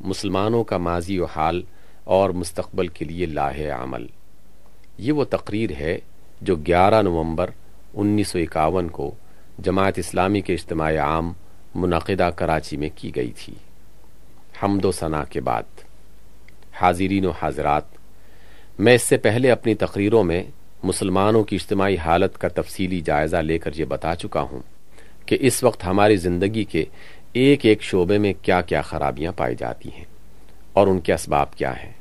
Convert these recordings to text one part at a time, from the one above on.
مسلمانوں کا ماضی و حال اور مستقبل کے لیے لاہ عمل۔ یہ وہ تقریر ہے جو گیارہ نومبر انیس سو اکاون کو جماعت اسلامی کے اجتماع عام منعقدہ کراچی میں کی گئی تھی۔ حمد و ثناء کے بعد۔ حاضرین و حاضرات، میں اس سے پہلے اپنی تقریروں میں مسلمانوں کی اجتماعی حالت کا تفصیلی جائزہ لے کر یہ بتا چکا ہوں کہ اس وقت ہماری زندگی کے ایک ایک شعبے میں کیا کیا خرابیاں پائی جاتی ہیں اور ان کے اسباب کیا ہیں؟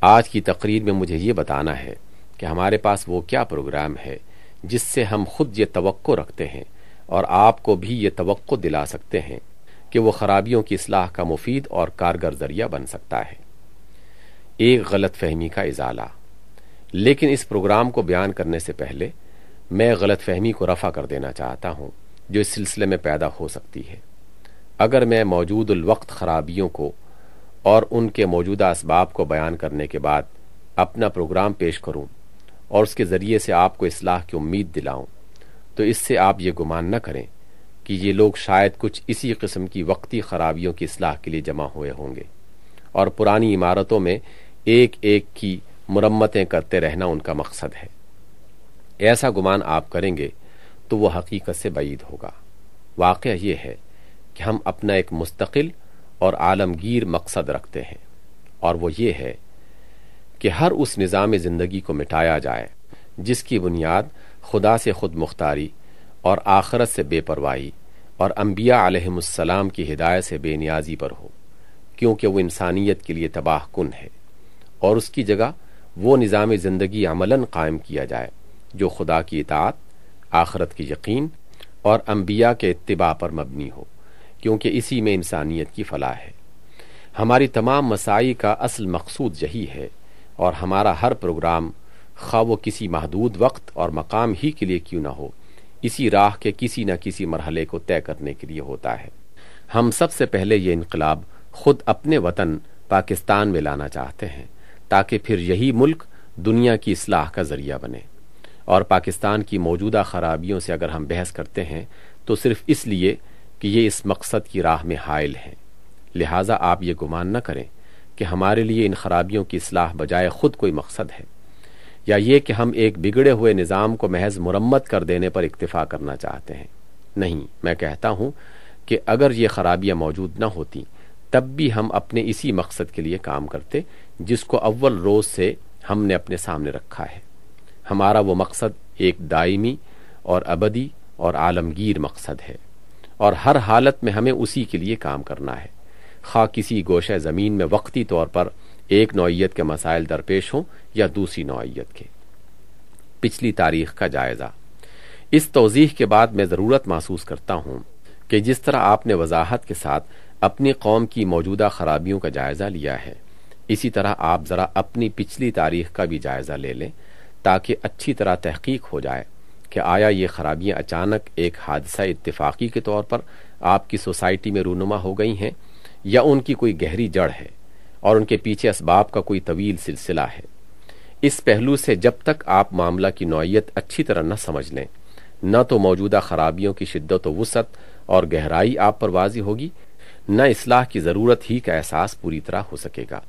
آج کی تقریر میں مجھے یہ بتانا ہے کہ ہمارے پاس وہ کیا پروگرام ہے جس سے ہم خود یہ توقع رکھتے ہیں اور آپ کو بھی یہ توقع دلا سکتے ہیں کہ وہ خرابیوں کی اصلاح کا مفید اور کارگر ذریعہ بن سکتا ہے۔ ایک غلط فہمی کا ازالہ۔ لیکن اس پروگرام کو بیان کرنے سے پہلے میں غلط فہمی کو رفع کر دینا چاہتا ہوں جو اس سلسلے میں پیدا ہو سکتی ہے۔ اگر میں موجود الوقت خرابیوں کو اور ان کے موجودہ اسباب کو بیان کرنے کے بعد اپنا پروگرام پیش کروں اور اس کے ذریعے سے آپ کو اصلاح کی امید دلاؤں، تو اس سے آپ یہ گمان نہ کریں کہ یہ لوگ شاید کچھ اسی قسم کی وقتی خرابیوں کی اصلاح کے لیے جمع ہوئے ہوں گے اور پرانی عمارتوں میں ایک ایک کی مرمتیں کرتے رہنا ان کا مقصد ہے۔ ایسا گمان آپ کریں گے تو وہ حقیقت سے بعید ہوگا۔ واقعہ یہ ہے کہ ہم اپنا ایک مستقل اور عالمگیر مقصد رکھتے ہیں۔ اور وہ یہ ہے کہ ہر اس نظام زندگی کو مٹایا جائے، جس کی بنیاد خدا سے خود مختاری اور آخرت سے بے پرواہی اور انبیاء علیہ السلام کی ہدایت سے بے نیازی پر ہو، کیونکہ وہ انسانیت کے لیے تباہ کن ہے۔ اور اس کی جگہ وہ نظام زندگی عملاً قائم کیا جائے، جو خدا کی اطاعت، آخرت کی یقین اور انبیاء کے اتباع پر مبنی ہو۔ کیونکہ اسی میں انسانیت کی فلاح ہے۔ ہماری تمام مسائی کا اصل مقصود یہی ہے اور ہمارا ہر پروگرام خواہ وہ کسی محدود وقت اور مقام ہی کے لیے کیوں نہ ہو، اسی راہ کے کسی نہ کسی مرحلے کو طے کرنے کے لیے ہوتا ہے۔ ہم سب سے پہلے یہ انقلاب خود اپنے وطن پاکستان میں لانا چاہتے ہیں تاکہ پھر یہی ملک دنیا کی اصلاح کا ذریعہ بنے۔ اور پاکستان کی موجودہ خرابیوں سے اگر ہم بحث کرتے ہیں تو صرف اس لیے کہ یہ اس مقصد کی راہ میں حائل ہیں۔ لہٰذا آپ یہ گمان نہ کریں کہ ہمارے لیے ان خرابیوں کی اصلاح بجائے خود کوئی مقصد ہے، یا یہ کہ ہم ایک بگڑے ہوئے نظام کو محض مرمت کر دینے پر اکتفا کرنا چاہتے ہیں۔ نہیں، میں کہتا ہوں کہ اگر یہ خرابیاں موجود نہ ہوتی، تب بھی ہم اپنے اسی مقصد کے لیے کام کرتے جس کو اول روز سے ہم نے اپنے سامنے رکھا ہے۔ ہمارا وہ مقصد ایک دائمی اور ابدی اور عالمگیر مقصد ہے۔ اور ہر حالت میں ہمیں اسی کے لیے کام کرنا ہے۔ خواہ کسی گوشہ زمین میں وقتی طور پر ایک نوعیت کے مسائل درپیش ہوں یا دوسری نوعیت کے۔ پچھلی تاریخ کا جائزہ۔ اس توضیح کے بعد میں ضرورت محسوس کرتا ہوں کہ جس طرح آپ نے وضاحت کے ساتھ اپنی قوم کی موجودہ خرابیوں کا جائزہ لیا ہے، اسی طرح آپ ذرا اپنی پچھلی تاریخ کا بھی جائزہ لے لیں تاکہ اچھی طرح تحقیق ہو جائے۔ کہ آیا یہ خرابیاں اچانک ایک حادثہ اتفاقی کے طور پر آپ کی سوسائٹی میں رونما ہو گئی ہیں یا ان کی کوئی گہری جڑ ہے اور ان کے پیچھے اسباب کا کوئی طویل سلسلہ ہے۔ اس پہلو سے جب تک آپ معاملہ کی نوعیت اچھی طرح نہ سمجھ لیں، نہ تو موجودہ خرابیوں کی شدت و وسعت اور گہرائی آپ پر واضح ہوگی، نہ اصلاح کی ضرورت ہی کا احساس پوری طرح ہو سکے گا۔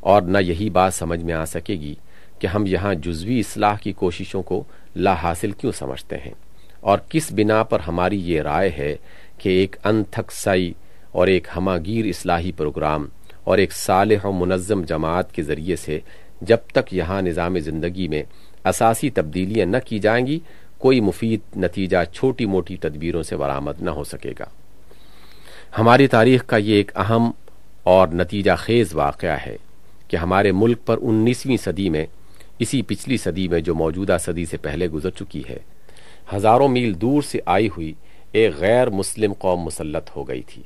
اور نہ یہی بات سمجھ میں آ سکے گی کہ ہم یہاں جزوی اصلاح کی کوششوں کو لا حاصل کیوں سمجھتے ہیں؟ اور کس بنا پر ہماری یہ رائے ہے کہ ایک انتھک سائی اور ایک ہماگیر اصلاحی پروگرام اور ایک صالح و منظم جماعت کے ذریعے سے جب تک یہاں نظام زندگی میں اساسی تبدیلیاں نہ کی جائیں گی، کوئی مفید نتیجہ چھوٹی موٹی تدبیروں سے برآمد نہ ہو سکے گا۔ ہماری تاریخ کا یہ ایک اہم اور نتیجہ خیز واقعہ ہے کہ ہمارے ملک پر انیسویں صدی میں اسی پچھلی صدی میں جو موجودہ صدی سے پہلے گزر چکی ہے، ہزاروں میل دور سے آئی ہوئی ایک غیر مسلم قوم مسلط ہو گئی تھی۔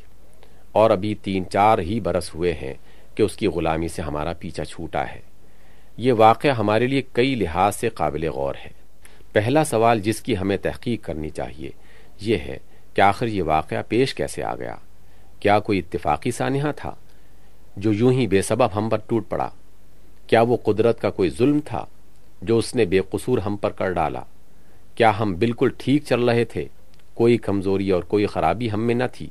اور ابھی تین چار ہی برس ہوئے ہیں کہ اس کی غلامی سے ہمارا پیچھا چھوٹا ہے۔ یہ واقعہ ہمارے لیے کئی لحاظ سے قابل غور ہے۔ پہلا سوال جس کی ہمیں تحقیق کرنی چاہیے یہ ہے کہ آخر یہ واقعہ پیش کیسے آ گیا؟ کیا کوئی اتفاقی سانحہ تھا جو یوں ہی بے سبب ہم پر ٹوٹ پڑا؟ کیا وہ قدرت کا کوئی ظلم تھا جو اس نے بے قصور ہم پر کر ڈالا؟ کیا ہم بالکل ٹھیک چل رہے تھے؟ کوئی کمزوری اور کوئی خرابی ہم میں نہ تھی؟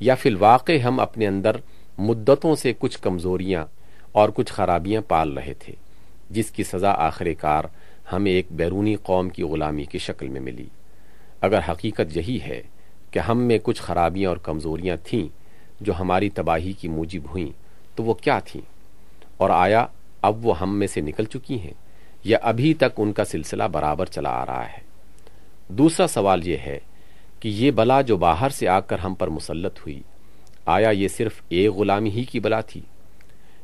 یا فی الواقع ہم اپنے اندر مدتوں سے کچھ کمزوریاں اور کچھ خرابیاں پال رہے تھے، جس کی سزا آخر کار ہمیں ایک بیرونی قوم کی غلامی کی شکل میں ملی۔ اگر حقیقت یہی ہے کہ ہم میں کچھ خرابیاں اور کمزوریاں تھیں جو ہماری تباہی کی موجب ہوئیں، تو وہ کیا تھیں؟ اور آیا اب وہ ہم میں سے نکل چکی ہیں یا ابھی تک ان کا سلسلہ برابر چلا آ رہا ہے۔ دوسرا سوال یہ ہے کہ یہ بلا جو باہر سے آ کر ہم پر مسلط ہوئی، آیا یہ صرف ایک غلامی ہی کی بلا تھی؟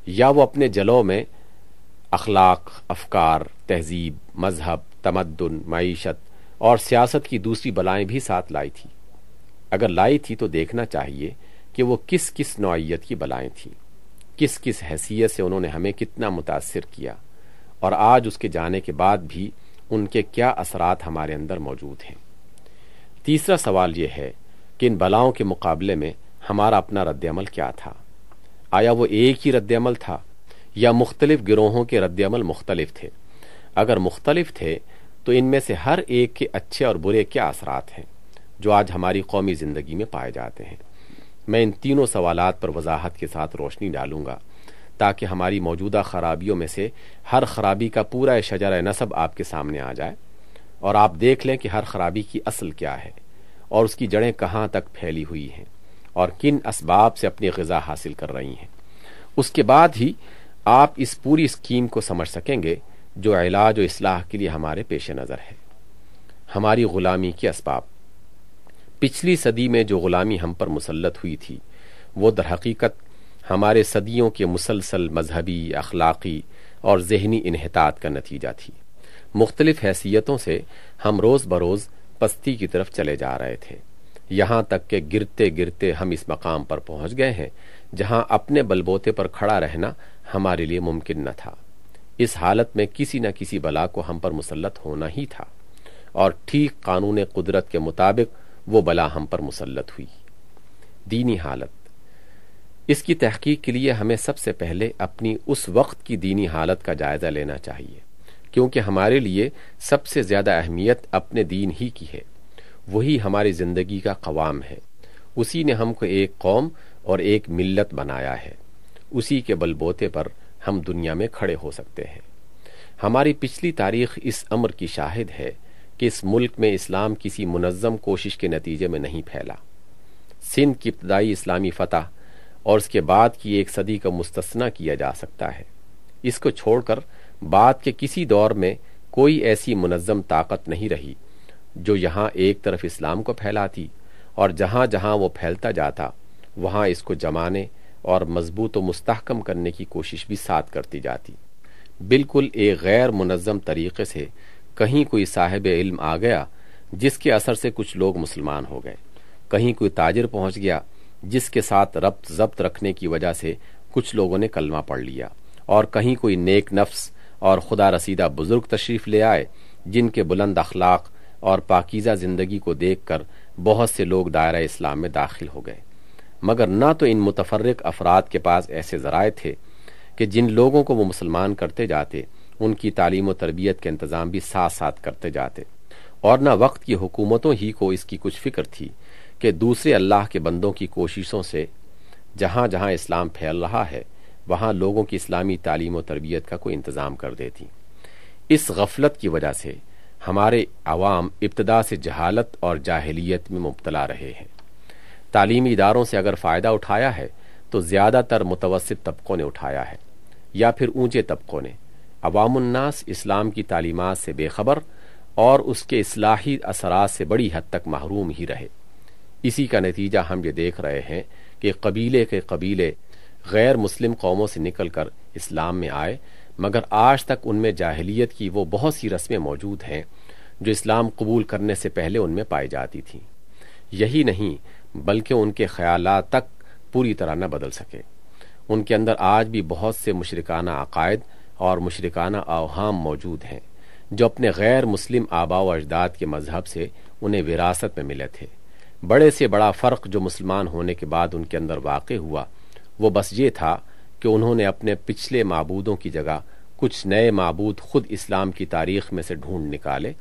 یا وہ اپنے جلو میں اخلاق، افکار، تہذیب، مذہب، تمدن، معیشت اور سیاست کی دوسری بلائیں بھی ساتھ لائی تھی؟ اگر لائی تھی تو دیکھنا چاہیے کہ وہ کس کس نوعیت کی بلائیں تھیں۔ کس کس حیثیت سے انہوں نے ہمیں کتنا متاثر کیا اور آج اس کے جانے کے بعد بھی ان کے کیا اثرات ہمارے اندر موجود ہیں۔ تیسرا سوال یہ ہے کہ ان بلاؤں کے مقابلے میں ہمارا اپنا رد عمل کیا تھا؟ آیا وہ ایک ہی رد عمل تھا یا مختلف گروہوں کے رد عمل مختلف تھے؟ اگر مختلف تھے تو ان میں سے ہر ایک کے اچھے اور برے کیا اثرات ہیں جو آج ہماری قومی زندگی میں پائے جاتے ہیں؟ میں ان تینوں سوالات پر وضاحت کے ساتھ روشنی ڈالوں گا تاکہ ہماری موجودہ خرابیوں میں سے ہر خرابی کا پورا شجر نصب آپ کے سامنے آ جائے اور آپ دیکھ لیں کہ ہر خرابی کی اصل کیا ہے اور اس کی جڑیں کہاں تک پھیلی ہوئی ہیں اور کن اسباب سے اپنی غذا حاصل کر رہی ہیں۔ اس کے بعد ہی آپ اس پوری اسکیم کو سمجھ سکیں گے جو علاج و اصلاح کے لیے ہمارے پیش نظر ہے۔ ہماری غلامی کے اسباب۔ پچھلی صدی میں جو غلامی ہم پر مسلط ہوئی تھی، وہ در حقیقت ہمارے صدیوں کے مسلسل مذہبی، اخلاقی اور ذہنی انحطاط کا نتیجہ تھی۔ مختلف حیثیتوں سے ہم روز بروز پستی کی طرف چلے جا رہے تھے۔ یہاں تک کہ گرتے گرتے ہم اس مقام پر پہنچ گئے ہیں، جہاں اپنے بلبوتے پر کھڑا رہنا ہمارے لیے ممکن نہ تھا۔ اس حالت میں کسی نہ کسی بلا کو ہم پر مسلط ہونا ہی تھا۔ اور ٹھیک قانون قدرت کے مطابق وہ بلا ہم پر مسلط ہوئی۔ دینی حالت۔ اس کی تحقیق کے لیے ہمیں سب سے پہلے اپنی اس وقت کی دینی حالت کا جائزہ لینا چاہیے، کیونکہ ہمارے لیے سب سے زیادہ اہمیت اپنے دین ہی کی ہے۔ وہی ہماری زندگی کا قوام ہے۔ اسی نے ہم کو ایک قوم اور ایک ملت بنایا ہے۔ اسی کے بل بوتے پر ہم دنیا میں کھڑے ہو سکتے ہیں۔ ہماری پچھلی تاریخ اس امر کی شاہد ہے۔ کہ اس ملک میں اسلام کسی منظم کوشش کے نتیجے میں نہیں پھیلا۔ سندھ کی ابتدائی اسلامی فتح اور اس کے بعد کی ایک صدی کا مستثنا کیا جا سکتا ہے۔ اس کو چھوڑ کر بعد کے کسی دور میں کوئی ایسی منظم طاقت نہیں رہی جو یہاں ایک طرف اسلام کو پھیلاتی اور جہاں جہاں وہ پھیلتا جاتا، وہاں اس کو جمانے اور مضبوط و مستحکم کرنے کی کوشش بھی ساتھ کرتی جاتی۔ بالکل ایک غیر منظم طریقے سے کہیں کوئی صاحب علم آ گیا جس کے اثر سے کچھ لوگ مسلمان ہو گئے۔ کہیں کوئی تاجر پہنچ گیا جس کے ساتھ ربط ضبط رکھنے کی وجہ سے کچھ لوگوں نے کلمہ پڑھ لیا۔ اور کہیں کوئی نیک نفس اور خدا رسیدہ بزرگ تشریف لے آئے جن کے بلند اخلاق اور پاکیزہ زندگی کو دیکھ کر بہت سے لوگ دائرہ اسلام میں داخل ہو گئے۔ مگر نہ تو ان متفرق افراد کے پاس ایسے ذرائع تھے کہ جن لوگوں کو وہ مسلمان کرتے جاتے ان کی تعلیم و تربیت کے انتظام بھی ساتھ ساتھ کرتے جاتے۔ اور نہ وقت کی حکومتوں ہی کو اس کی کچھ فکر تھی کہ دوسرے اللہ کے بندوں کی کوششوں سے جہاں جہاں اسلام پھیل رہا ہے، وہاں لوگوں کی اسلامی تعلیم و تربیت کا کوئی انتظام کر دیتی۔ اس غفلت کی وجہ سے ہمارے عوام ابتدا سے جہالت اور جاہلیت میں مبتلا رہے ہیں۔ تعلیمی اداروں سے اگر فائدہ اٹھایا ہے تو زیادہ تر متوسط طبقوں نے اٹھایا ہے، یا پھر اونچے طبقوں نے۔ عوام الناس اسلام کی تعلیمات سے بے خبر اور اس کے اصلاحی اثرات سے بڑی حد تک محروم ہی رہے۔ اسی کا نتیجہ ہم یہ دیکھ رہے ہیں کہ قبیلے کے قبیلے غیر مسلم قوموں سے نکل کر اسلام میں آئے، مگر آج تک ان میں جاہلیت کی وہ بہت سی رسمیں موجود ہیں جو اسلام قبول کرنے سے پہلے ان میں پائی جاتی تھیں۔ یہی نہیں، بلکہ ان کے خیالات تک پوری طرح نہ بدل سکے۔ ان کے اندر آج بھی بہت سے مشرکانہ عقائد اور مشرکانہ اوہام موجود ہیں جو اپنے غیر مسلم آبا و اجداد کے مذہب سے انہیں وراثت میں ملے تھے۔ بڑے سے بڑا فرق جو مسلمان ہونے کے بعد ان کے اندر واقع ہوا، وہ بس یہ تھا کہ انہوں نے اپنے پچھلے معبودوں کی جگہ کچھ نئے معبود خود اسلام کی تاریخ میں سے ڈھونڈ نکالے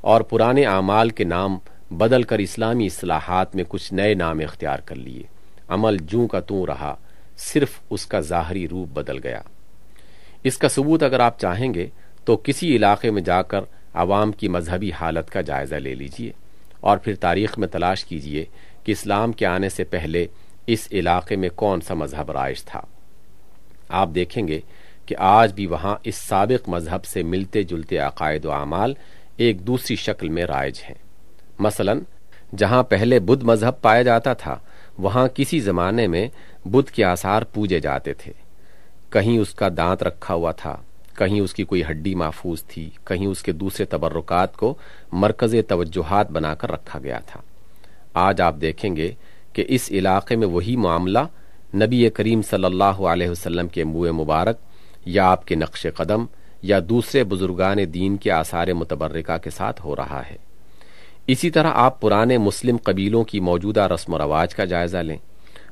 اور پرانے اعمال کے نام بدل کر اسلامی اصلاحات میں کچھ نئے نام اختیار کر لیے۔ عمل جوں کا توں رہا، صرف اس کا ظاہری روپ بدل گیا۔ اس کا ثبوت اگر آپ چاہیں گے تو کسی علاقے میں جا کر عوام کی مذہبی حالت کا جائزہ لے لیجیے اور پھر تاریخ میں تلاش کیجیے کہ اسلام کے آنے سے پہلے اس علاقے میں کون سا مذہب رائج تھا۔ آپ دیکھیں گے کہ آج بھی وہاں اس سابق مذہب سے ملتے جلتے عقائد و اعمال ایک دوسری شکل میں رائج ہیں۔ مثلا، جہاں پہلے بدھ مذہب پایا جاتا تھا، وہاں کسی زمانے میں بدھ کے آثار پوجے جاتے تھے۔ کہیں اس کا دانت رکھا ہوا تھا، کہیں اس کی کوئی ہڈی محفوظ تھی، کہیں اس کے دوسرے تبرکات کو مرکز توجہات بنا کر رکھا گیا تھا۔ آج آپ دیکھیں گے کہ اس علاقے میں وہی معاملہ نبی کریم صلی اللہ علیہ وسلم کے منہ مبارک یا آپ کے نقش قدم یا دوسرے بزرگان دین کے آثار متبرکہ کے ساتھ ہو رہا ہے۔ اسی طرح آپ پرانے مسلم قبیلوں کی موجودہ رسم و رواج کا جائزہ لیں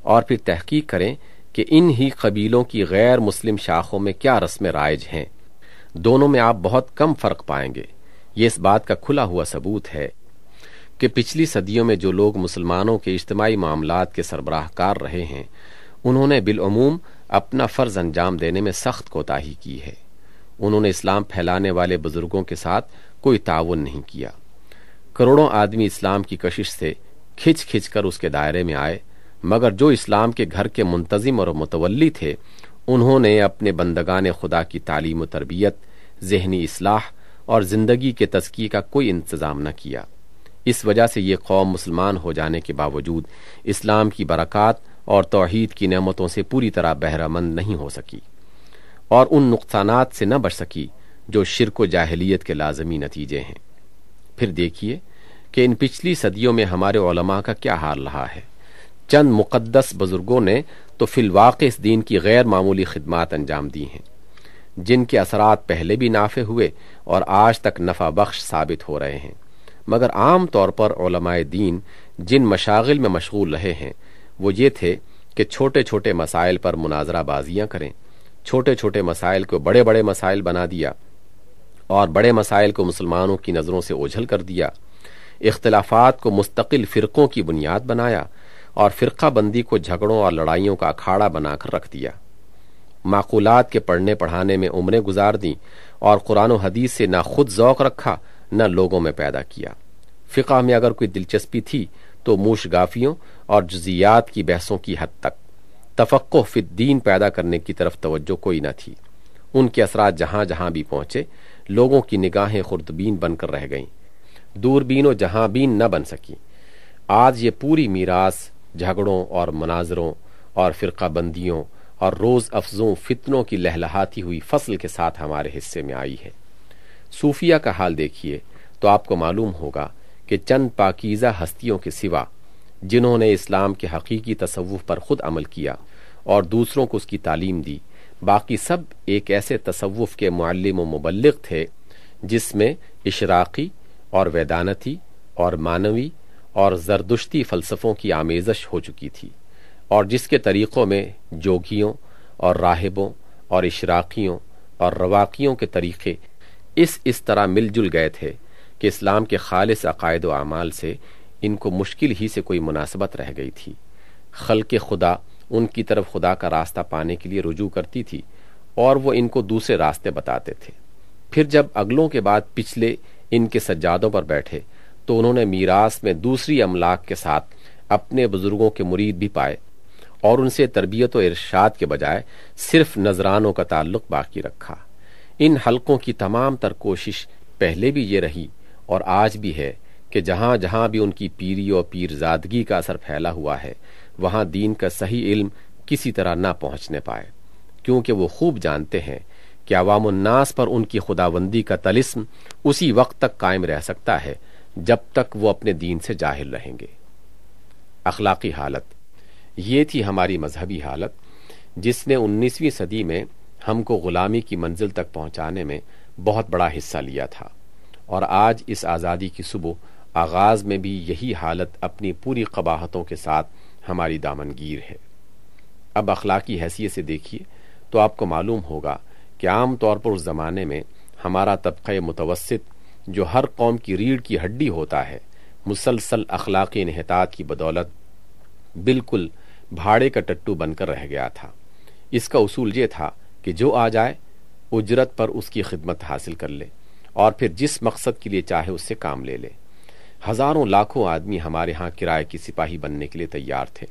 اور پھر تحقیق کریں کہ ان ہی قبیلوں کی غیر مسلم شاخوں میں کیا رسم رائج ہیں؟ دونوں میں آپ بہت کم فرق پائیں گے۔ یہ اس بات کا کھلا ہوا ثبوت ہے کہ پچھلی صدیوں میں جو لوگ مسلمانوں کے اجتماعی معاملات کے سربراہ کار رہے ہیں، انہوں نے بالعموم اپنا فرض انجام دینے میں سخت کوتاہی کی ہے۔ انہوں نے اسلام پھیلانے والے بزرگوں کے ساتھ کوئی تعاون نہیں کیا۔ کروڑوں آدمی اسلام کی کشش سے کھچ کھچ کر اس کے دائرے میں آئے۔ مگر جو اسلام کے گھر کے منتظم اور متولی تھے، انہوں نے اپنے بندگان خدا کی تعلیم و تربیت، ذہنی اصلاح اور زندگی کے تزکی کا کوئی انتظام نہ کیا۔ اس وجہ سے یہ قوم مسلمان ہو جانے کے باوجود اسلام کی برکات اور توحید کی نعمتوں سے پوری طرح بہرہ مند نہیں ہو سکی اور ان نقصانات سے نہ بچ سکی جو شرک و جاہلیت کے لازمی نتیجے ہیں۔ پھر دیکھیے کہ ان پچھلی صدیوں میں ہمارے علماء کا کیا حال رہا ہے۔ چند مقدس بزرگوں نے تو فی الواقع اس دین کی غیر معمولی خدمات انجام دی ہیں، جن کے اثرات پہلے بھی نافع ہوئے اور آج تک نفع بخش ثابت ہو رہے ہیں۔ مگر عام طور پر علماء دین جن مشاغل میں مشغول رہے ہیں، وہ یہ تھے کہ چھوٹے چھوٹے مسائل پر مناظرہ بازیاں کریں۔ چھوٹے چھوٹے مسائل کو بڑے بڑے مسائل بنا دیا اور بڑے مسائل کو مسلمانوں کی نظروں سے اوجھل کر دیا۔ اختلافات کو مستقل فرقوں کی بنیاد بنایا۔ اور فرقہ بندی کو جھگڑوں اور لڑائیوں کا اکھاڑا بنا کر رکھ دیا۔ معقولات کے پڑھنے پڑھانے میں عمریں گزار دیں اور قرآن و حدیث سے نہ خود ذوق رکھا، نہ لوگوں میں پیدا کیا۔ فقہ میں اگر کوئی دلچسپی تھی تو موش گافیوں اور جزیات کی بحثوں کی حد تک۔ تفقع فی الدین پیدا کرنے کی طرف توجہ کوئی نہ تھی۔ ان کے اثرات جہاں جہاں بھی پہنچے، لوگوں کی نگاہیں خردبین بن کر رہ گئیں۔ دوربین و جہاں بین نہ بن سکی آج یہ پوری میراث جھگڑوں اور مناظروں اور فرقہ بندیوں اور روز افزوں فتنوں کی لہلہاتی ہوئی فصل کے ساتھ ہمارے حصے میں آئی ہے۔ صوفیہ کا حال دیکھیے تو آپ کو معلوم ہوگا کہ چند پاکیزہ ہستیوں کے سوا جنہوں نے اسلام کے حقیقی تصوف پر خود عمل کیا اور دوسروں کو اس کی تعلیم دی، باقی سب ایک ایسے تصوف کے معلم و مبلغ تھے جس میں اشراقی اور ویدانتی اور مانوی اور زردشتی فلسفوں کی آمیزش ہو چکی تھی اور جس کے طریقوں میں جوگیوں اور راہبوں اور اشراقیوں اور رواقیوں کے طریقے اس اس طرح مل جل گئے تھے کہ اسلام کے خالص عقائد و اعمال سے ان کو مشکل ہی سے کوئی مناسبت رہ گئی تھی۔ خلق خدا ان کی طرف خدا کا راستہ پانے کے لیے رجوع کرتی تھی اور وہ ان کو دوسرے راستے بتاتے تھے۔ پھر جب اگلوں کے بعد پچھلے ان کے سجادوں پر بیٹھے تو انہوں نے میراث میں دوسری املاک کے ساتھ اپنے بزرگوں کے مرید بھی پائے اور ان سے تربیت و ارشاد کے بجائے صرف نذرانوں کا تعلق باقی رکھا۔ ان حلقوں کی تمام تر کوشش پہلے بھی یہ رہی اور آج بھی ہے کہ جہاں جہاں بھی ان کی پیری اور پیر زادگی کا اثر پھیلا ہوا ہے، وہاں دین کا صحیح علم کسی طرح نہ پہنچنے پائے۔ کیونکہ وہ خوب جانتے ہیں کہ عوام الناس پر ان کی خداوندی کا تلسم اسی وقت تک قائم رہ سکتا ہے جب تک وہ اپنے دین سے جاہل رہیں گے۔ اخلاقی حالت۔ یہ تھی ہماری مذہبی حالت، جس نے انیسویں صدی میں ہم کو غلامی کی منزل تک پہنچانے میں بہت بڑا حصہ لیا تھا۔ اور آج اس آزادی کی صبح آغاز میں بھی یہی حالت اپنی پوری قباحتوں کے ساتھ ہماری دامنگیر ہے۔ اب اخلاقی حیثیت سے دیکھیے تو آپ کو معلوم ہوگا کہ عام طور پر اس زمانے میں ہمارا طبقہ متوسط جو ہر قوم کی ریڑھ کی ہڈی ہوتا ہے، مسلسل اخلاقی انحطاط کی بدولت بالکل بھاڑے کا ٹٹو بن کر رہ گیا تھا۔ اس کا اصول یہ تھا کہ جو آ جائے، اجرت پر اس کی خدمت حاصل کر لے اور پھر جس مقصد کے لیے چاہے اس سے کام لے لے۔ ہزاروں لاکھوں آدمی ہمارے ہاں کرائے کی سپاہی بننے کے لیے تیار تھے،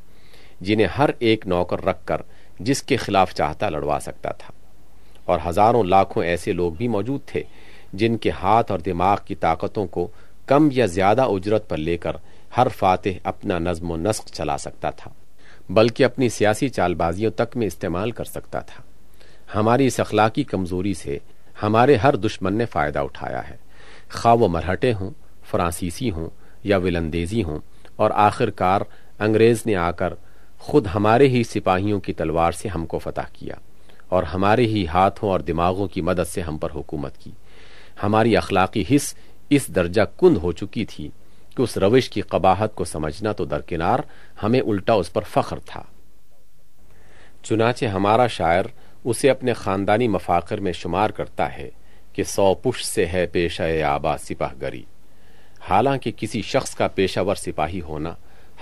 جنہیں ہر ایک نوکر رکھ کر جس کے خلاف چاہتا لڑوا سکتا تھا۔ اور ہزاروں لاکھوں ایسے لوگ بھی موجود تھے جن کے ہاتھ اور دماغ کی طاقتوں کو کم یا زیادہ اجرت پر لے کر ہر فاتح اپنا نظم و نسق چلا سکتا تھا، بلکہ اپنی سیاسی چال بازیوں تک میں استعمال کر سکتا تھا۔ ہماری اس اخلاقی کمزوری سے ہمارے ہر دشمن نے فائدہ اٹھایا ہے۔ خواہ و مرہٹے ہوں، فرانسیسی ہوں یا ولندیزی ہوں، اور آخر کار انگریز نے آ کر خود ہمارے ہی سپاہیوں کی تلوار سے ہم کو فتح کیا، اور ہمارے ہی ہاتھوں اور دماغوں کی مدد سے ہم پر حکومت کی۔ ہماری اخلاقی حص اس درجہ کند ہو چکی تھی کہ اس روش کی قباحت کو سمجھنا تو درکنار ہمیں الٹا اس پر فخر تھا۔ چنانچہ ہمارا شاعر اسے اپنے خاندانی مفاقر میں شمار کرتا ہے کہ سو پش سے ہے پیشہ آبا سپاہ گری۔ حالانکہ کسی شخص کا پیشہ ور سپاہی ہونا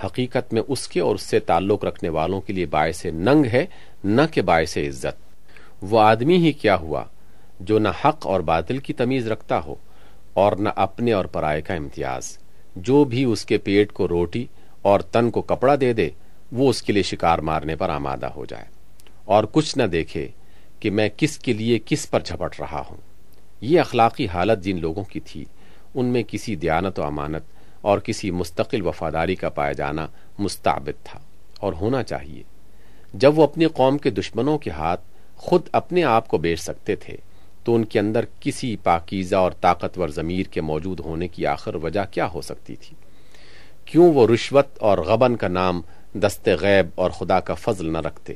حقیقت میں اس کے اور اس سے تعلق رکھنے والوں کے لیے باعث ننگ ہے، نہ کہ باعث عزت۔ وہ آدمی ہی کیا ہوا؟ جو نہ حق اور باطل کی تمیز رکھتا ہو اور نہ اپنے اور پرائے کا امتیاز۔ جو بھی اس کے پیٹ کو روٹی اور تن کو کپڑا دے دے، وہ اس کے لیے شکار مارنے پر آمادہ ہو جائے۔ اور کچھ نہ دیکھے کہ میں کس کے لیے کس پر جھپٹ رہا ہوں۔ یہ اخلاقی حالت جن لوگوں کی تھی، ان میں کسی دیانت و امانت اور کسی مستقل وفاداری کا پایا جانا مستعبد تھا اور ہونا چاہیے۔ جب وہ اپنی قوم کے دشمنوں کے ہاتھ خود اپنے آپ کو بیچ سکتے تھے تو ان کے اندر کسی پاکیزہ اور طاقتور ضمیر کے موجود ہونے کی آخر وجہ کیا ہو سکتی تھی؟ کیوں وہ رشوت اور غبن کا نام دست غیب اور خدا کا فضل نہ رکھتے؟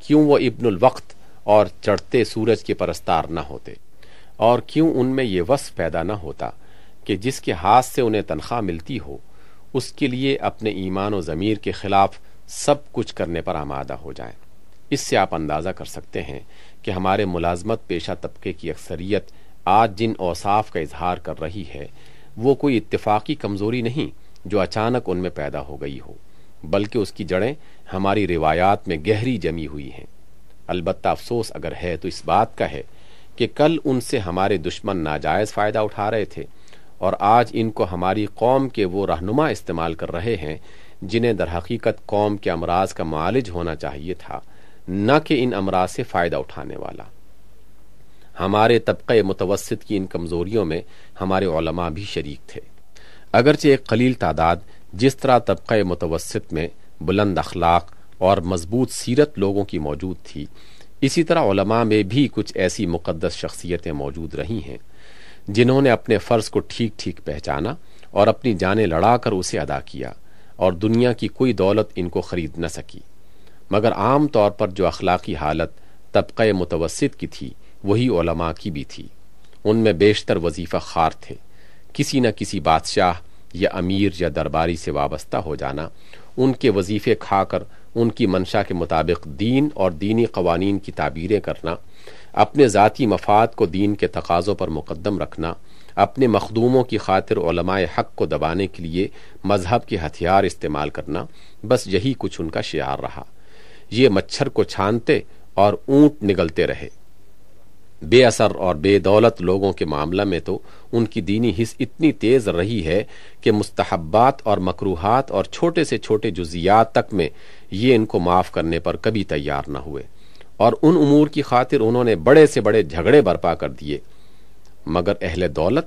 کیوں وہ ابن الوقت اور چڑھتے سورج کے پرستار نہ ہوتے؟ اور کیوں ان میں یہ وصف پیدا نہ ہوتا کہ جس کے ہاتھ سے انہیں تنخواہ ملتی ہو، اس کے لیے اپنے ایمان و ضمیر کے خلاف سب کچھ کرنے پر آمادہ ہو جائیں؟ اس سے آپ اندازہ کر سکتے ہیں کہ ہمارے ملازمت پیشہ طبقے کی اکثریت آج جن اوصاف کا اظہار کر رہی ہے، وہ کوئی اتفاقی کمزوری نہیں جو اچانک ان میں پیدا ہو گئی ہو، بلکہ اس کی جڑیں ہماری روایات میں گہری جمی ہوئی ہیں۔ البتہ افسوس اگر ہے تو اس بات کا ہے کہ کل ان سے ہمارے دشمن ناجائز فائدہ اٹھا رہے تھے اور آج ان کو ہماری قوم کے وہ رہنما استعمال کر رہے ہیں جنہیں در حقیقت قوم کے امراض کا معالج ہونا چاہیے تھا۔ نہ کہ ان امراض سے فائدہ اٹھانے والا۔ ہمارے طبقہ متوسط کی ان کمزوریوں میں ہمارے علماء بھی شریک تھے۔ اگرچہ ایک قلیل تعداد، جس طرح طبقہ متوسط میں بلند اخلاق اور مضبوط سیرت لوگوں کی موجود تھی، اسی طرح علماء میں بھی کچھ ایسی مقدس شخصیتیں موجود رہی ہیں، جنہوں نے اپنے فرض کو ٹھیک ٹھیک پہچانا اور اپنی جانیں لڑا کر اسے ادا کیا اور دنیا کی کوئی دولت ان کو خرید نہ سکی۔ مگر عام طور پر جو اخلاقی حالت طبقہ متوسط کی تھی، وہی علماء کی بھی تھی۔ ان میں بیشتر وظیفہ خار تھے۔ کسی نہ کسی بادشاہ یا امیر یا درباری سے وابستہ ہو جانا، ان کے وظیفے کھا کر ان کی منشا کے مطابق دین اور دینی قوانین کی تعبیریں کرنا، اپنے ذاتی مفاد کو دین کے تقاضوں پر مقدم رکھنا، اپنے مخدوموں کی خاطر علماء حق کو دبانے کے لیے مذہب کے ہتھیار استعمال کرنا، بس یہی کچھ ان کا شعار رہا۔ یہ مچھر کو چھانتے اور اونٹ نگلتے رہے۔ بے اثر اور بے دولت لوگوں کے معاملہ میں تو ان کی دینی حص اتنی تیز رہی ہے کہ مستحبات اور مکروحات اور چھوٹے سے چھوٹے جزیات تک میں یہ ان کو معاف کرنے پر کبھی تیار نہ ہوئے۔ اور ان امور کی خاطر انہوں نے بڑے سے بڑے جھگڑے برپا کر دیے۔ مگر اہل دولت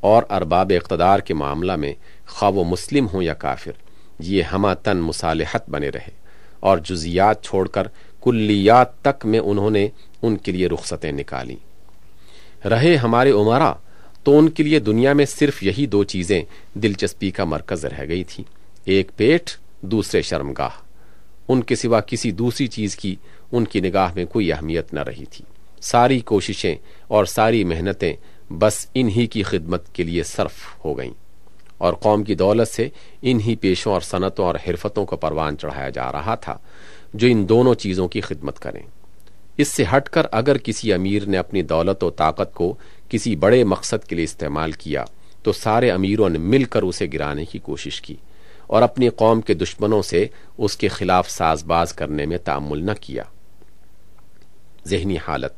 اور ارباب اقتدار کے معاملہ میں خواہ و مسلم ہوں یا کافر، یہ ہما تن مصالحت بنے رہے۔ اور جزیات چھوڑ کر کلیات تک میں انہوں نے ان کے لیے رخصتیں نکالی۔ رہے ہمارے عمرا، تو ان کے لیے دنیا میں صرف یہی دو چیزیں دلچسپی کا مرکز رہ گئی تھی۔ ایک پیٹ، دوسرے شرمگاہ۔ ان کے سوا کسی دوسری چیز کی ان کی نگاہ میں کوئی اہمیت نہ رہی تھی۔ ساری کوششیں اور ساری محنتیں بس انہی کی خدمت کے لیے صرف ہو گئیں۔ اور قوم کی دولت سے انہی پیشوں اور صنعتوں اور حرفتوں کو پروان چڑھایا جا رہا تھا، جو ان دونوں چیزوں کی خدمت کریں۔ اس سے ہٹ کر اگر کسی امیر نے اپنی دولت و طاقت کو کسی بڑے مقصد کے لیے استعمال کیا، تو سارے امیروں نے مل کر اسے گرانے کی کوشش کی اور اپنی قوم کے دشمنوں سے اس کے خلاف ساز باز کرنے میں تعمل نہ کیا۔ ذہنی حالت۔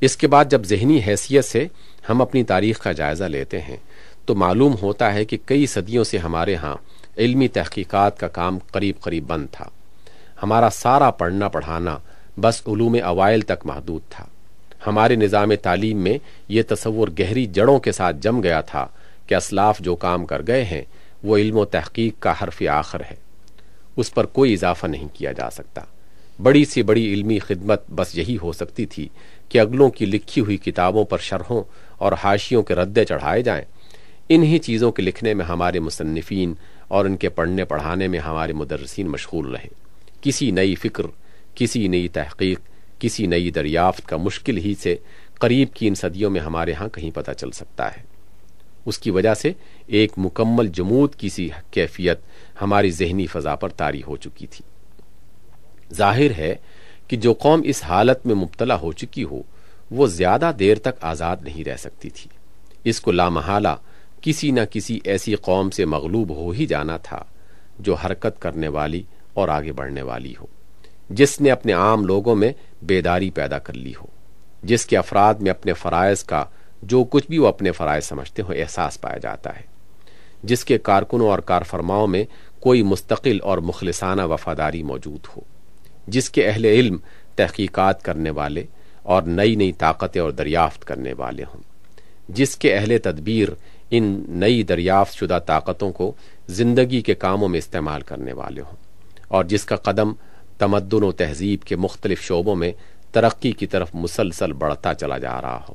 اس کے بعد جب ذہنی حیثیت سے ہم اپنی تاریخ کا جائزہ لیتے ہیں تو معلوم ہوتا ہے کہ کئی صدیوں سے ہمارے ہاں علمی تحقیقات کا کام قریب قریب بند تھا۔ ہمارا سارا پڑھنا پڑھانا بس علوم اوائل تک محدود تھا۔ ہمارے نظام تعلیم میں یہ تصور گہری جڑوں کے ساتھ جم گیا تھا کہ اسلاف جو کام کر گئے ہیں، وہ علم و تحقیق کا حرف آخر ہے۔ اس پر کوئی اضافہ نہیں کیا جا سکتا۔ بڑی سی بڑی علمی خدمت بس یہی ہو سکتی تھی کہ اگلوں کی لکھی ہوئی کتابوں پر شرحوں اور حاشیوں کے ردے چڑھائے جائیں۔ انہی چیزوں کے لکھنے میں ہمارے مصنفین اور ان کے پڑھنے پڑھانے میں ہمارے مدرسین مشغول رہے کسی نئی فکر، کسی نئی تحقیق، کسی نئی دریافت کا مشکل ہی سے قریب کی ان صدیوں میں ہمارے ہاں کہیں پتہ چل سکتا ہے۔ اس کی وجہ سے ایک مکمل جمود کی سی کیفیت ہماری ذہنی فضا پر تاری ہو چکی تھی۔ ظاہر ہے کہ جو قوم اس حالت میں مبتلا ہو چکی ہو، وہ زیادہ دیر تک آزاد نہیں رہ سکتی تھی۔ اس کو لامحالہ کسی نہ کسی ایسی قوم سے مغلوب ہو ہی جانا تھا جو حرکت کرنے والی اور آگے بڑھنے والی ہو، جس نے اپنے عام لوگوں میں بیداری پیدا کر لی ہو، جس کے افراد میں اپنے فرائض کا جو کچھ بھی وہ اپنے فرائض سمجھتے ہو احساس پایا جاتا ہے، جس کے کارکنوں اور کارفرماؤں میں کوئی مستقل اور مخلصانہ وفاداری موجود ہو، جس کے اہل علم تحقیقات کرنے والے اور نئی نئی طاقتیں اور دریافت کرنے والے ہوں، جس کے اہل تدبیر ان نئی دریافت شدہ طاقتوں کو زندگی کے کاموں میں استعمال کرنے والے ہوں اور جس کا قدم تمدن و تہذیب کے مختلف شعبوں میں ترقی کی طرف مسلسل بڑھتا چلا جا رہا ہو۔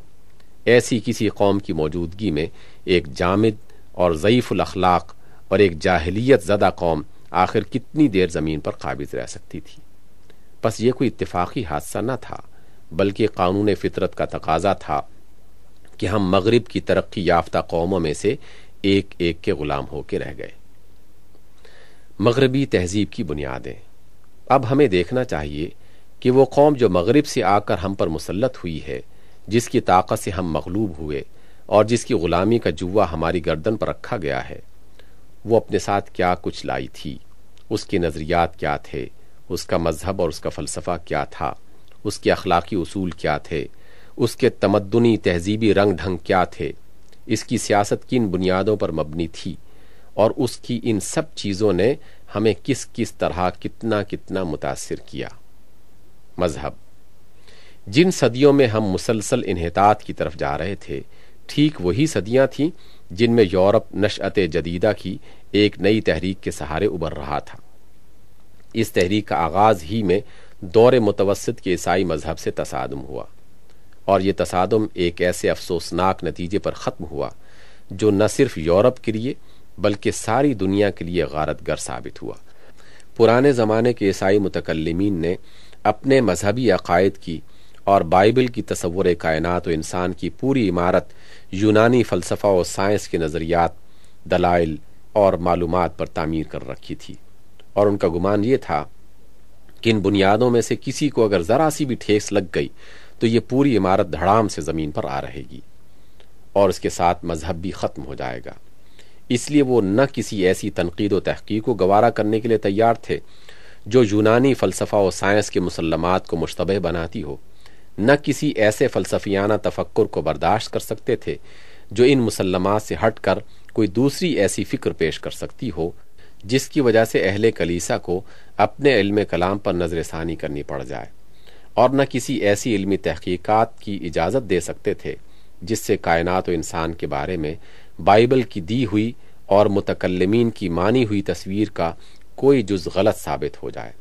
ایسی کسی قوم کی موجودگی میں ایک جامد اور ضعیف الاخلاق اور ایک جاہلیت زدہ قوم آخر کتنی دیر زمین پر قابض رہ سکتی تھی۔ بس یہ کوئی اتفاقی حادثہ نہ تھا، بلکہ قانون فطرت کا تقاضا تھا کہ ہم مغرب کی ترقی یافتہ قوموں میں سے ایک ایک کے غلام ہو کے رہ گئے۔ مغربی تہذیب کی بنیادیں۔ اب ہمیں دیکھنا چاہیے کہ وہ قوم جو مغرب سے آ کر ہم پر مسلط ہوئی ہے، جس کی طاقت سے ہم مغلوب ہوئے اور جس کی غلامی کا جوا ہماری گردن پر رکھا گیا ہے، وہ اپنے ساتھ کیا کچھ لائی تھی؟ اس کے نظریات کیا تھے؟ اس کا مذہب اور اس کا فلسفہ کیا تھا؟ اس کے اخلاقی اصول کیا تھے؟ اس کے تمدنی تہذیبی رنگ ڈھنگ کیا تھے؟ اس کی سیاست کن بنیادوں پر مبنی تھی؟ اور اس کی ان سب چیزوں نے ہمیں کس کس طرح کتنا کتنا متاثر کیا؟ مذہب۔ جن صدیوں میں ہم مسلسل انحطاط کی طرف جا رہے تھے، ٹھیک وہی صدیاں تھیں جن میں یورپ نشعت جدیدہ کی ایک نئی تحریک کے سہارے ابھر رہا تھا۔ اس تحریک کا آغاز ہی میں دور متوسط کے عیسائی مذہب سے تصادم ہوا۔ اور یہ تصادم ایک ایسے افسوسناک نتیجے پر ختم ہوا جو نہ صرف یورپ کے لیے بلکہ ساری دنیا کے لیے غارت گر ثابت ہوا۔ پرانے زمانے کے عیسائی متکلمین نے اپنے مذہبی عقائد کی اور بائبل کی تصور کائنات و انسان کی پوری عمارت یونانی فلسفہ و سائنس کے نظریات، دلائل اور معلومات پر تعمیر کر رکھی تھی۔ اور ان کا گمان یہ تھا کہ ان بنیادوں میں سے کسی کو اگر ذرا سی بھی ٹھیس لگ گئی تو یہ پوری عمارت دھڑام سے زمین پر آ رہے گی اور اس کے ساتھ مذہب بھی ختم ہو جائے گا۔ اس لیے وہ نہ کسی ایسی تنقید و تحقیق کو گوارا کرنے کے لیے تیار تھے جو یونانی فلسفہ و سائنس کے مسلمات کو مشتبہ بناتی ہو۔ نہ کسی ایسے فلسفیانہ تفکر کو برداشت کر سکتے تھے جو ان مسلمات سے ہٹ کر کوئی دوسری ایسی فکر پیش کر سکتی ہو، جس کی وجہ سے اہل کلیسا کو اپنے علم کلام پر نظر ثانی کرنی پڑ جائے۔ اور نہ کسی ایسی علمی تحقیقات کی اجازت دے سکتے تھے، جس سے کائنات و انسان کے بارے میں بائبل کی دی ہوئی اور متکلمین کی مانی ہوئی تصویر کا کوئی جز غلط ثابت ہو جائے۔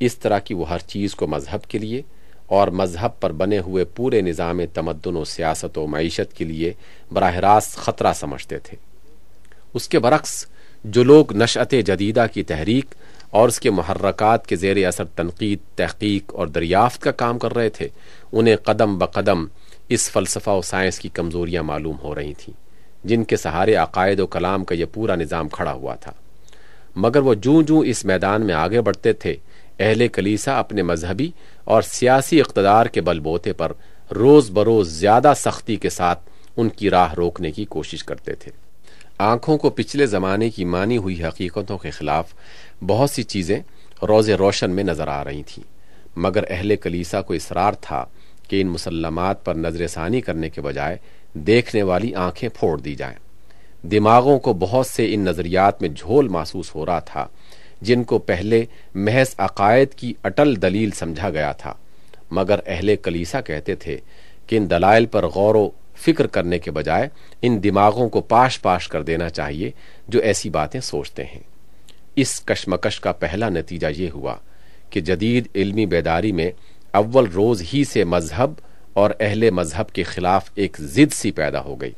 اس طرح کی وہ ہر چیز کو مذہب کے لیے اور مذہب پر بنے ہوئے پورے نظام تمدن و سیاست و معیشت کے لیے براہ راست خطرہ سمجھتے تھے۔ اس کے برعکس، جو لوگ نشعت جدیدہ کی تحریک اور اس کے محرکات کے زیر اثر تنقید، تحقیق اور دریافت کا کام کر رہے تھے۔ انہیں قدم بقدم اس فلسفہ و سائنس کی کمزوریاں معلوم ہو رہی تھیں، جن کے سہارے عقائد و کلام کا یہ پورا نظام کھڑا ہوا تھا۔ مگر وہ جوں جوں اس میدان میں آگے بڑھتے تھے، اہل کلیسا اپنے مذہبی اور سیاسی اقتدار کے بل بوتے پر روز بروز زیادہ سختی کے ساتھ ان کی راہ روکنے کی کوشش کرتے تھے۔ آنکھوں کو پچھلے زمانے کی مانی ہوئی حقیقتوں کے خلاف بہت سی چیزیں روز روشن میں نظر آ رہی تھیں۔ مگر اہل کلیسا کو اصرار تھا کہ ان مسلمات پر نظر ثانی کرنے کے بجائے دیکھنے والی آنکھیں پھوڑ دی جائیں۔ دماغوں کو بہت سے ان نظریات میں جھول محسوس ہو رہا تھا، جن کو پہلے محض عقائد کی اٹل دلیل سمجھا گیا تھا۔ مگر اہل کلیسا کہتے تھے کہ ان دلائل پر غور و فکر کرنے کے بجائے ان دماغوں کو پاش پاش کر دینا چاہیے جو ایسی باتیں سوچتے ہیں۔ اس کشمکش کا پہلا نتیجہ یہ ہوا کہ جدید علمی بیداری میں اول روز ہی سے مذہب اور اہل مذہب کے خلاف ایک ضد سی پیدا ہو گئی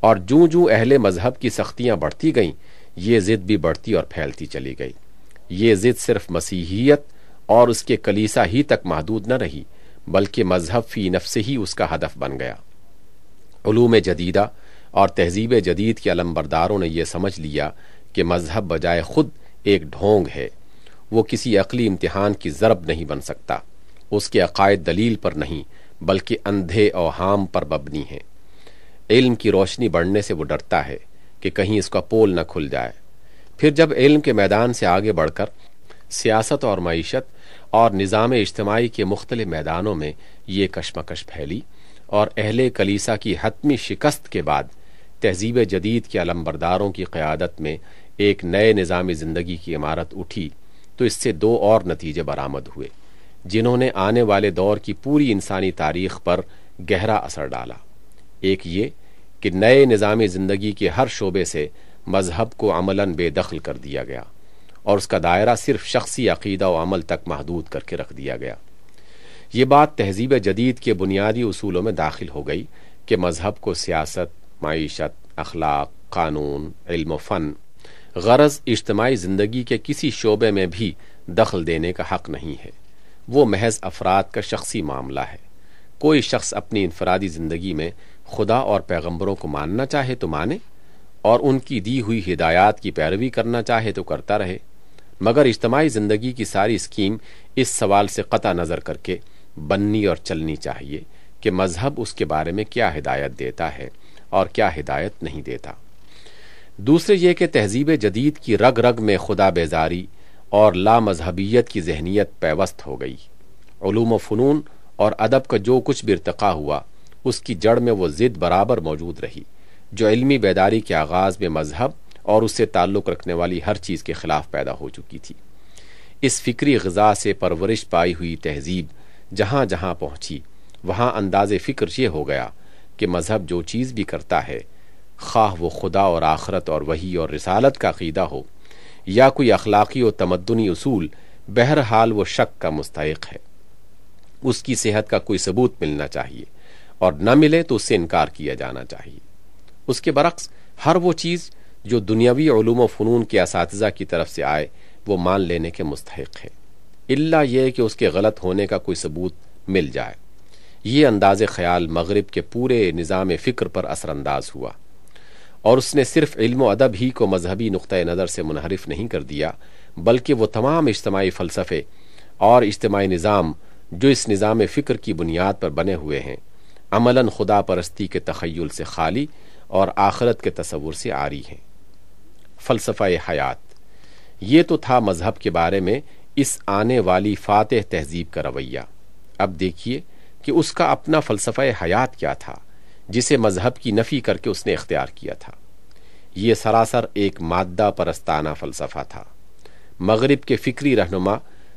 اور جوں جوں اہل مذہب کی سختیاں بڑھتی گئیں، یہ ضد بھی بڑھتی اور پھیلتی چلی گئی۔ یہ ضد صرف مسیحیت اور اس کے کلیسا ہی تک محدود نہ رہی، بلکہ مذہب فی نفس ہی اس کا ہدف بن گیا۔ علوم جدیدہ اور تہذیب جدید کے علم برداروں نے یہ سمجھ لیا کہ مذہب بجائے خود ایک ڈھونگ ہے۔ وہ کسی عقلی امتحان کی ضرب نہیں بن سکتا۔ اس کے عقائد دلیل پر نہیں، بلکہ اندھے اوہام پر مبنی ہیں۔ علم کی روشنی بڑھنے سے وہ ڈرتا ہے کہ کہیں اس کا پول نہ کھل جائے۔ پھر جب علم کے میدان سے آگے بڑھ کر سیاست اور معیشت اور نظام اجتماعی کے مختلف میدانوں میں یہ کشمکش پھیلی اور اہل کلیسا کی حتمی شکست کے بعد تہذیب جدید کے علمبرداروں کی قیادت میں ایک نئے نظام زندگی کی عمارت اٹھی تو اس سے دو اور نتیجے برآمد ہوئے، جنہوں نے آنے والے دور کی پوری انسانی تاریخ پر گہرا اثر ڈالا۔ ایک یہ کہ نئے نظام زندگی کے ہر شعبے سے مذہب کو عملاً بے دخل کر دیا گیا اور اس کا دائرہ صرف شخصی عقیدہ و عمل تک محدود کر کے رکھ دیا گیا۔ یہ بات تہذیب جدید کے بنیادی اصولوں میں داخل ہو گئی کہ مذہب کو سیاست، معیشت، اخلاق، قانون، علم و فن، غرض اجتماعی زندگی کے کسی شعبے میں بھی دخل دینے کا حق نہیں ہے۔ وہ محض افراد کا شخصی معاملہ ہے۔ کوئی شخص اپنی انفرادی زندگی میں خدا اور پیغمبروں کو ماننا چاہے تو مانے اور ان کی دی ہوئی ہدایات کی پیروی کرنا چاہے تو کرتا رہے۔ مگر اجتماعی زندگی کی ساری اسکیم اس سوال سے قطع نظر کر کے بننی اور چلنی چاہیے کہ مذہب اس کے بارے میں کیا ہدایت دیتا ہے اور کیا ہدایت نہیں دیتا۔ دوسرے یہ کہ تہذیب جدید کی رگ رگ میں خدا بیزاری اور لا مذہبیت کی ذہنیت پیوست ہو گئی۔ علوم و فنون اور ادب کا جو کچھ بھی ارتقا ہوا، اس کی جڑ میں وہ ضد برابر موجود رہی، جو علمی بیداری کے آغاز میں مذہب اور اس سے تعلق رکھنے والی ہر چیز کے خلاف پیدا ہو چکی تھی۔ اس فکری غذا سے پرورش پائی ہوئی تہذیب جہاں جہاں پہنچی، وہاں انداز فکر یہ ہو گیا کہ مذہب جو چیز بھی کرتا ہے، خواہ وہ خدا اور آخرت اور وہی اور رسالت کا عقیدہ ہو، یا کوئی اخلاقی و تمدنی اصول، بہرحال وہ شک کا مستحق ہے۔ اس کی صحت کا کوئی ثبوت ملنا چاہیے اور نہ ملے تو اس سے انکار کیا جانا چاہیے۔ اس کے برعکس، ہر وہ چیز جو دنیاوی علوم و فنون کے اساتذہ کی طرف سے آئے، وہ مان لینے کے مستحق ہے۔ اللہ یہ کہ اس کے غلط ہونے کا کوئی ثبوت مل جائے۔ یہ انداز خیال مغرب کے پورے نظام فکر پر اثر انداز ہوا۔ اور اس نے صرف علم و ادب ہی کو مذہبی نقطۂ نظر سے منحرف نہیں کر دیا، بلکہ وہ تمام اجتماعی فلسفے اور اجتماعی نظام جو اس نظام فکر کی بنیاد پر بنے ہوئے ہیں، عملاً خدا پرستی کے تخیل سے خالی اور آخرت کے تصور سے آری ہیں۔ فلسفہ حیات۔ یہ تو تھا مذہب کے بارے میں اس آنے والی فاتح تہذیب کا رویہ۔ اب دیکھیے کہ اس کا اپنا فلسفہ حیات کیا تھا، جسے مذہب کی نفی کر کے اس نے اختیار کیا تھا۔ یہ سراسر ایک مادہ پرستانہ فلسفہ تھا۔ مغرب کے فکری رہنما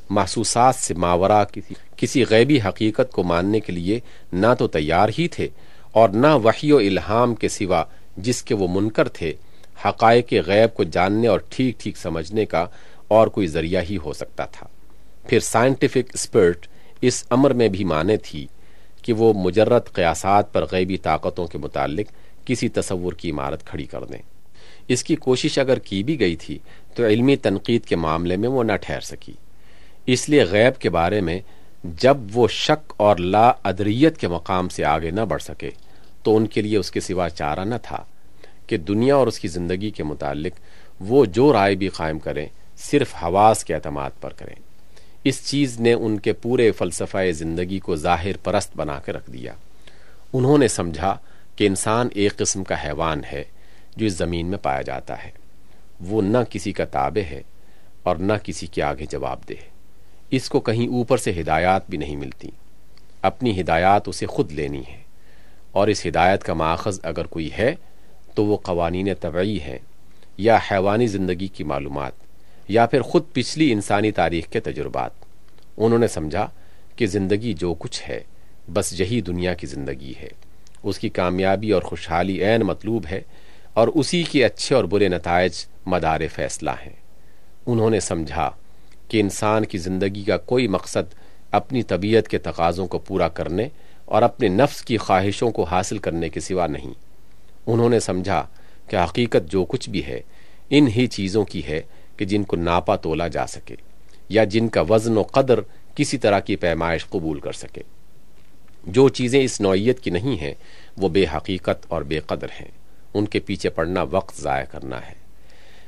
محسوسات سے ماورا کسی کسی غیبی حقیقت کو ماننے کے لیے نہ تو تیار ہی تھے اور نہ وحی و الہام کے سوا جس کے وہ منکر تھے، حقائق غیب کو جاننے اور ٹھیک ٹھیک سمجھنے کا اور کوئی ذریعہ ہی ہو سکتا تھا۔ پھر سائنٹیفک اسپرٹ اس امر میں بھی مانے تھی کہ وہ مجرد قیاسات پر غیبی طاقتوں کے متعلق کسی تصور کی عمارت کھڑی کر دیں۔ اس کی کوشش اگر کی بھی گئی تھی تو علمی تنقید کے معاملے میں وہ نہ ٹھہر سکی۔ اس لیے غیب کے بارے میں جب وہ شک اور لا ادریت کے مقام سے آگے نہ بڑھ سکے تو ان کے لیے اس کے سوا چارہ نہ تھا کہ دنیا اور اس کی زندگی کے متعلق وہ جو رائے بھی قائم کریں صرف حواس کے اعتماد پر کریں۔ اس چیز نے ان کے پورے فلسفہ زندگی کو ظاہر پرست بنا کے رکھ دیا۔ انہوں نے سمجھا کہ انسان ایک قسم کا حیوان ہے جو اس زمین میں پایا جاتا ہے۔ وہ نہ کسی کا تابع ہے اور نہ کسی کے آگے جواب دے اس کو کہیں اوپر سے ہدایات بھی نہیں ملتی۔ اپنی ہدایات اسے خود لینی ہے۔ اور اس ہدایت کا ماخذ اگر کوئی ہے تو وہ قوانین طبعی ہیں یا حیوانی زندگی کی معلومات۔ یا پھر خود پچھلی انسانی تاریخ کے تجربات۔ انہوں نے سمجھا کہ زندگی جو کچھ ہے، بس یہی دنیا کی زندگی ہے۔ اس کی کامیابی اور خوشحالی عین مطلوب ہے اور اسی کے اچھے اور برے نتائج مدار فیصلہ ہیں۔ انہوں نے سمجھا کہ انسان کی زندگی کا کوئی مقصد اپنی طبیعت کے تقاضوں کو پورا کرنے اور اپنے نفس کی خواہشوں کو حاصل کرنے کے سوا نہیں۔ انہوں نے سمجھا کہ حقیقت جو کچھ بھی ہے ان ہی چیزوں کی ہے کہ جن کو ناپا تولا جا سکے یا جن کا وزن و قدر کسی طرح کی پیمائش قبول کر سکے۔ جو چیزیں اس نوعیت کی نہیں ہیں، وہ بے حقیقت اور بے قدر ہیں۔ ان کے پیچھے پڑنا وقت ضائع کرنا ہے۔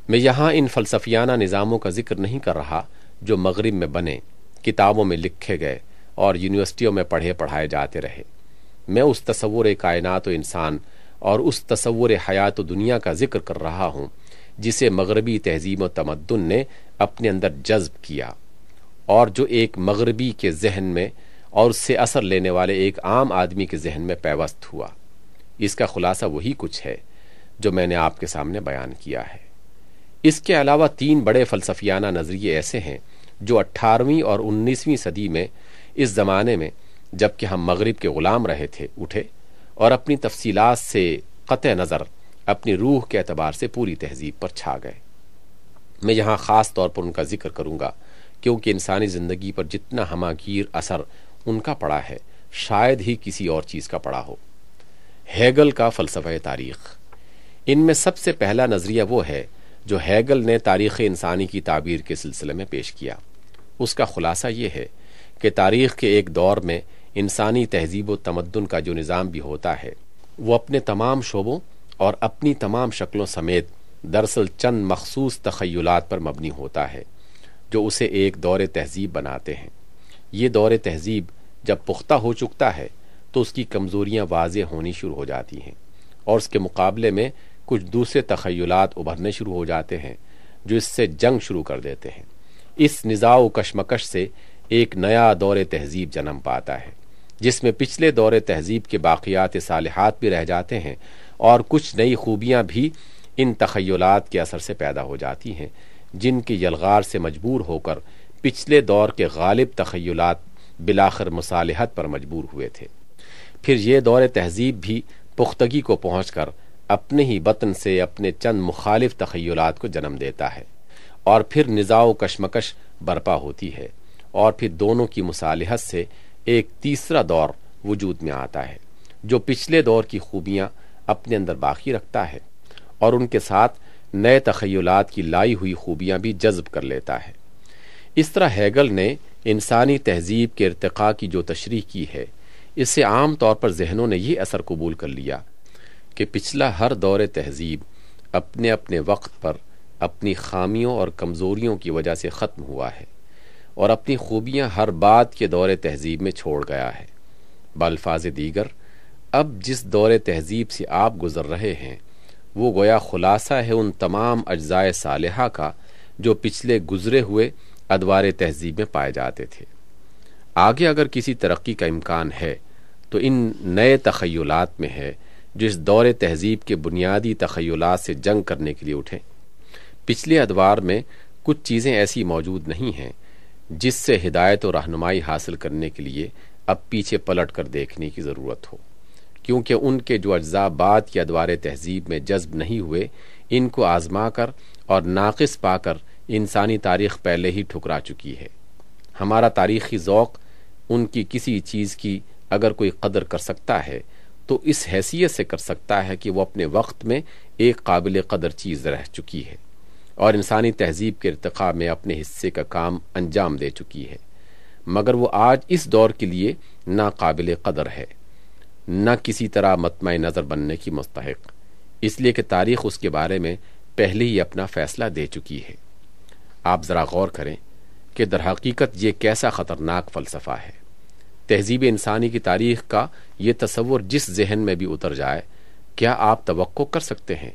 میں یہاں ان فلسفیانہ نظاموں کا ذکر نہیں کر رہا جو مغرب میں بنے، کتابوں میں لکھے گئے اور یونیورسٹیوں میں پڑھے پڑھائے جاتے رہے۔ میں اس تصور کائنات و انسان اور اس تصور حیات و دنیا کا ذکر کر رہا ہوں جسے مغربی تہذیب و تمدن نے اپنے اندر جذب کیا، اور جو ایک مغربی کے ذہن میں اور اس سے اثر لینے والے ایک عام آدمی کے ذہن میں پیوست ہوا۔ اس کا خلاصہ وہی کچھ ہے جو میں نے آپ کے سامنے بیان کیا ہے۔ اس کے علاوہ تین بڑے فلسفیانہ نظریے ایسے ہیں جو اٹھارہویں اور انیسویں صدی میں اس زمانے میں جبکہ ہم مغرب کے غلام رہے تھے، اٹھے اور اپنی تفصیلات سے قطع نظر اپنی روح کے اعتبار سے پوری تہذیب پر چھا گئے۔ میں یہاں خاص طور پر ان کا ذکر کروں گا، کیونکہ انسانی زندگی پر جتنا ہماگیر اثر ان کا پڑا ہے، شاید ہی کسی اور چیز کا پڑا ہو۔ ہیگل کا فلسفہ تاریخ۔ ان میں سب سے پہلا نظریہ وہ ہے جو ہیگل نے تاریخ انسانی کی تعبیر کے سلسلے میں پیش کیا۔ اس کا خلاصہ یہ ہے کہ تاریخ کے ایک دور میں انسانی تہذیب و تمدن کا جو نظام بھی ہوتا ہے، وہ اپنے تمام شعبوں اور اپنی تمام شکلوں سمیت دراصل چند مخصوص تخیلات پر مبنی ہوتا ہے، جو اسے ایک دور تہذیب بناتے ہیں۔ یہ دور تہذیب جب پختہ ہو چکتا ہے، تو اس کی کمزوریاں واضح ہونی شروع ہو جاتی ہیں اور اس کے مقابلے میں کچھ دوسرے تخیلات ابھرنے شروع ہو جاتے ہیں، جو اس سے جنگ شروع کر دیتے ہیں۔ اس نظا و کشمکش سے ایک نیا دور تہذیب جنم پاتا ہے، جس میں پچھلے دور تہذیب کے باقیات صالحات بھی رہ جاتے ہیں اور کچھ نئی خوبیاں بھی ان تخیلات کے اثر سے پیدا ہو جاتی ہیں، جن کے یلغار سے مجبور ہو کر پچھلے دور کے غالب تخیلات بلاخر مصالحت پر مجبور ہوئے تھے۔ پھر یہ دور تہذیب بھی پختگی کو پہنچ کر اپنے ہی بطن سے اپنے چند مخالف تخیلات کو جنم دیتا ہے اور پھر نظا و کشمکش برپا ہوتی ہے اور پھر دونوں کی مصالحت سے ایک تیسرا دور وجود میں آتا ہے، جو پچھلے دور کی خوبیاں اپنے اندر باقی رکھتا ہے اور ان کے ساتھ نئے تخیلات کی لائی ہوئی خوبیاں بھی جذب کر لیتا ہے۔ اس طرح ہیگل نے انسانی تہذیب کے ارتقاء کی جو تشریح کی ہے اس سے عام طور پر ذہنوں نے یہ اثر قبول کر لیا کہ پچھلا ہر دور تہذیب اپنے اپنے وقت پر اپنی خامیوں اور کمزوریوں کی وجہ سے ختم ہوا ہے اور اپنی خوبیاں ہر بات کے دور تہذیب میں چھوڑ گیا ہے۔ بالفاظ دیگر اب جس دور تہذیب سے آپ گزر رہے ہیں، وہ گویا خلاصہ ہے ان تمام اجزائے صالحہ کا جو پچھلے گزرے ہوئے ادوار تہذیب میں پائے جاتے تھے۔ آگے اگر کسی ترقی کا امکان ہے، تو ان نئے تخیلات میں ہے جو اس دور تہذیب کے بنیادی تخیلات سے جنگ کرنے کے لیے اٹھیں۔ پچھلے ادوار میں کچھ چیزیں ایسی موجود نہیں ہیں جس سے ہدایت و رہنمائی حاصل کرنے کے لیے اب پیچھے پلٹ کر دیکھنے کی ضرورت ہو۔ کیونکہ ان کے جو اجزاء بعد کے ادوار تہذیب میں جذب نہیں ہوئے، ان کو آزما کر اور ناقص پا کر انسانی تاریخ پہلے ہی ٹھکرا چکی ہے۔ ہمارا تاریخی ذوق ان کی کسی چیز کی اگر کوئی قدر کر سکتا ہے، تو اس حیثیت سے کر سکتا ہے کہ وہ اپنے وقت میں ایک قابل قدر چیز رہ چکی ہے اور انسانی تہذیب کے ارتقاء میں اپنے حصے کا کام انجام دے چکی ہے۔ مگر وہ آج اس دور کے لیے ناقابل قدر ہے۔ نہ کسی طرح متمع نظر بننے کی مستحق۔ اس لیے کہ تاریخ اس کے بارے میں پہلے ہی اپنا فیصلہ دے چکی ہے۔ آپ ذرا غور کریں کہ در حقیقت یہ کیسا خطرناک فلسفہ ہے۔ تہذیب انسانی کی تاریخ کا یہ تصور جس ذہن میں بھی اتر جائے، کیا آپ توقع کر سکتے ہیں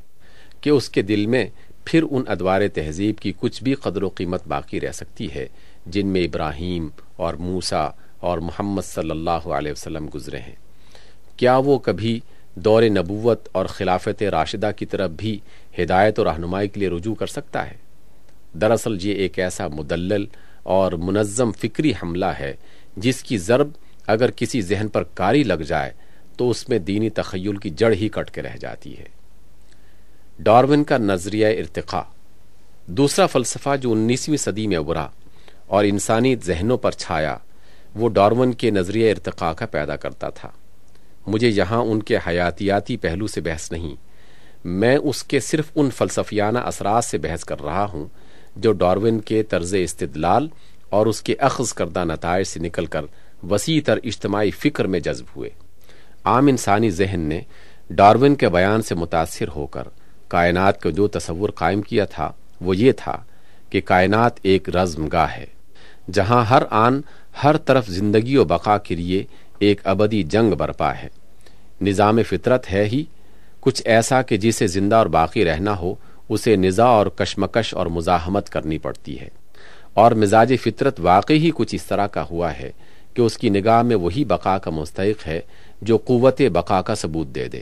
کہ اس کے دل میں پھر ان ادوار تہذیب کی کچھ بھی قدر و قیمت باقی رہ سکتی ہے جن میں ابراہیم اور موسا اور محمد صلی اللہ علیہ وسلم گزرے ہیں؟ کیا وہ کبھی دور نبوت اور خلافت راشدہ کی طرف بھی ہدایت اور رہنمائی کے لیے رجوع کر سکتا ہے؟ دراصل یہ ایک ایسا مدلل اور منظم فکری حملہ ہے جس کی ضرب اگر کسی ذہن پر کاری لگ جائے تو اس میں دینی تخیل کی جڑ ہی کٹ کے رہ جاتی ہے۔ ڈارون کا نظریہ ارتقاء۔ دوسرا فلسفہ جو انیسویں صدی میں ابھرا اور انسانی ذہنوں پر چھایا، وہ ڈارون کے نظریہ ارتقاء کا پیدا کرتا تھا۔ مجھے یہاں ان کے حیاتیاتی پہلو سے بحث نہیں۔ میں اس کے صرف ان فلسفیانہ اثرات سے بحث کر رہا ہوں جو ڈارون کے طرز استدلال اور اس کے اخذ کردہ نتائج سے نکل کر وسیع تر اجتماعی فکر میں جذب ہوئے۔ عام انسانی ذہن نے ڈارون کے بیان سے متاثر ہو کر کائنات کا جو تصور قائم کیا تھا وہ یہ تھا کہ کائنات ایک رزم گاہ ہے، جہاں ہر آن ہر طرف زندگی و بقا کے لیے ایک ابدی جنگ برپا ہے۔ نظام فطرت ہے ہی۔ کچھ ایسا کہ جسے زندہ اور باقی رہنا ہو، اسے نزا اور کشمکش اور مزاحمت کرنی پڑتی ہے۔ اور مزاج فطرت واقعی ہی کچھ اس طرح کا ہوا ہے کہ اس کی نگاہ میں وہی بقا کا مستحق ہے جو قوت بقا کا ثبوت دے دے۔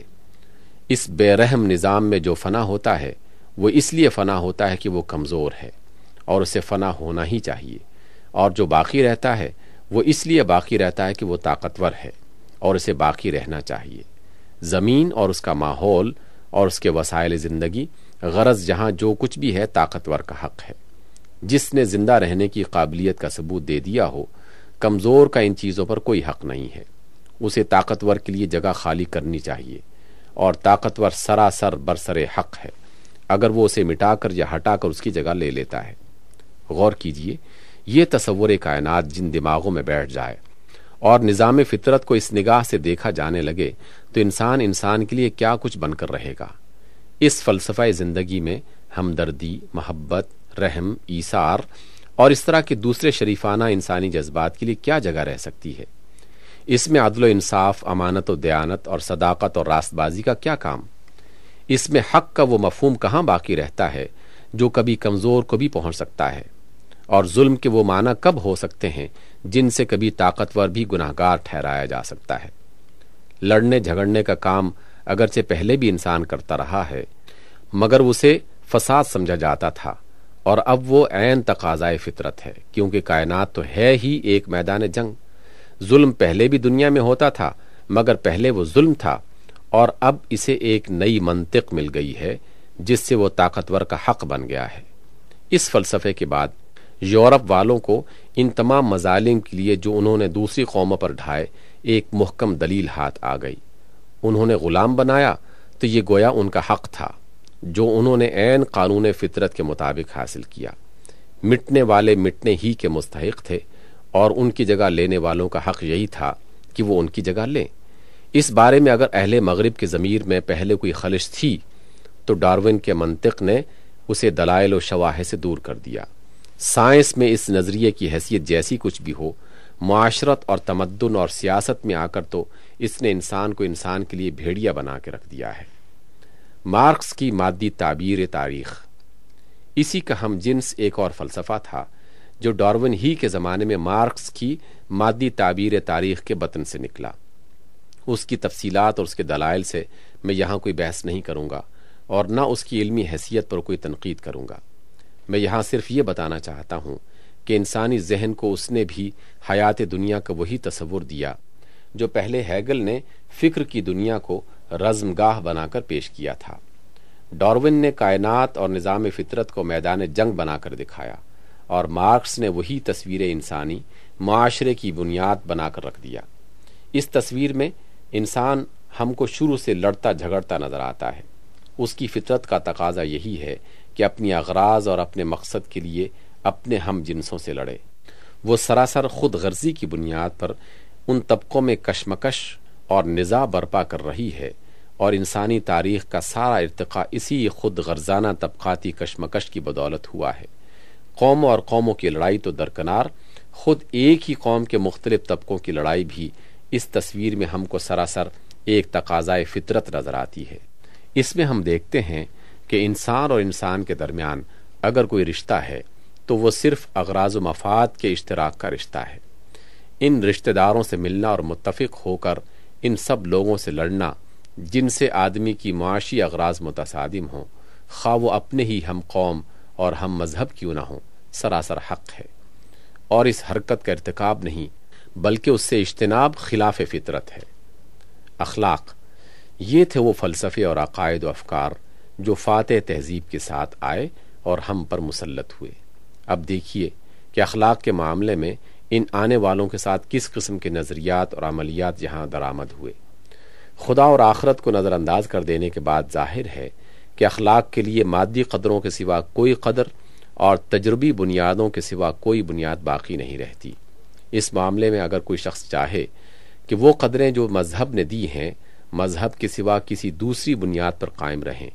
اس بے رحم نظام میں جو فنا ہوتا ہے، وہ اس لیے فنا ہوتا ہے کہ وہ کمزور ہے اور اسے فنا ہونا ہی چاہیے۔ اور جو باقی رہتا ہے وہ اس لیے باقی رہتا ہے کہ وہ طاقتور ہے اور اسے باقی رہنا چاہیے۔ زمین اور اس کا ماحول اور اس کے وسائل زندگی، غرض جہاں جو کچھ بھی ہے، طاقتور کا حق ہے۔ جس نے زندہ رہنے کی قابلیت کا ثبوت دے دیا ہو، کمزور کا ان چیزوں پر کوئی حق نہیں ہے۔ اسے طاقتور کے لیے جگہ خالی کرنی چاہیے اور طاقتور سراسر برسر حق ہے۔ اگر وہ اسے مٹا کر یا ہٹا کر اس کی جگہ لے لیتا ہے۔ غور کیجیے یہ تصور کائنات جن دماغوں میں بیٹھ جائے اور نظام فطرت کو اس نگاہ سے دیکھا جانے لگے تو انسان انسان کے لیے کیا کچھ بن کر رہے گا۔ اس فلسفہ زندگی میں ہمدردی، محبت، رحم، ایثار اور اس طرح کے دوسرے شریفانہ انسانی جذبات کے لیے کیا جگہ رہ سکتی ہے؟ اس میں عدل و انصاف، امانت و دیانت اور صداقت اور راست بازی کا کیا کام؟ اس میں حق کا وہ مفہوم کہاں باقی رہتا ہے جو کبھی کمزور کو بھی پہنچ سکتا ہے؟ اور ظلم کے وہ معنی کب ہو سکتے ہیں جن سے کبھی طاقتور بھی گناہ گار ٹھہرایا جا سکتا ہے۔ لڑنے جھگڑنے کا کام اگرچہ پہلے بھی انسان کرتا رہا ہے، مگر اسے فساد سمجھا جاتا تھا۔ اور اب وہ عین تقاضائے فطرت ہے، کیونکہ کائنات تو ہے ہی ایک میدان جنگ۔ ظلم پہلے بھی دنیا میں ہوتا تھا، مگر پہلے وہ ظلم تھا۔ اور اب اسے ایک نئی منطق مل گئی ہے، جس سے وہ طاقتور کا حق بن گیا ہے۔ اس فلسفے کے بعد یورپ والوں کو ان تمام مظالم کے لیے جو انہوں نے دوسری قوموں پر ڈھائے، ایک محکم دلیل ہاتھ آ گئی۔ انہوں نے غلام بنایا تو یہ گویا ان کا حق تھا، جو انہوں نے عین قانون فطرت کے مطابق حاصل کیا۔ مٹنے والے مٹنے ہی کے مستحق تھے اور ان کی جگہ لینے والوں کا حق یہی تھا کہ وہ ان کی جگہ لیں۔ اس بارے میں اگر اہل مغرب کے ضمیر میں پہلے کوئی خلش تھی تو ڈارون کے منطق نے اسے دلائل و شواہ سے دور کر دیا۔ سائنس میں اس نظریے کی حیثیت جیسی کچھ بھی ہو، معاشرت اور تمدن اور سیاست میں آ کر تو اس نے انسان کو انسان کے لیے بھیڑیا بنا کے رکھ دیا ہے۔ مارکس کی مادی تعبیر تاریخ۔ اسی کا ہم جنس ایک اور فلسفہ تھا، جو ڈارون ہی کے زمانے میں مارکس کی مادی تعبیر تاریخ کے بطن سے نکلا۔ اس کی تفصیلات اور اس کے دلائل سے میں یہاں کوئی بحث نہیں کروں گا اور نہ اس کی علمی حیثیت پر کوئی تنقید کروں گا۔ میں یہاں صرف یہ بتانا چاہتا ہوں کہ انسانی ذہن کو اس نے بھی حیات دنیا کا وہی تصور دیا جو پہلے ہیگل نے فکر کی دنیا کو رزم گاہ بنا کر پیش کیا تھا۔ ڈارون نے کائنات اور نظام فطرت کو میدان جنگ بنا کر دکھایا اور مارکس نے وہی تصویر انسانی معاشرے کی بنیاد بنا کر رکھ دیا۔ اس تصویر میں انسان ہم کو شروع سے لڑتا جھگڑتا نظر آتا ہے۔ اس کی فطرت کا تقاضا یہی ہے کہ اپنی اغراض اور اپنے مقصد کے لیے اپنے ہم جنسوں سے لڑے۔ وہ سراسر خود غرضی کی بنیاد پر ان طبقوں میں کشمکش اور نظا برپا کر رہی ہے اور انسانی تاریخ کا سارا ارتقاء اسی خود غرضانہ طبقاتی کشمکش کی بدولت ہوا ہے۔ قوموں اور قوموں کی لڑائی تو درکنار، خود ایک ہی قوم کے مختلف طبقوں کی لڑائی بھی اس تصویر میں ہم کو سراسر ایک تقاضائے فطرت نظر آتی ہے۔ اس میں ہم دیکھتے ہیں کہ انسان اور انسان کے درمیان اگر کوئی رشتہ ہے تو وہ صرف اغراض و مفاد کے اشتراک کا رشتہ ہے۔ ان رشتہ داروں سے ملنا اور متفق ہو کر ان سب لوگوں سے لڑنا جن سے آدمی کی معاشی اغراض متصادم ہوں، خواہ وہ اپنے ہی ہم قوم اور ہم مذہب کیوں نہ ہوں، سراسر حق ہے۔ اور اس حرکت کا ارتکاب نہیں، بلکہ اس سے اجتناب خلاف فطرت ہے۔ اخلاق، یہ تھے وہ فلسفے اور عقائد و افکار جو فاتح تہذیب کے ساتھ آئے اور ہم پر مسلط ہوئے۔ اب دیکھیے کہ اخلاق کے معاملے میں ان آنے والوں کے ساتھ کس قسم کے نظریات اور عملیات یہاں درآمد ہوئے۔ خدا اور آخرت کو نظر انداز کر دینے کے بعد ظاہر ہے کہ اخلاق کے لیے مادی قدروں کے سوا کوئی قدر اور تجربی بنیادوں کے سوا کوئی بنیاد باقی نہیں رہتی۔ اس معاملے میں اگر کوئی شخص چاہے کہ وہ قدریں جو مذہب نے دی ہیں، مذہب کے سوا کسی دوسری بنیاد پر قائم رہیں۔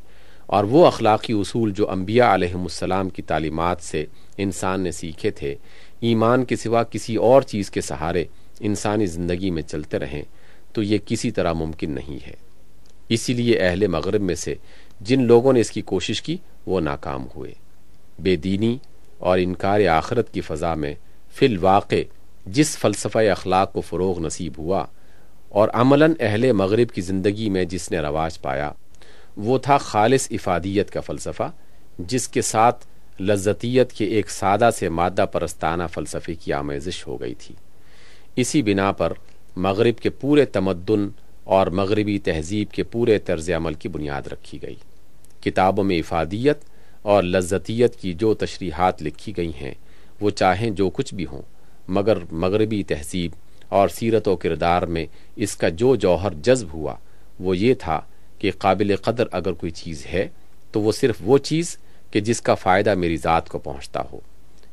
اور وہ اخلاقی اصول جو انبیاء علیہ السلام کی تعلیمات سے انسان نے سیکھے تھے، ایمان کے سوا کسی اور چیز کے سہارے انسانی زندگی میں چلتے رہیں، تو یہ کسی طرح ممکن نہیں ہے۔ اسی لیے اہل مغرب میں سے جن لوگوں نے اس کی کوشش کی، وہ ناکام ہوئے۔ بے دینی اور انکار آخرت کی فضا میں فی الواقع جس فلسفہ اخلاق کو فروغ نصیب ہوا، اور عملاً اہل مغرب کی زندگی میں جس نے رواج پایا وہ تھا خالص افادیت کا فلسفہ، جس کے ساتھ لذتیت کے ایک سادہ سے مادہ پرستانہ فلسفے کی آمیزش ہو گئی تھی۔ اسی بنا پر مغرب کے پورے تمدن اور مغربی تہذیب کے پورے طرز عمل کی بنیاد رکھی گئی۔ کتابوں میں افادیت اور لذتیت کی جو تشریحات لکھی گئی ہیں، وہ چاہیں جو کچھ بھی ہوں، مگر مغربی تہذیب اور سیرت و کردار میں اس کا جو جوہر جذب ہوا، وہ یہ تھا کہ قابل قدر اگر کوئی چیز ہے تو وہ صرف وہ چیز کہ جس کا فائدہ میری ذات کو پہنچتا ہو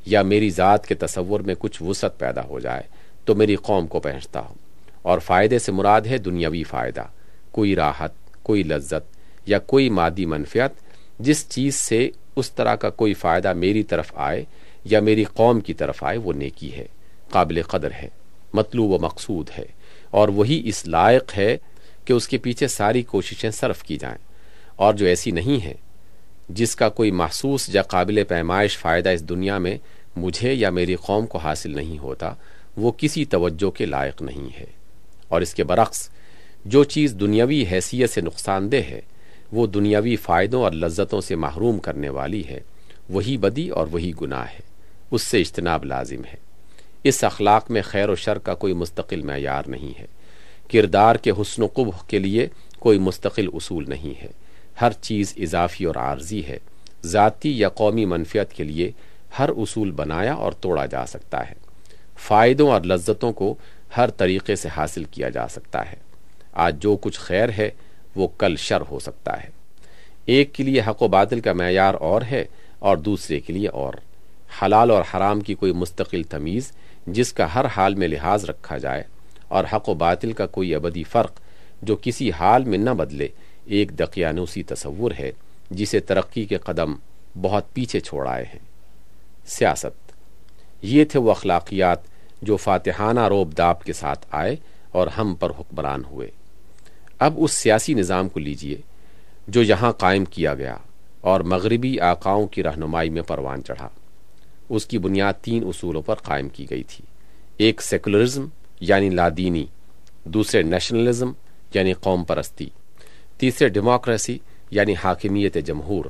یا میری ذات کے تصور میں کچھ وسعت پیدا ہو جائے تو میری قوم کو پہنچتا ہو اور فائدے سے مراد ہے دنیاوی فائدہ، کوئی راحت، کوئی لذت یا کوئی مادی منفیت جس چیز سے اس طرح کا کوئی فائدہ میری طرف آئے یا میری قوم کی طرف آئے وہ نیکی ہے، قابل قدر ہے، مطلوب و مقصود ہے اور وہی اس لائق ہے کہ اس کے پیچھے ساری کوششیں صرف کی جائیں۔ اور جو ایسی نہیں ہے جس کا کوئی محسوس یا قابل پیمائش فائدہ اس دنیا میں مجھے یا میری قوم کو حاصل نہیں ہوتا، وہ کسی توجہ کے لائق نہیں ہے۔ اور اس کے برعکس، جو چیز دنیاوی حیثیت سے نقصان دہ ہے، وہ دنیاوی فائدوں اور لذتوں سے محروم کرنے والی ہے۔ وہی بدی اور وہی گناہ ہے، اس سے اجتناب لازم ہے۔ اس اخلاق میں خیر و شر کا کوئی مستقل معیار نہیں ہے۔ کردار کے حسن و قبح کے لیے کوئی مستقل اصول نہیں ہے۔ ہر چیز اضافی اور عارضی ہے۔ ذاتی یا قومی منفیت کے لیے ہر اصول بنایا اور توڑا جا سکتا ہے۔ فائدوں اور لذتوں کو ہر طریقے سے حاصل کیا جا سکتا ہے۔ آج جو کچھ خیر ہے، وہ کل شر ہو سکتا ہے۔ ایک کے لیے حق و باطل کا معیار اور ہے اور دوسرے کے لیے اور۔ حلال اور حرام کی کوئی مستقل تمیز جس کا ہر حال میں لحاظ رکھا جائے اور حق و باطل کا کوئی ابدی فرق جو کسی حال میں نہ بدلے، ایک دقیانوسی تصور ہے جسے ترقی کے قدم بہت پیچھے چھوڑ آئے ہیں۔ سیاست۔ یہ تھے وہ اخلاقیات جو فاتحانہ روب داب کے ساتھ آئے اور ہم پر حکمران ہوئے۔ اب اس سیاسی نظام کو لیجیے جو یہاں قائم کیا گیا اور مغربی آقاؤں کی رہنمائی میں پروان چڑھا۔ اس کی بنیاد تین اصولوں پر قائم کی گئی تھی۔ ایک سیکولرزم یعنی لادینی دوسرے نیشنلزم یعنی قوم پرستی، تیسرے ڈیموکریسی یعنی حاکمیت جمہور۔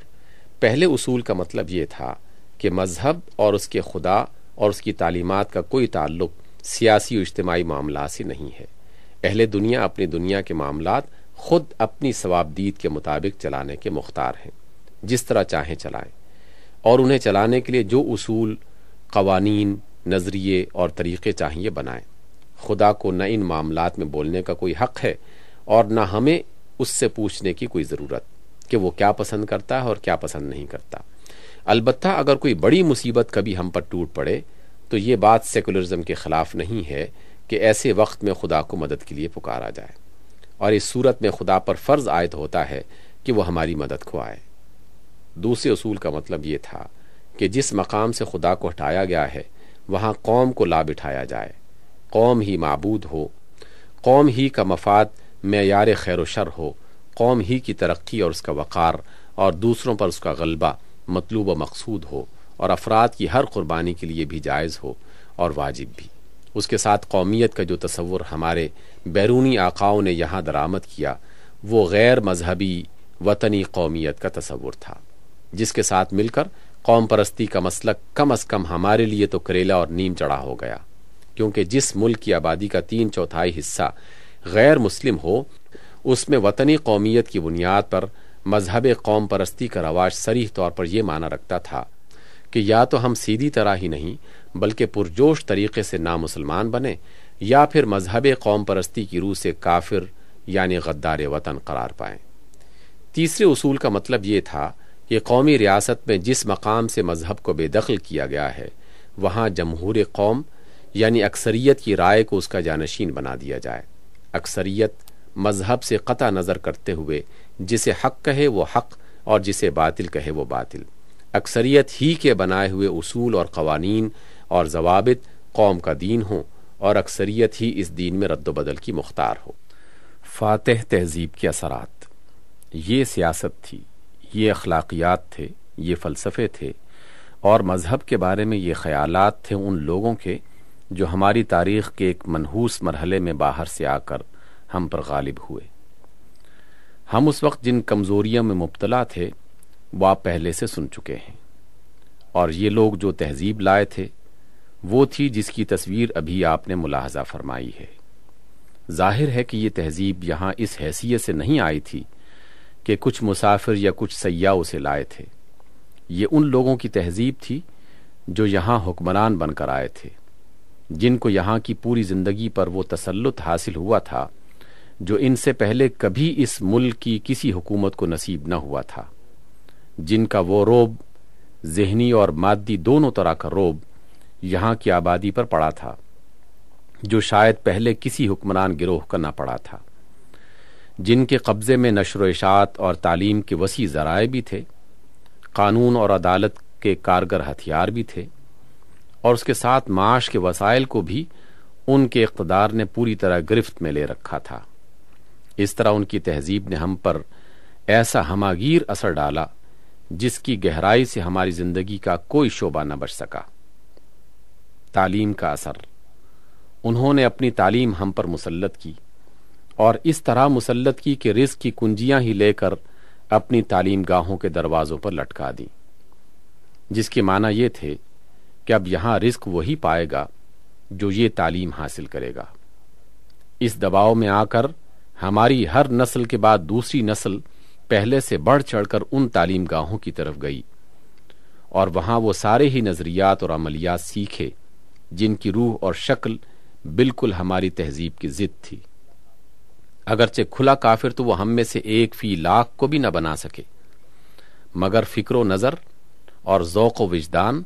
پہلے اصول کا مطلب یہ تھا کہ مذہب اور اس کے خدا اور اس کی تعلیمات کا کوئی تعلق سیاسی و اجتماعی معاملات سے نہیں ہے۔ اہل دنیا اپنی دنیا کے معاملات خود اپنی ثوابدید کے مطابق چلانے کے مختار ہیں، جس طرح چاہیں چلائیں۔ اور انہیں چلانے کے لیے جو اصول، قوانین، نظریے اور طریقے چاہیے بنائیں۔ خدا کو نہ ان معاملات میں بولنے کا کوئی حق ہے اور نہ ہمیں اس سے پوچھنے کی کوئی ضرورت کہ وہ کیا پسند کرتا ہے اور کیا پسند نہیں کرتا۔ البتہ اگر کوئی بڑی مصیبت کبھی ہم پر ٹوٹ پڑے تو یہ بات سیکولرزم کے خلاف نہیں ہے کہ ایسے وقت میں خدا کو مدد کے لیے پکارا جائے۔ اور اس صورت میں خدا پر فرض عائد ہوتا ہے کہ وہ ہماری مدد کو آئے۔ دوسرے اصول کا مطلب یہ تھا کہ جس مقام سے خدا کو ہٹایا گیا ہے، وہاں قوم کو لا بٹھایا جائے۔ قوم ہی معبود ہو۔ قوم ہی کا مفاد معیار خیر و شر ہو۔ قوم ہی کی ترقی اور اس کا وقار اور دوسروں پر اس کا غلبہ مطلوب و مقصود ہو اور افراد کی ہر قربانی کے لیے بھی جائز ہو اور واجب بھی۔ اس کے ساتھ قومیت کا جو تصور ہمارے بیرونی آقاؤں نے یہاں درآمد کیا، وہ غیر مذہبی وطنی قومیت کا تصور تھا، جس کے ساتھ مل کر قوم پرستی کا مسلک کم از کم ہمارے لیے تو کریلا اور نیم چڑھا ہو گیا۔ کیونکہ جس ملک کی آبادی کا تین چوتھائی حصہ غیر مسلم ہو، اس میں وطنی قومیت کی بنیاد پر مذہب قوم پرستی کا رواج سریح طور پر یہ معنی رکھتا تھا کہ یا تو ہم سیدھی طرح ہی نہیں، بلکہ پرجوش طریقے سے نامسلمان بنے یا پھر مذہب قوم پرستی کی روح سے کافر یعنی غدار وطن قرار پائیں۔ تیسرے اصول کا مطلب یہ تھا کہ قومی ریاست میں جس مقام سے مذہب کو بے دخل کیا گیا ہے، وہاں جمہور قوم یعنی اکثریت کی رائے کو اس کا جانشین بنا دیا جائے۔ اکثریت مذہب سے قطع نظر کرتے ہوئے جسے حق کہے وہ حق اور جسے باطل کہے وہ باطل۔ اکثریت ہی کے بنائے ہوئے اصول اور قوانین اور ضوابط قوم کا دین ہوں اور اکثریت ہی اس دین میں رد و بدل کی مختار ہو۔ فاتح تہذیب کے اثرات۔ یہ سیاست تھی، یہ اخلاقیات تھے، یہ فلسفے تھے اور مذہب کے بارے میں یہ خیالات تھے ان لوگوں کے جو ہماری تاریخ کے ایک منحوس مرحلے میں باہر سے آ کر ہم پر غالب ہوئے۔ ہم اس وقت جن کمزوریوں میں مبتلا تھے، وہ آپ پہلے سے سن چکے ہیں۔ اور یہ لوگ جو تہذیب لائے تھے، وہ تھی جس کی تصویر ابھی آپ نے ملاحظہ فرمائی ہے۔ ظاہر ہے کہ یہ تہذیب یہاں اس حیثیت سے نہیں آئی تھی کہ کچھ مسافر یا کچھ سیاح اسے لائے تھے۔ یہ ان لوگوں کی تہذیب تھی جو یہاں حکمران بن کر آئے تھے۔ جن کو یہاں کی پوری زندگی پر وہ تسلط حاصل ہوا تھا، جو ان سے پہلے کبھی اس ملک کی کسی حکومت کو نصیب نہ ہوا تھا۔ جن کا وہ روب، ذہنی اور مادی دونوں طرح کا روب، یہاں کی آبادی پر پڑا تھا، جو شاید پہلے کسی حکمران گروہ کا نہ پڑا تھا۔ جن کے قبضے میں نشر و اشاعت اور تعلیم کے وسیع ذرائع بھی تھے، قانون اور عدالت کے کارگر ہتھیار بھی تھے۔ اور اس کے ساتھ معاش کے وسائل کو بھی ان کے اقتدار نے پوری طرح گرفت میں لے رکھا تھا۔ اس طرح ان کی تہذیب نے ہم پر ایسا ہماگیر اثر ڈالا جس کی گہرائی سے ہماری زندگی کا کوئی شعبہ نہ بچ سکا۔ تعلیم کا اثر۔ انہوں نے اپنی تعلیم ہم پر مسلط کی اور اس طرح مسلط کی کہ رزق کی کنجیاں ہی لے کر اپنی تعلیم گاہوں کے دروازوں پر لٹکا دی جس کے معنی یہ تھے کہ اب یہاں رزق وہی پائے گا جو یہ تعلیم حاصل کرے گا۔ اس دباؤ میں آ کر ہماری ہر نسل کے بعد دوسری نسل پہلے سے بڑھ چڑھ کر ان تعلیم گاہوں کی طرف گئی۔ اور وہاں وہ سارے ہی نظریات اور عملیات سیکھے جن کی روح اور شکل بالکل ہماری تہذیب کی ضد تھی۔ اگرچہ کھلا کافر تو وہ ہم میں سے ایک فی لاکھ کو بھی نہ بنا سکے، مگر فکر و نظر اور ذوق و وجدان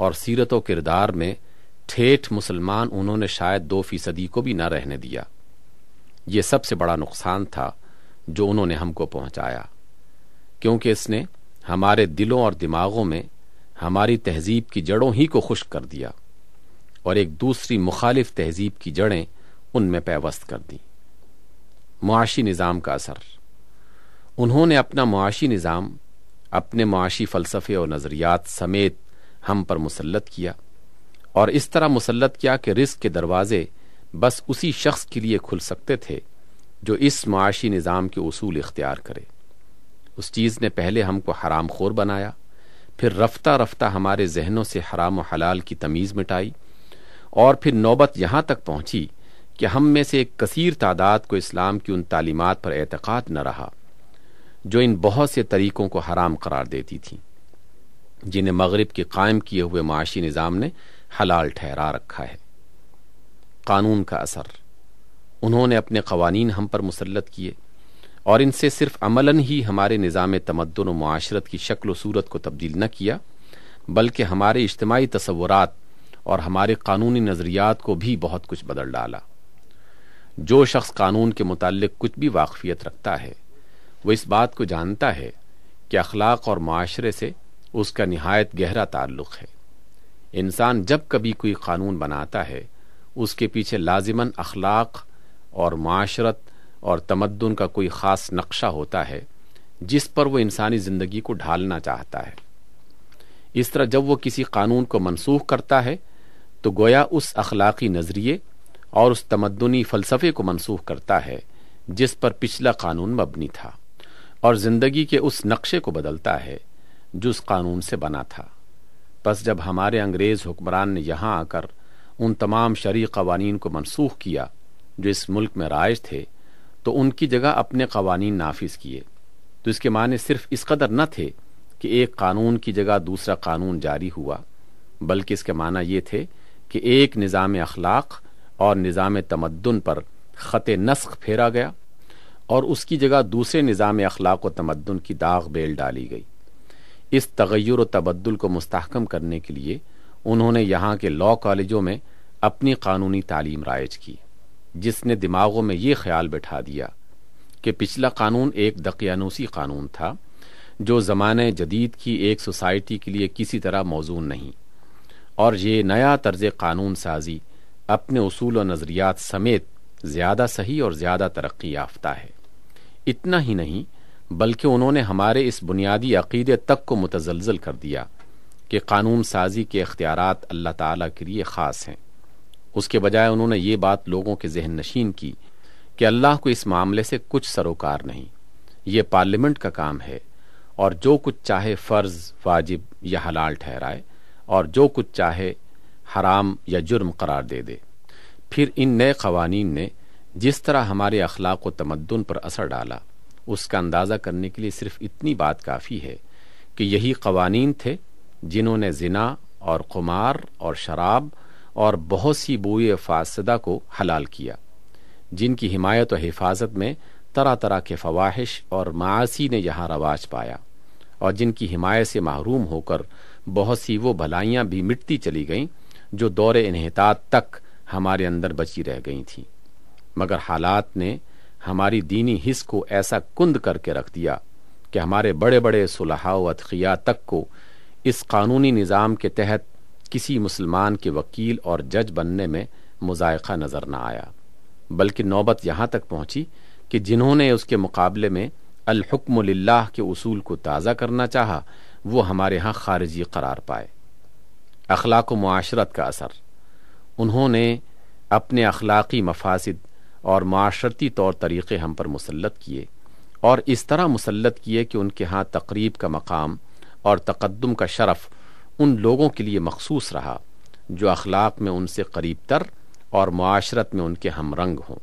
اور سیرت و کردار میں ٹھیٹھ مسلمان انہوں نے شاید دو فیصدی کو بھی نہ رہنے دیا۔ یہ سب سے بڑا نقصان تھا جو انہوں نے ہم کو پہنچایا۔ کیونکہ اس نے ہمارے دلوں اور دماغوں میں ہماری تہذیب کی جڑوں ہی کو خشک کر دیا اور ایک دوسری مخالف تہذیب کی جڑیں ان میں پیوست کر دیں۔ معاشی نظام کا اثر۔ انہوں نے اپنا معاشی نظام، اپنے معاشی فلسفے اور نظریات سمیت ہم پر مسلط کیا اور اس طرح مسلط کیا کہ رزق کے دروازے بس اسی شخص کے لیے کھل سکتے تھے جو اس معاشی نظام کے اصول اختیار کرے۔ اس چیز نے پہلے ہم کو حرام خور بنایا، پھر رفتہ رفتہ ہمارے ذہنوں سے حرام و حلال کی تمیز مٹائی اور پھر نوبت یہاں تک پہنچی کہ ہم میں سے ایک کثیر تعداد کو اسلام کی ان تعلیمات پر اعتقاد نہ رہا، جو ان بہت سے طریقوں کو حرام قرار دیتی تھیں۔ جنہیں مغرب کے قائم کیے ہوئے معاشی نظام نے حلال ٹھہرا رکھا ہے۔ قانون کا اثر۔ انہوں نے اپنے قوانین ہم پر مسلط کیے اور ان سے صرف عملاً ہی ہمارے نظام تمدن و معاشرت کی شکل و صورت کو تبدیل نہ کیا، بلکہ ہمارے اجتماعی تصورات اور ہمارے قانونی نظریات کو بھی بہت کچھ بدل ڈالا۔ جو شخص قانون کے متعلق کچھ بھی واقفیت رکھتا ہے، وہ اس بات کو جانتا ہے کہ اخلاق اور معاشرے سے اس کا نہایت گہرا تعلق ہے۔ انسان جب کبھی کوئی قانون بناتا ہے، اس کے پیچھے لازماً اخلاق اور معاشرت اور تمدن کا کوئی خاص نقشہ ہوتا ہے، جس پر وہ انسانی زندگی کو ڈھالنا چاہتا ہے۔ اس طرح جب وہ کسی قانون کو منسوخ کرتا ہے، تو گویا اس اخلاقی نظریے اور اس تمدنی فلسفے کو منسوخ کرتا ہے، جس پر پچھلا قانون مبنی تھا اور زندگی کے اس نقشے کو بدلتا ہے۔ جو اس قانون سے بنا تھا۔ بس جب ہمارے انگریز حکمران نے یہاں آ کر ان تمام شرعی قوانین کو منسوخ کیا، جو اس ملک میں رائج تھے، تو ان کی جگہ اپنے قوانین نافذ کیے۔ تو اس کے معنی صرف اس قدر نہ تھے کہ ایک قانون کی جگہ دوسرا قانون جاری ہوا، بلکہ اس کے معنی یہ تھے کہ ایک نظام اخلاق اور نظام تمدن پر خط نسخ پھیرا گیا اور اس کی جگہ دوسرے نظام اخلاق و تمدن کی داغ بیل ڈالی گئی۔ اس تغیر و تبدل کو مستحکم کرنے کے لیے انہوں نے یہاں کے لا کالجوں میں اپنی قانونی تعلیم رائج کی، جس نے دماغوں میں یہ خیال بٹھا دیا کہ پچھلا قانون ایک دقیانوسی قانون تھا، جو زمانے جدید کی ایک سوسائٹی کے لیے کسی طرح موزون نہیں۔ اور یہ نیا طرز قانون سازی اپنے اصول و نظریات سمیت زیادہ صحیح اور زیادہ ترقی یافتہ ہے۔ اتنا ہی نہیں بلکہ انہوں نے ہمارے اس بنیادی عقیدے تک کو متزلزل کر دیا کہ قانون سازی کے اختیارات اللہ تعالی کے لیے خاص ہیں۔ اس کے بجائے انہوں نے یہ بات لوگوں کے ذہن نشین کی کہ اللہ کو اس معاملے سے کچھ سروکار نہیں۔ یہ پارلیمنٹ کا کام ہے اور جو کچھ چاہے فرض، واجب یا حلال ٹھہرائے اور جو کچھ چاہے حرام یا جرم قرار دے دے۔ پھر ان نئے قوانین نے جس طرح ہمارے اخلاق و تمدن پر اثر ڈالا اس کا اندازہ کرنے کے لیے صرف اتنی بات کافی ہے کہ یہی قوانین تھے جنہوں نے زنا اور قمار اور شراب اور بہت سی بوئے فاسدہ کو حلال کیا، جن کی حمایت و حفاظت میں طرح طرح کے فواہش اور معاشی نے یہاں رواج پایا اور جن کی حمایت سے محروم ہو کر بہت سی وہ بھلائیاں بھی مٹتی چلی گئیں جو دور انحطاط تک ہمارے اندر بچی رہ گئی تھیں۔ مگر حالات نے ہماری دینی حص کو ایسا کند کر کے رکھ دیا کہ ہمارے بڑے بڑے صلحاء و ادخیہ تک کو اس قانونی نظام کے تحت کسی مسلمان کے وکیل اور جج بننے میں مذائقہ نظر نہ آیا، بلکہ نوبت یہاں تک پہنچی کہ جنہوں نے اس کے مقابلے میں الحکم للہ کے اصول کو تازہ کرنا چاہا، وہ ہمارے ہاں خارجی قرار پائے۔ اخلاق و معاشرت کا اثر۔ انہوں نے اپنے اخلاقی مفاسد اور معاشرتی طور طریقے ہم پر مسلط کیے اور اس طرح مسلط کیے کہ ان کے ہاں تقریب کا مقام اور تقدم کا شرف ان لوگوں کے لیے مخصوص رہا جو اخلاق میں ان سے قریب تر اور معاشرت میں ان کے ہم رنگ ہوں۔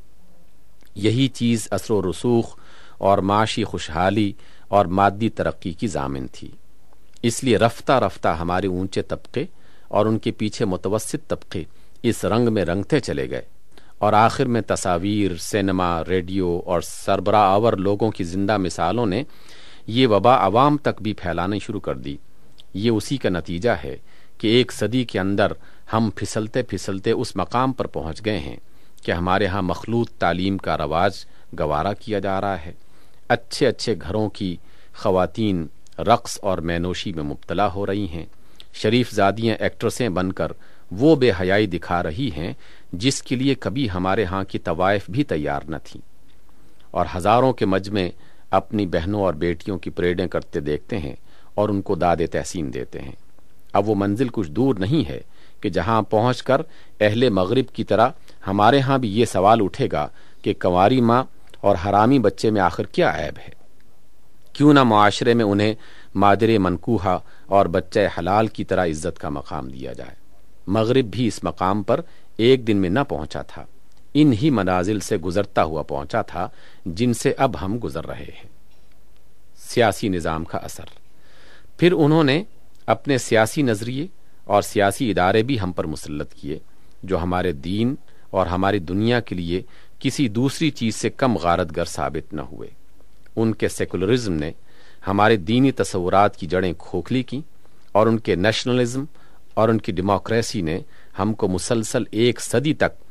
یہی چیز اثر و رسوخ اور معاشی خوشحالی اور مادی ترقی کی ضامن تھی۔ اس لیے رفتہ رفتہ ہمارے اونچے طبقے اور ان کے پیچھے متوسط طبقے اس رنگ میں رنگتے چلے گئے۔ اور آخر میں تصاویر، سینما، ریڈیو اور سربراہ آور لوگوں کی زندہ مثالوں نے یہ وبا عوام تک بھی پھیلانا شروع کر دی۔ یہ اسی کا نتیجہ ہے کہ ایک صدی کے اندر ہم پھسلتے پھسلتے اس مقام پر پہنچ گئے ہیں کہ ہمارے ہاں مخلوط تعلیم کا رواج گوارا کیا جا رہا ہے۔ اچھے اچھے گھروں کی خواتین رقص اور مینوشی میں مبتلا ہو رہی ہیں۔ شریف زادیاں ایکٹرسیں بن کر وہ بے حیائی دکھا رہی ہیں جس کے لیے کبھی ہمارے ہاں کی طوائف بھی تیار نہ تھیں۔ اور ہزاروں کے مجمع اپنی بہنوں اور بیٹیوں کی پریڈیں کرتے دیکھتے ہیں اور ان کو داد تحسین دیتے ہیں۔ اب وہ منزل کچھ دور نہیں ہے کہ جہاں پہنچ کر اہل مغرب کی طرح ہمارے ہاں بھی یہ سوال اٹھے گا کہ کنواری ماں اور حرامی بچے میں آخر کیا عیب ہے؟ کیوں نہ معاشرے میں انہیں مادر منکوہا اور بچہ حلال کی طرح عزت کا مقام دیا جائے؟ مغرب بھی اس مقام پر ایک دن میں نہ پہنچا تھا۔ ان ہی منازل سے گزرتا ہوا پہنچا تھا جن سے اب ہم گزر رہے ہیں۔ سیاسی نظام کا اثر۔ پھر انہوں نے اپنے سیاسی نظریے اور سیاسی ادارے بھی ہم پر مسلط کیے، جو ہمارے دین اور ہماری دنیا کے لیے کسی دوسری چیز سے کم غارت گر ثابت نہ ہوئے۔ ان کے سیکولرزم نے ہمارے دینی تصورات کی جڑیں کھوکھلی کی اور ان کے نیشنلزم اور ان کی ڈیموکریسی نے ہم کو مسلسل ایک صدی تک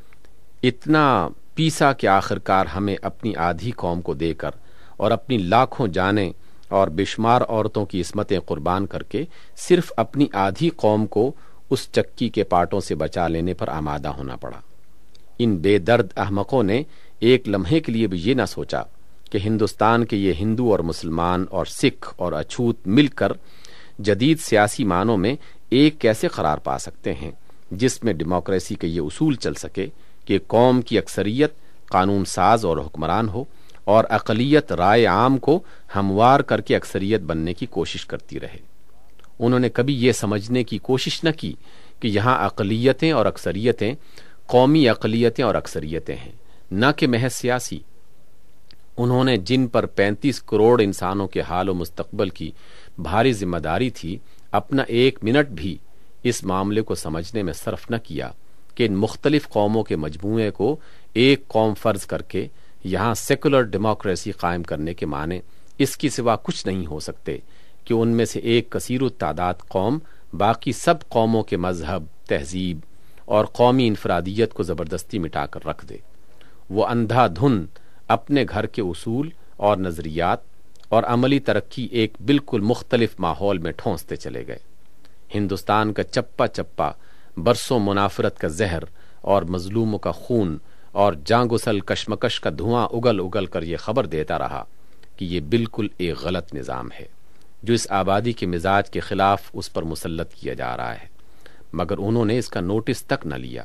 اتنا پیسا کہ آخر کار ہمیں اپنی آدھی قوم کو دے کر اور اپنی لاکھوں جانے اور بشمار عورتوں کی عصمتیں قربان کر کے صرف اپنی آدھی قوم کو اس چکی کے پاٹوں سے بچا لینے پر آمادہ ہونا پڑا۔ ان بے درد احمقوں نے ایک لمحے کے لیے بھی یہ نہ سوچا کہ ہندوستان کے یہ ہندو اور مسلمان اور سکھ اور اچھوت مل کر جدید سیاسی معنوں میں ایک کیسے قرار پا سکتے ہیں جس میں ڈیموکریسی کے یہ اصول چل سکے کہ قوم کی اکثریت قانون ساز اور حکمران ہو اور اقلیت رائے عام کو ہموار کر کے اکثریت بننے کی کوشش کرتی رہے۔ انہوں نے کبھی یہ سمجھنے کی کوشش نہ کی کہ یہاں اقلیتیں اور اکثریتیں قومی اقلیتیں اور اکثریتیں ہیں، نہ کہ محض سیاسی۔ انہوں نے جن پر پینتیس کروڑ انسانوں کے حال و مستقبل کی بھاری ذمہ داری تھی اپنا ایک منٹ بھی اس معاملے کو سمجھنے میں صرف نہ کیا کہ ان مختلف قوموں کے مجموعے کو ایک قوم فرض کر کے یہاں سیکولر ڈیموکریسی قائم کرنے کے معنی اس کی سوا کچھ نہیں ہو سکتے کہ ان میں سے ایک کثیر تعداد قوم، باقی سب قوموں کے مذہب، تہذیب اور قومی انفرادیت کو زبردستی مٹا کر رکھ دے۔ وہ اندھا دھن اپنے گھر کے اصول اور نظریات اور عملی ترقی ایک بالکل مختلف ماحول میں ٹھونستے چلے گئے۔ ہندوستان کا چپا چپا، برسوں منافرت کا زہر اور مظلوموں کا خون اور جانگسل کشمکش کا دھواں اگل اگل کر یہ خبر دیتا رہا کہ یہ بالکل ایک غلط نظام ہے، جو اس آبادی کے مزاج کے خلاف اس پر مسلط کیا جا رہا ہے۔ مگر انہوں نے اس کا نوٹس تک نہ لیا۔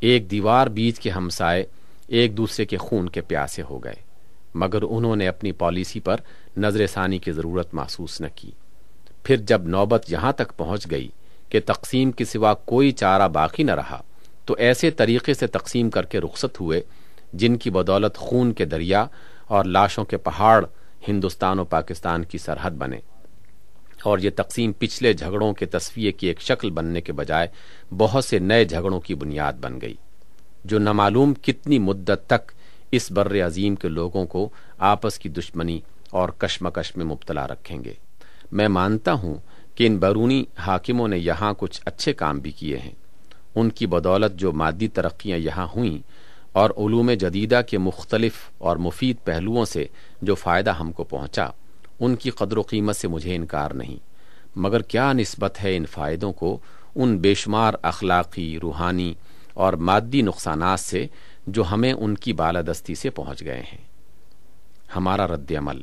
ایک دیوار بیچ کے ہمسائے ایک دوسرے کے خون کے پیاسے ہو گئے۔ مگر انہوں نے اپنی پالیسی پر نظر ثانی کی ضرورت محسوس نہ کی۔ پھر جب نوبت یہاں تک پہنچ گئی کہ تقسیم کے سوا کوئی چارہ باقی نہ رہا، تو ایسے طریقے سے تقسیم کر کے رخصت ہوئے، جن کی بدولت خون کے دریا اور لاشوں کے پہاڑ ہندوستان و پاکستان کی سرحد بنے۔ اور یہ تقسیم پچھلے جھگڑوں کے تصویے کی ایک شکل بننے کے بجائے بہت سے نئے جھگڑوں کی بنیاد بن گئی، جو نامعلوم کتنی مدت تک اس بر عظیم کے لوگوں کو آپس کی دشمنی اور کشمکش میں مبتلا رکھیں گے۔ میں مانتا ہوں کہ ان بیرونی حاکموں نے یہاں کچھ اچھے کام بھی کیے ہیں۔ ان کی بدولت جو مادی ترقیاں یہاں ہوئیں اور علوم جدیدہ کے مختلف اور مفید پہلوؤں سے جو فائدہ ہم کو پہنچا، ان کی قدر و قیمت سے مجھے انکار نہیں۔ مگر کیا نسبت ہے ان فائدوں کو ان بے شمار اخلاقی، روحانی اور مادی نقصانات سے جو ہمیں ان کی بالادستی سے پہنچ گئے ہیں۔ ہمارا رد عمل۔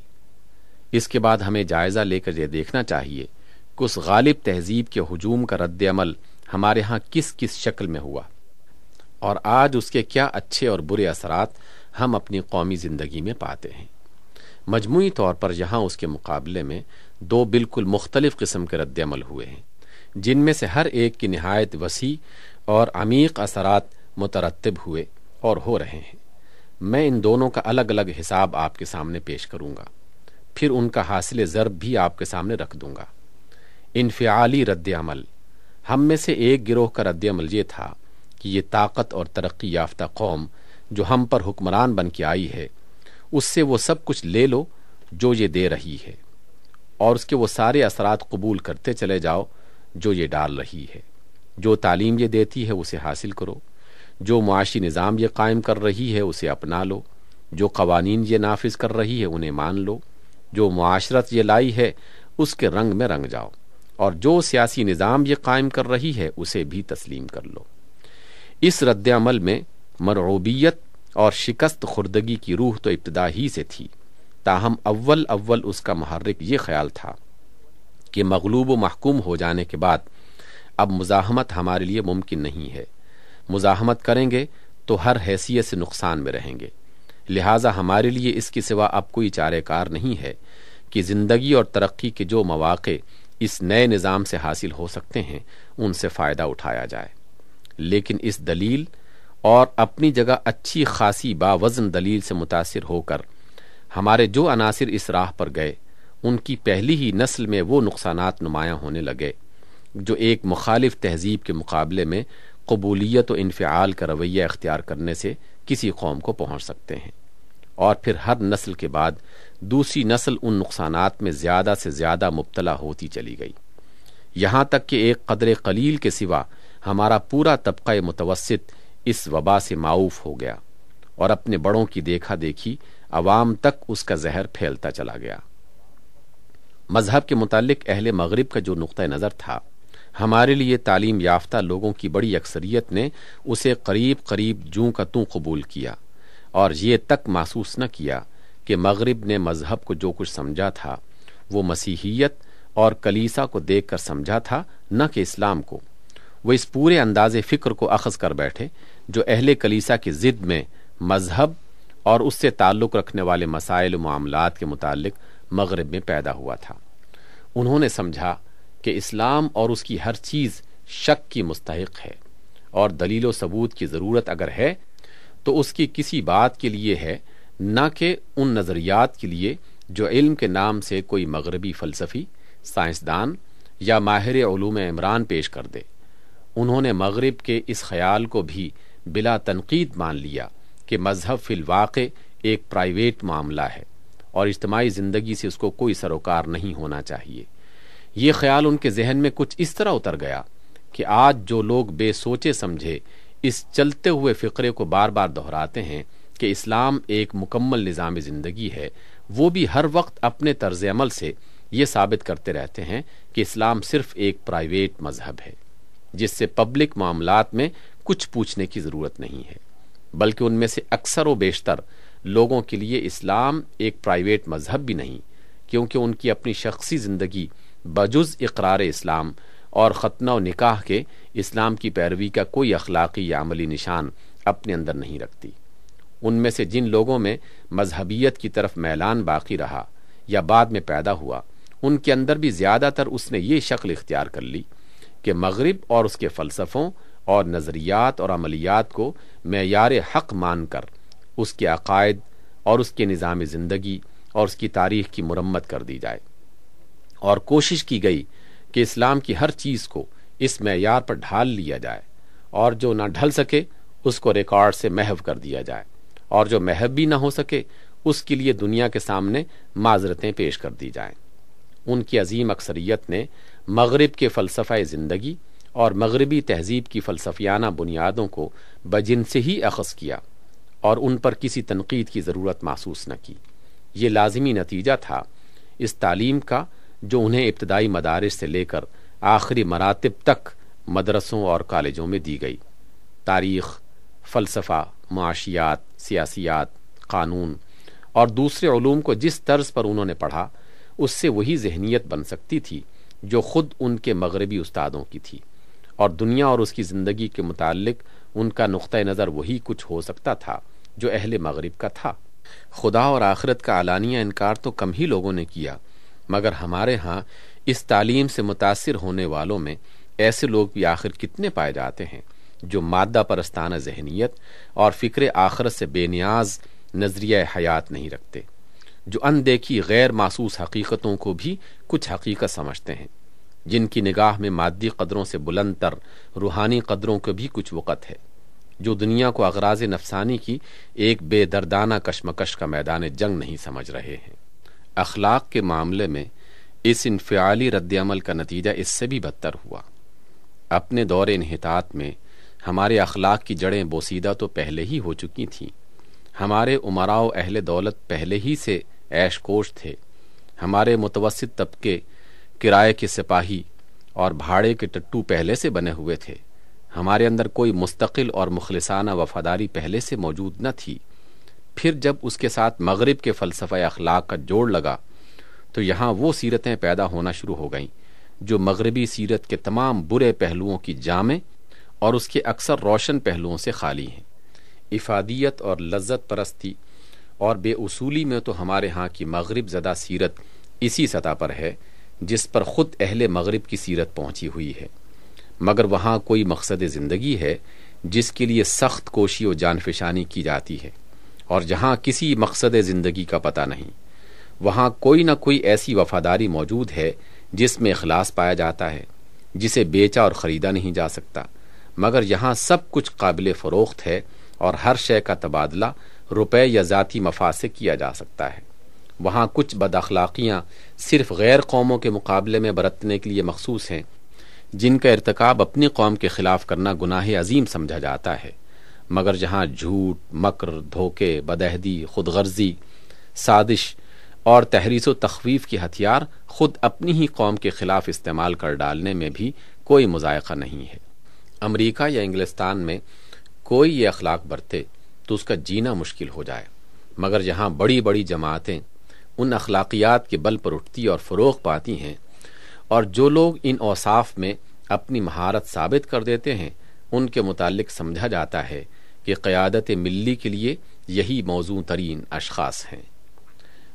اس کے بعد ہمیں جائزہ لے کر یہ دیکھنا چاہیے کہ اس غالب تہذیب کے ہجوم کا رد عمل ہمارے ہاں کس کس شکل میں ہوا۔ اور آج اس کے کیا اچھے اور برے اثرات ہم اپنی قومی زندگی میں پاتے ہیں۔ مجموعی طور پر یہاں اس کے مقابلے میں دو بالکل مختلف قسم کے رد عمل ہوئے ہیں، جن میں سے ہر ایک کی نہایت وسیع اور عمیق اثرات مترتب ہوئے۔ اور ہو رہے ہیں۔ میں ان دونوں کا الگ الگ حساب آپ کے سامنے پیش کروں گا۔ پھر ان کا حاصل ضرب بھی آپ کے سامنے رکھ دوں گا۔ انفعالی رد عمل۔ ہم میں سے ایک گروہ کا رد عمل یہ تھا کہ یہ طاقت اور ترقی یافتہ قوم جو ہم پر حکمران بن کے آئی ہے، اس سے وہ سب کچھ لے لو جو یہ دے رہی ہے، اور اس کے وہ سارے اثرات قبول کرتے چلے جاؤ جو یہ ڈال رہی ہے۔ جو تعلیم یہ دیتی ہے، اسے حاصل کرو۔ جو معاشی نظام یہ قائم کر رہی ہے اسے اپنا لو، جو قوانین یہ نافذ کر رہی ہے انہیں مان لو، جو معاشرت یہ لائی ہے اس کے رنگ میں رنگ جاؤ، اور جو سیاسی نظام یہ قائم کر رہی ہے اسے بھی تسلیم کر لو۔ اس رد عمل میں مرعوبیت اور شکست خوردگی کی روح تو ابتدا ہی سے تھی، تاہم اول اول اس کا محرک یہ خیال تھا کہ مغلوب و محکوم ہو جانے کے بعد اب مزاحمت ہمارے لیے ممکن نہیں ہے۔ مزاحمت کریں گے تو ہر حیثیت سے نقصان میں رہیں گے۔ لہذا ہمارے لیے اس کی سوا اب کوئی چارے کار نہیں ہے کہ زندگی اور ترقی کے جو مواقع اس نئے نظام سے حاصل ہو سکتے ہیں، ان سے فائدہ اٹھایا جائے۔ لیکن اس دلیل اور اپنی جگہ اچھی خاصی باوزن دلیل سے متاثر ہو کر ہمارے جو عناصر اس راہ پر گئے، ان کی پہلی ہی نسل میں وہ نقصانات نمایاں ہونے لگے جو ایک مخالف تہذیب کے مقابلے میں قبولیت و انفعال کا رویہ اختیار کرنے سے کسی قوم کو پہنچ سکتے ہیں۔ اور پھر ہر نسل کے بعد دوسری نسل ان نقصانات میں زیادہ سے زیادہ مبتلا ہوتی چلی گئی۔ یہاں تک کہ ایک قدر قلیل کے سوا ہمارا پورا طبقہ متوسط اس وبا سے معاوف ہو گیا اور اپنے بڑوں کی دیکھا دیکھی عوام تک اس کا زہر پھیلتا چلا گیا۔ مذہب کے متعلق اہل مغرب کا جو نقطۂ نظر تھا ہمارے لیے تعلیم یافتہ لوگوں کی بڑی اکثریت نے اسے قریب قریب جوں کا توں قبول کیا اور یہ تک محسوس نہ کیا کہ مغرب نے مذہب کو جو کچھ سمجھا تھا، وہ مسیحیت اور کلیسا کو دیکھ کر سمجھا تھا، نہ کہ اسلام کو۔ وہ اس پورے انداز فکر کو اخذ کر بیٹھے جو اہل کلیسا کی ضد میں مذہب اور اس سے تعلق رکھنے والے مسائل و معاملات کے متعلق مغرب میں پیدا ہوا تھا۔ انہوں نے سمجھا کہ اسلام اور اس کی ہر چیز شک کی مستحق ہے اور دلیل و ثبوت کی ضرورت اگر ہے تو اس کی کسی بات کے لیے ہے، نہ کہ ان نظریات کے لیے جو علم کے نام سے کوئی مغربی فلسفی، سائنسدان یا ماہر علوم عمران پیش کر دے۔ انہوں نے مغرب کے اس خیال کو بھی بلا تنقید مان لیا کہ مذہب فی الواقع ایک پرائیویٹ معاملہ ہے اور اجتماعی زندگی سے اس کو کوئی سروکار نہیں ہونا چاہیے۔ یہ خیال ان کے ذہن میں کچھ اس طرح اتر گیا کہ آج جو لوگ بے سوچے سمجھے، اس چلتے ہوئے فقرے کو بار بار دہراتے ہیں کہ اسلام ایک مکمل نظام زندگی ہے، وہ بھی ہر وقت اپنے طرز عمل سے یہ ثابت کرتے رہتے ہیں کہ اسلام صرف ایک پرائیویٹ مذہب ہے، جس سے پبلک معاملات میں کچھ پوچھنے کی ضرورت نہیں ہے، بلکہ ان میں سے اکثر و بیشتر لوگوں کے لیے اسلام ایک پرائیویٹ مذہب بھی نہیں، کیونکہ ان کی اپنی شخصی زندگی بجز اقرار اسلام اور ختنہ و نکاح کے اسلام کی پیروی کا کوئی اخلاقی یا عملی نشان اپنے اندر نہیں رکھتی۔ ان میں سے جن لوگوں میں مذہبیت کی طرف میلان باقی رہا یا بعد میں پیدا ہوا، ان کے اندر بھی زیادہ تر اس نے یہ شکل اختیار کر لی کہ مغرب اور اس کے فلسفوں اور نظریات اور عملیات کو معیار حق مان کر اس کے عقائد اور اس کے نظام زندگی اور اس کی تاریخ کی مرمت کر دی جائے۔ اور کوشش کی گئی کہ اسلام کی ہر چیز کو اس معیار پر ڈھال لیا جائے اور جو نہ ڈھل سکے، اس کو ریکارڈ سے محو کر دیا جائے اور جو محو بھی نہ ہو سکے، اس کے لیے دنیا کے سامنے معذرتیں پیش کر دی جائیں۔ ان کی عظیم اکثریت نے مغرب کے فلسفہ زندگی اور مغربی تہذیب کی فلسفیانہ بنیادوں کو بجن سے ہی اخذ کیا اور ان پر کسی تنقید کی ضرورت محسوس نہ کی۔ یہ لازمی نتیجہ تھا اس تعلیم کا جو انہیں ابتدائی مدارس سے لے کر آخری مراتب تک مدرسوں اور کالجوں میں دی گئی۔ تاریخ، فلسفہ، معاشیات، سیاسیات، قانون اور دوسرے علوم کو جس طرز پر انہوں نے پڑھا، اس سے وہی ذہنیت بن سکتی تھی جو خود ان کے مغربی استادوں کی تھی۔ اور دنیا اور اس کی زندگی کے متعلق ان کا نقطۂ نظر وہی کچھ ہو سکتا تھا جو اہل مغرب کا تھا۔ خدا اور آخرت کا علانیہ انکار تو کم ہی لوگوں نے کیا۔ مگر ہمارے ہاں اس تعلیم سے متاثر ہونے والوں میں ایسے لوگ بھی آخر کتنے پائے جاتے ہیں جو مادہ پرستانہ ذہنیت اور فکر آخرت سے بے نیاز نظریہ حیات نہیں رکھتے، جو اندیکھی غیر محسوس حقیقتوں کو بھی کچھ حقیقت سمجھتے ہیں، جن کی نگاہ میں مادی قدروں سے بلند تر روحانی قدروں کو بھی کچھ وقت ہے، جو دنیا کو اغراض نفسانی کی ایک بے دردانہ کشمکش کا میدان جنگ نہیں سمجھ رہے ہیں۔ اخلاق کے معاملے میں اس انفعالی رد عمل کا نتیجہ اس سے بھی بدتر ہوا۔ اپنے دور انحطاط میں ہمارے اخلاق کی جڑیں بوسیدہ تو پہلے ہی ہو چکی تھیں۔ ہمارے عمراؤ اہل دولت پہلے ہی سے ایش کوش تھے۔ ہمارے متوسط طبقے کرائے کے سپاہی اور بھاڑے کے ٹٹو پہلے سے بنے ہوئے تھے۔ ہمارے اندر کوئی مستقل اور مخلصانہ وفاداری پہلے سے موجود نہ تھی۔ پھر جب اس کے ساتھ مغرب کے فلسفہ اخلاق کا جوڑ لگا، تو یہاں وہ سیرتیں پیدا ہونا شروع ہو گئیں، جو مغربی سیرت کے تمام برے پہلوؤں کی جامع اور اس کے اکثر روشن پہلوؤں سے خالی ہیں۔ افادیت اور لذت پرستی اور بے اصولی میں تو ہمارے ہاں کی مغرب زدہ سیرت اسی سطح پر ہے، جس پر خود اہل مغرب کی سیرت پہنچی ہوئی ہے۔ مگر وہاں کوئی مقصد زندگی ہے، جس کے لیے سخت کوشی و جان فشانی کی جاتی ہے۔ اور جہاں کسی مقصد زندگی کا پتہ نہیں، وہاں کوئی نہ کوئی ایسی وفاداری موجود ہے جس میں اخلاص پایا جاتا ہے، جسے بیچا اور خریدا نہیں جا سکتا۔ مگر یہاں سب کچھ قابل فروخت ہے اور ہر شے کا تبادلہ روپے یا ذاتی مفاد سے کیا جا سکتا ہے۔ وہاں کچھ بد اخلاقیاں صرف غیر قوموں کے مقابلے میں برتنے کے لیے مخصوص ہیں، جن کا ارتکاب اپنی قوم کے خلاف کرنا گناہ عظیم سمجھا جاتا ہے۔ مگر جہاں جھوٹ، مکر، دھوکے، بدہدی خود غرضی سازش اور تحریس و تخویف کے ہتھیار خود اپنی ہی قوم کے خلاف استعمال کر ڈالنے میں بھی کوئی مذائقہ نہیں ہے۔ امریکہ یا انگلستان میں کوئی یہ اخلاق برتے تو اس کا جینا مشکل ہو جائے۔ مگر جہاں بڑی بڑی جماعتیں ان اخلاقیات کے بل پر اٹھتی اور فروغ پاتی ہیں اور جو لوگ ان اوصاف میں اپنی مہارت ثابت کر دیتے ہیں، ان کے متعلق سمجھا جاتا ہے کہ قیادت ملی کے لیے یہی موضوع ترین اشخاص ہیں۔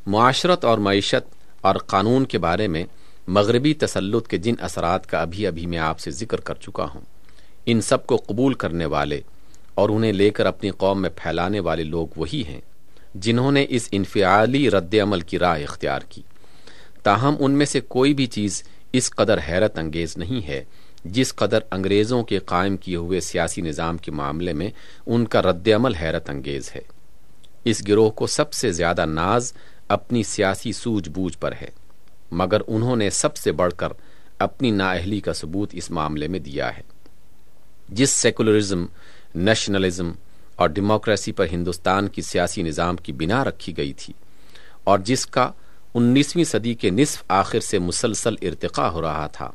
معاشرت اور معیشت اور قانون کے بارے میں مغربی تسلط کے جن اثرات کا ابھی ابھی میں آپ سے ذکر کر چکا ہوں، ان سب کو قبول کرنے والے اور انہیں لے کر اپنی قوم میں پھیلانے والے لوگ وہی ہیں جنہوں نے اس انفعالی رد عمل کی راہ اختیار کی۔ تاہم ان میں سے کوئی بھی چیز اس قدر حیرت انگیز نہیں ہے جس قدر انگریزوں کے قائم کیے ہوئے سیاسی نظام کے معاملے میں ان کا رد عمل حیرت انگیز ہے۔ اس گروہ کو سب سے زیادہ ناز اپنی سیاسی سوجھ بوجھ پر ہے، مگر انہوں نے سب سے بڑھ کر اپنی نااہلی کا ثبوت اس معاملے میں دیا ہے۔ جس سیکولرزم، نیشنلزم اور ڈیموکریسی پر ہندوستان کی سیاسی نظام کی بنا رکھی گئی تھی اور جس کا انیسویں صدی کے نصف آخر سے مسلسل ارتقا ہو رہا تھا۔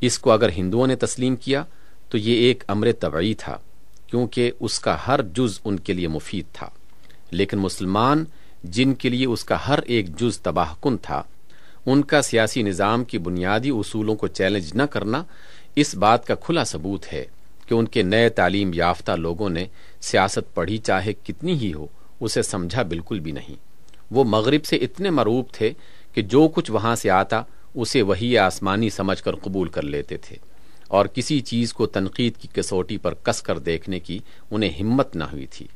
اس کو اگر ہندوؤں نے تسلیم کیا تو یہ ایک امر طبعی تھا، کیونکہ اس کا ہر جز ان کے لیے مفید تھا۔ لیکن مسلمان جن کے لیے اس کا ہر ایک جز تباہ کن تھا، ان کا سیاسی نظام کی بنیادی اصولوں کو چیلنج نہ کرنا اس بات کا کھلا ثبوت ہے کہ ان کے نئے تعلیم یافتہ لوگوں نے سیاست پڑھی چاہے کتنی ہی ہو، اسے سمجھا بالکل بھی نہیں۔ وہ مغرب سے اتنے مروب تھے کہ جو کچھ وہاں سے آتا اسے وہی آسمانی سمجھ کر قبول کر لیتے تھے اور کسی چیز کو تنقید کی کسوٹی پر کس کر دیکھنے کی انہیں ہمت نہ ہوئی تھی۔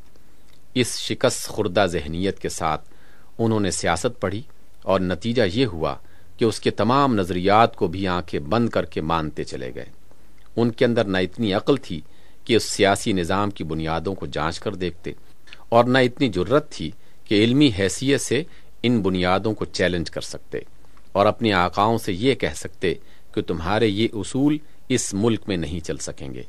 اس شکست خوردہ ذہنیت کے ساتھ انہوں نے سیاست پڑھی اور نتیجہ یہ ہوا کہ اس کے تمام نظریات کو بھی آنکھیں بند کر کے مانتے چلے گئے۔ ان کے اندر نہ اتنی عقل تھی کہ اس سیاسی نظام کی بنیادوں کو جانچ کر دیکھتے اور نہ اتنی جرت تھی کہ علمی حیثیت سے ان بنیادوں کو چیلنج کر سکتے۔ اور اپنے آقاؤں سے یہ کہہ سکتے کہ تمہارے یہ اصول اس ملک میں نہیں چل سکیں گے۔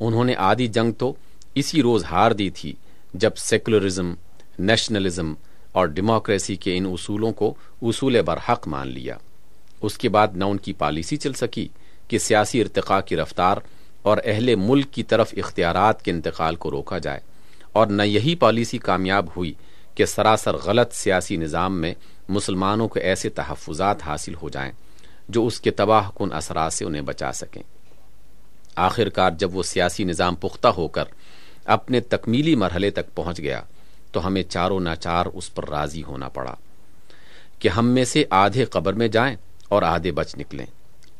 انہوں نے آدھی جنگ تو اسی روز ہار دی تھی جب سیکولرزم، نیشنلزم اور ڈیموکریسی کے ان اصولوں کو اصول برحق مان لیا۔ اس کے بعد نہ ان کی پالیسی چل سکی کہ سیاسی ارتقاء کی رفتار اور اہل ملک کی طرف اختیارات کے انتقال کو روکا جائے اور نہ یہی پالیسی کامیاب ہوئی کہ سراسر غلط سیاسی نظام میں مسلمانوں کو ایسے تحفظات حاصل ہو جائیں جو اس کے تباہ کن اثرات سے انہیں بچا سکیں۔ آخر کار جب وہ سیاسی نظام پختہ ہو کر اپنے تکمیلی مرحلے تک پہنچ گیا تو ہمیں چاروں ناچار اس پر راضی ہونا پڑا کہ ہم میں سے آدھے قبر میں جائیں اور آدھے بچ نکلیں۔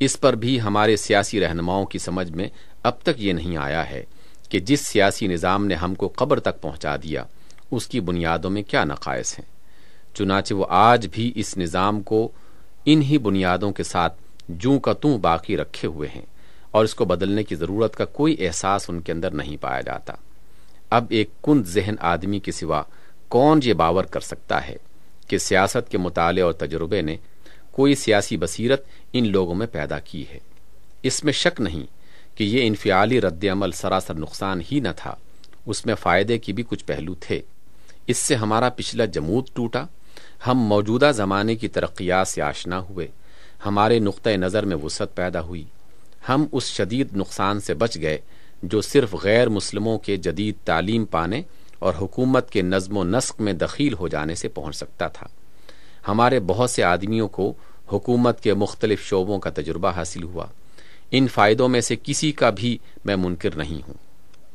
اس پر بھی ہمارے سیاسی رہنماؤں کی سمجھ میں اب تک یہ نہیں آیا ہے کہ جس سیاسی نظام نے ہم کو قبر تک پہنچا دیا اس کی بنیادوں میں کیا نقائص ہیں؟ چنانچہ وہ آج بھی اس نظام کو انہی بنیادوں کے ساتھ جوں کا توں باقی رکھے ہوئے ہیں اور اس کو بدلنے کی ضرورت کا کوئی احساس ان کے اندر نہیں پایا جاتا۔ اب ایک کند ذہن آدمی کے سوا کون یہ باور کر سکتا ہے کہ سیاست کے مطالعے اور تجربے نے کوئی سیاسی بصیرت ان لوگوں میں پیدا کی ہے؟ اس میں شک نہیں کہ یہ انفعالی رد عمل سراسر نقصان ہی نہ تھا، اس میں فائدے کی بھی کچھ پہلو تھے۔ اس سے ہمارا پچھلا جمود ٹوٹا۔ ہم موجودہ زمانے کی ترقیات سے آشنا ہوئے۔ ہمارے نقطۂ نظر میں وسعت پیدا ہوئی۔ ہم اس شدید نقصان سے بچ گئے جو صرف غیر مسلموں کے جدید تعلیم پانے اور حکومت کے نظم و نسق میں دخیل ہو جانے سے پہنچ سکتا تھا۔ ہمارے بہت سے آدمیوں کو حکومت کے مختلف شعبوں کا تجربہ حاصل ہوا۔ ان فائدوں میں سے کسی کا بھی میں منکر نہیں ہوں۔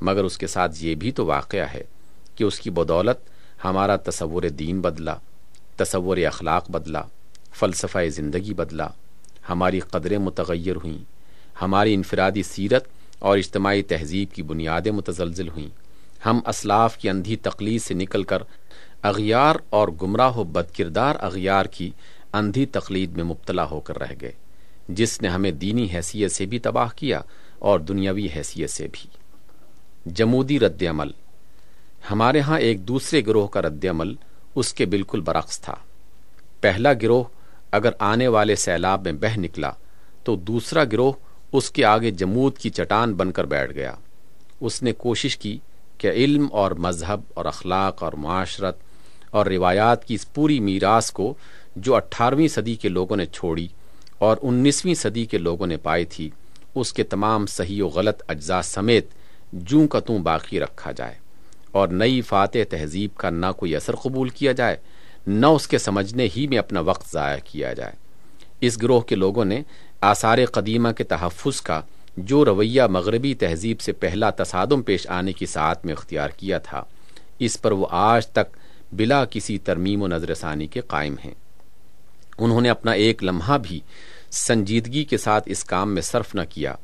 مگر اس کے ساتھ یہ بھی تو واقعہ ہے کہ اس کی بدولت ہمارا تصور دین بدلا، تصور اخلاق بدلا، فلسفہ زندگی بدلا۔ ہماری قدریں متغیر ہوئیں، ہماری انفرادی سیرت اور اجتماعی تہذیب کی بنیادیں متزلزل ہوئیں۔ ہم اسلاف کی اندھی تقلید سے نکل کر اغیار اور گمراہ و بد کردار اغیار کی اندھی تقلید میں مبتلا ہو کر رہ گئے، جس نے ہمیں دینی حیثیت سے بھی تباہ کیا اور دنیاوی حیثیت سے بھی۔ جمودی رد عمل۔ ہمارے ہاں ایک دوسرے گروہ کا رد عمل اس کے بالکل برعکس تھا۔ پہلا گروہ اگر آنے والے سیلاب میں بہ نکلا تو دوسرا گروہ اس کے آگے جمود کی چٹان بن کر بیٹھ گیا۔ اس نے کوشش کی کہ علم اور مذہب اور اخلاق اور معاشرت اور روایات کی اس پوری میراث کو جو اٹھارہویں صدی کے لوگوں نے چھوڑی اور انیسویں صدی کے لوگوں نے پائی تھی، اس کے تمام صحیح و غلط اجزاء سمیت جوں کا توں باقی رکھا جائے۔ اور نئی فاتح تہذیب کا نہ کوئی اثر قبول کیا جائے، نہ اس کے سمجھنے ہی میں اپنا وقت ضائع کیا جائے۔ اس گروہ کے لوگوں نے آثار قدیمہ کے تحفظ کا جو رویہ مغربی تہذیب سے پہلا تصادم پیش آنے کی ساعت میں اختیار کیا تھا، اس پر وہ آج تک بلا کسی ترمیم و نظر ثانی کے قائم ہیں۔ انہوں نے اپنا ایک لمحہ بھی سنجیدگی کے ساتھ اس کام میں صرف نہ کیا۔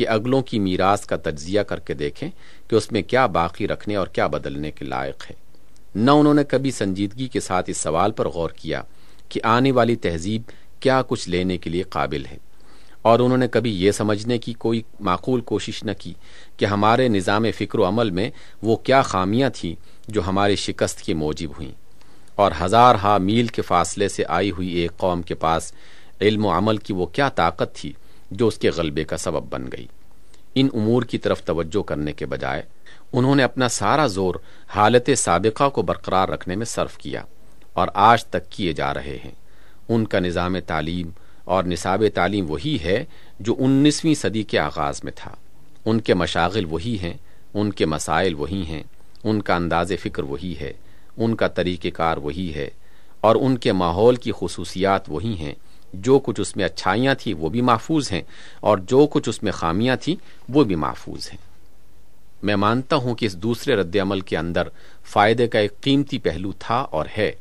کہ اگلوں کی میراث کا تجزیہ کر کے دیکھیں کہ اس میں کیا باقی رکھنے اور کیا بدلنے کے لائق ہے۔ نہ انہوں نے کبھی سنجیدگی کے ساتھ اس سوال پر غور کیا کہ آنے والی تہذیب کیا کچھ لینے کے لیے قابل ہے۔ اور انہوں نے کبھی یہ سمجھنے کی کوئی معقول کوشش نہ کی کہ ہمارے نظام فکر و عمل میں وہ کیا خامیاں تھیں جو ہماری شکست کی موجب ہوئیں۔ اور ہزار ہا میل کے فاصلے سے آئی ہوئی ایک قوم کے پاس علم و عمل کی وہ کیا طاقت تھی جو اس کے غلبے کا سبب بن گئی۔ ان امور کی طرف توجہ کرنے کے بجائے انہوں نے اپنا سارا زور حالت سابقہ کو برقرار رکھنے میں صرف کیا اور آج تک کیے جا رہے ہیں۔ ان کا نظام تعلیم اور نصاب تعلیم وہی ہے جو انیسویں صدی کے آغاز میں تھا۔ ان کے مشاغل وہی ہیں، ان کے مسائل وہی ہیں، ان کا انداز فکر وہی ہے، ان کا طریقہ کار وہی ہے اور ان کے ماحول کی خصوصیات وہی ہیں۔ جو کچھ اس میں اچھائیاں تھیں وہ بھی محفوظ ہیں اور جو کچھ اس میں خامیاں تھیں وہ بھی محفوظ ہیں۔ میں مانتا ہوں کہ اس دوسرے رد عمل کے اندر فائدے کا ایک قیمتی پہلو تھا اور ہے۔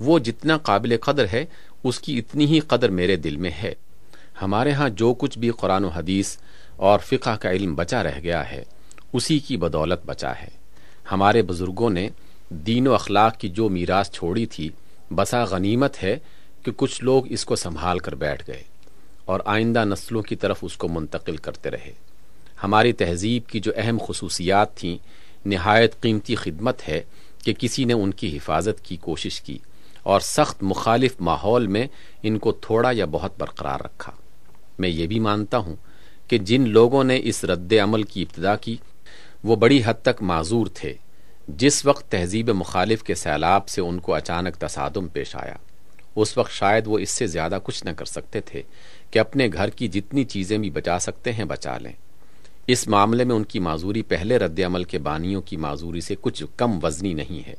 وہ جتنا قابل قدر ہے، اس کی اتنی ہی قدر میرے دل میں ہے۔ ہمارے ہاں جو کچھ بھی قرآن و حدیث اور فقہ کا علم بچا رہ گیا ہے، اسی کی بدولت بچا ہے۔ ہمارے بزرگوں نے دین و اخلاق کی جو میراث چھوڑی تھی، بسا غنیمت ہے کہ کچھ لوگ اس کو سنبھال کر بیٹھ گئے اور آئندہ نسلوں کی طرف اس کو منتقل کرتے رہے۔ ہماری تہذیب کی جو اہم خصوصیات تھیں، نہایت قیمتی خدمت ہے کہ کسی نے ان کی حفاظت کی کوشش کی اور سخت مخالف ماحول میں ان کو تھوڑا یا بہت برقرار رکھا۔ میں یہ بھی مانتا ہوں کہ جن لوگوں نے اس رد عمل کی ابتدا کی، وہ بڑی حد تک معذور تھے۔ جس وقت تہذیب مخالف کے سیلاب سے ان کو اچانک تصادم پیش آیا۔ اس وقت شاید وہ اس سے زیادہ کچھ نہ کر سکتے تھے کہ اپنے گھر کی جتنی چیزیں بھی بچا سکتے ہیں بچا لیں۔ اس معاملے میں ان کی معذوری پہلے رد عمل کے بانیوں کی معذوری سے کچھ کم وزنی نہیں ہے۔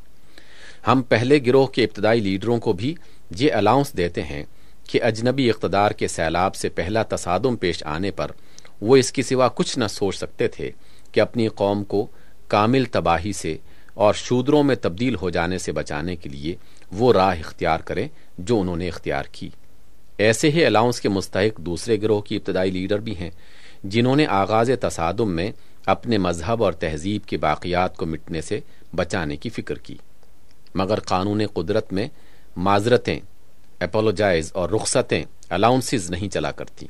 ہم پہلے گروہ کے ابتدائی لیڈروں کو بھی یہ الاؤنس دیتے ہیں کہ اجنبی اقتدار کے سیلاب سے پہلا تصادم پیش آنے پر وہ اس کی سوا کچھ نہ سوچ سکتے تھے کہ اپنی قوم کو کامل تباہی سے اور شودروں میں تبدیل ہو جانے سے بچانے کے لیے وہ راہ اختیار کریں جو انہوں نے اختیار کی۔ ایسے ہی الاؤنس کے مستحق دوسرے گروہ کی ابتدائی لیڈر بھی ہیں، جنہوں نے آغاز تصادم میں اپنے مذہب اور تہذیب کے باقیات کو مٹنے سے بچانے کی فکر کی۔ مگر قانون قدرت میں معذرتیں اپولوجائز اور رخصتیں الاؤنسز نہیں چلا کرتی۔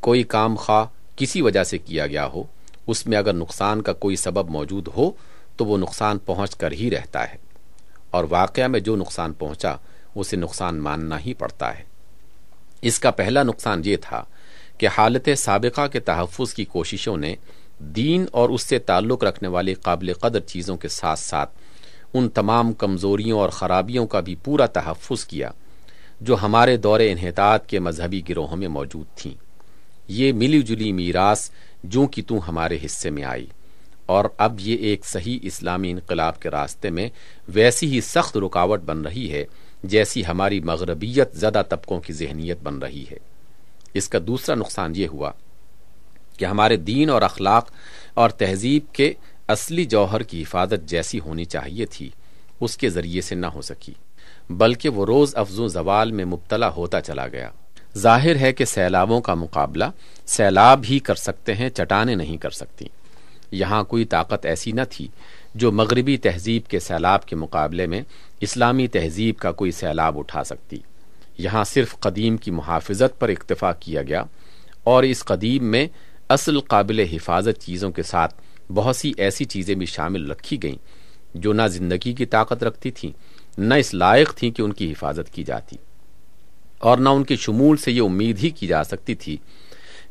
کوئی کام خواہ کسی وجہ سے کیا گیا ہو، اس میں اگر نقصان کا کوئی سبب موجود ہو، تو وہ نقصان پہنچ کر ہی رہتا ہے۔ اور واقعہ میں جو نقصان پہنچا اسے نقصان ماننا ہی پڑتا ہے۔ اس کا پہلا نقصان یہ تھا کہ حالت سابقہ کے تحفظ کی کوششوں نے دین اور اس سے تعلق رکھنے والی قابل قدر چیزوں کے ساتھ ساتھ ان تمام کمزوریوں اور خرابیوں کا بھی پورا تحفظ کیا، جو ہمارے دور انحطاط کے مذہبی گروہوں میں موجود تھیں۔ یہ ملی جلی میراث جو کہ تو ہمارے حصے میں آئی۔ اور اب یہ ایک صحیح اسلامی انقلاب کے راستے میں ویسی ہی سخت رکاوٹ بن رہی ہے جیسی ہماری مغربیت زدہ طبقوں کی ذہنیت بن رہی ہے۔ اس کا دوسرا نقصان یہ ہوا کہ ہمارے دین اور اخلاق اور تہذیب کے اصلی جوہر کی حفاظت جیسی ہونی چاہیے تھی، اس کے ذریعے سے نہ ہو سکی، بلکہ وہ روز افزو زوال میں مبتلا ہوتا چلا گیا۔ ظاہر ہے کہ سیلابوں کا مقابلہ سیلاب ہی کر سکتے ہیں، چٹانیں نہیں کر سکتی۔ یہاں کوئی طاقت ایسی نہ تھی جو مغربی تہذیب کے سیلاب کے مقابلے میں اسلامی تہذیب کا کوئی سیلاب اٹھا سکتی۔ یہاں صرف قدیم کی محافظت پر اکتفا کیا گیا اور اس قدیم میں اصل قابل حفاظت چیزوں کے ساتھ بہت سی ایسی چیزیں بھی شامل رکھی گئیں جو نہ زندگی کی طاقت رکھتی تھیں، نہ اس لائق تھیں کہ ان کی حفاظت کی جاتی۔ اور نہ ان کے شمول سے یہ امید ہی کی جا سکتی تھی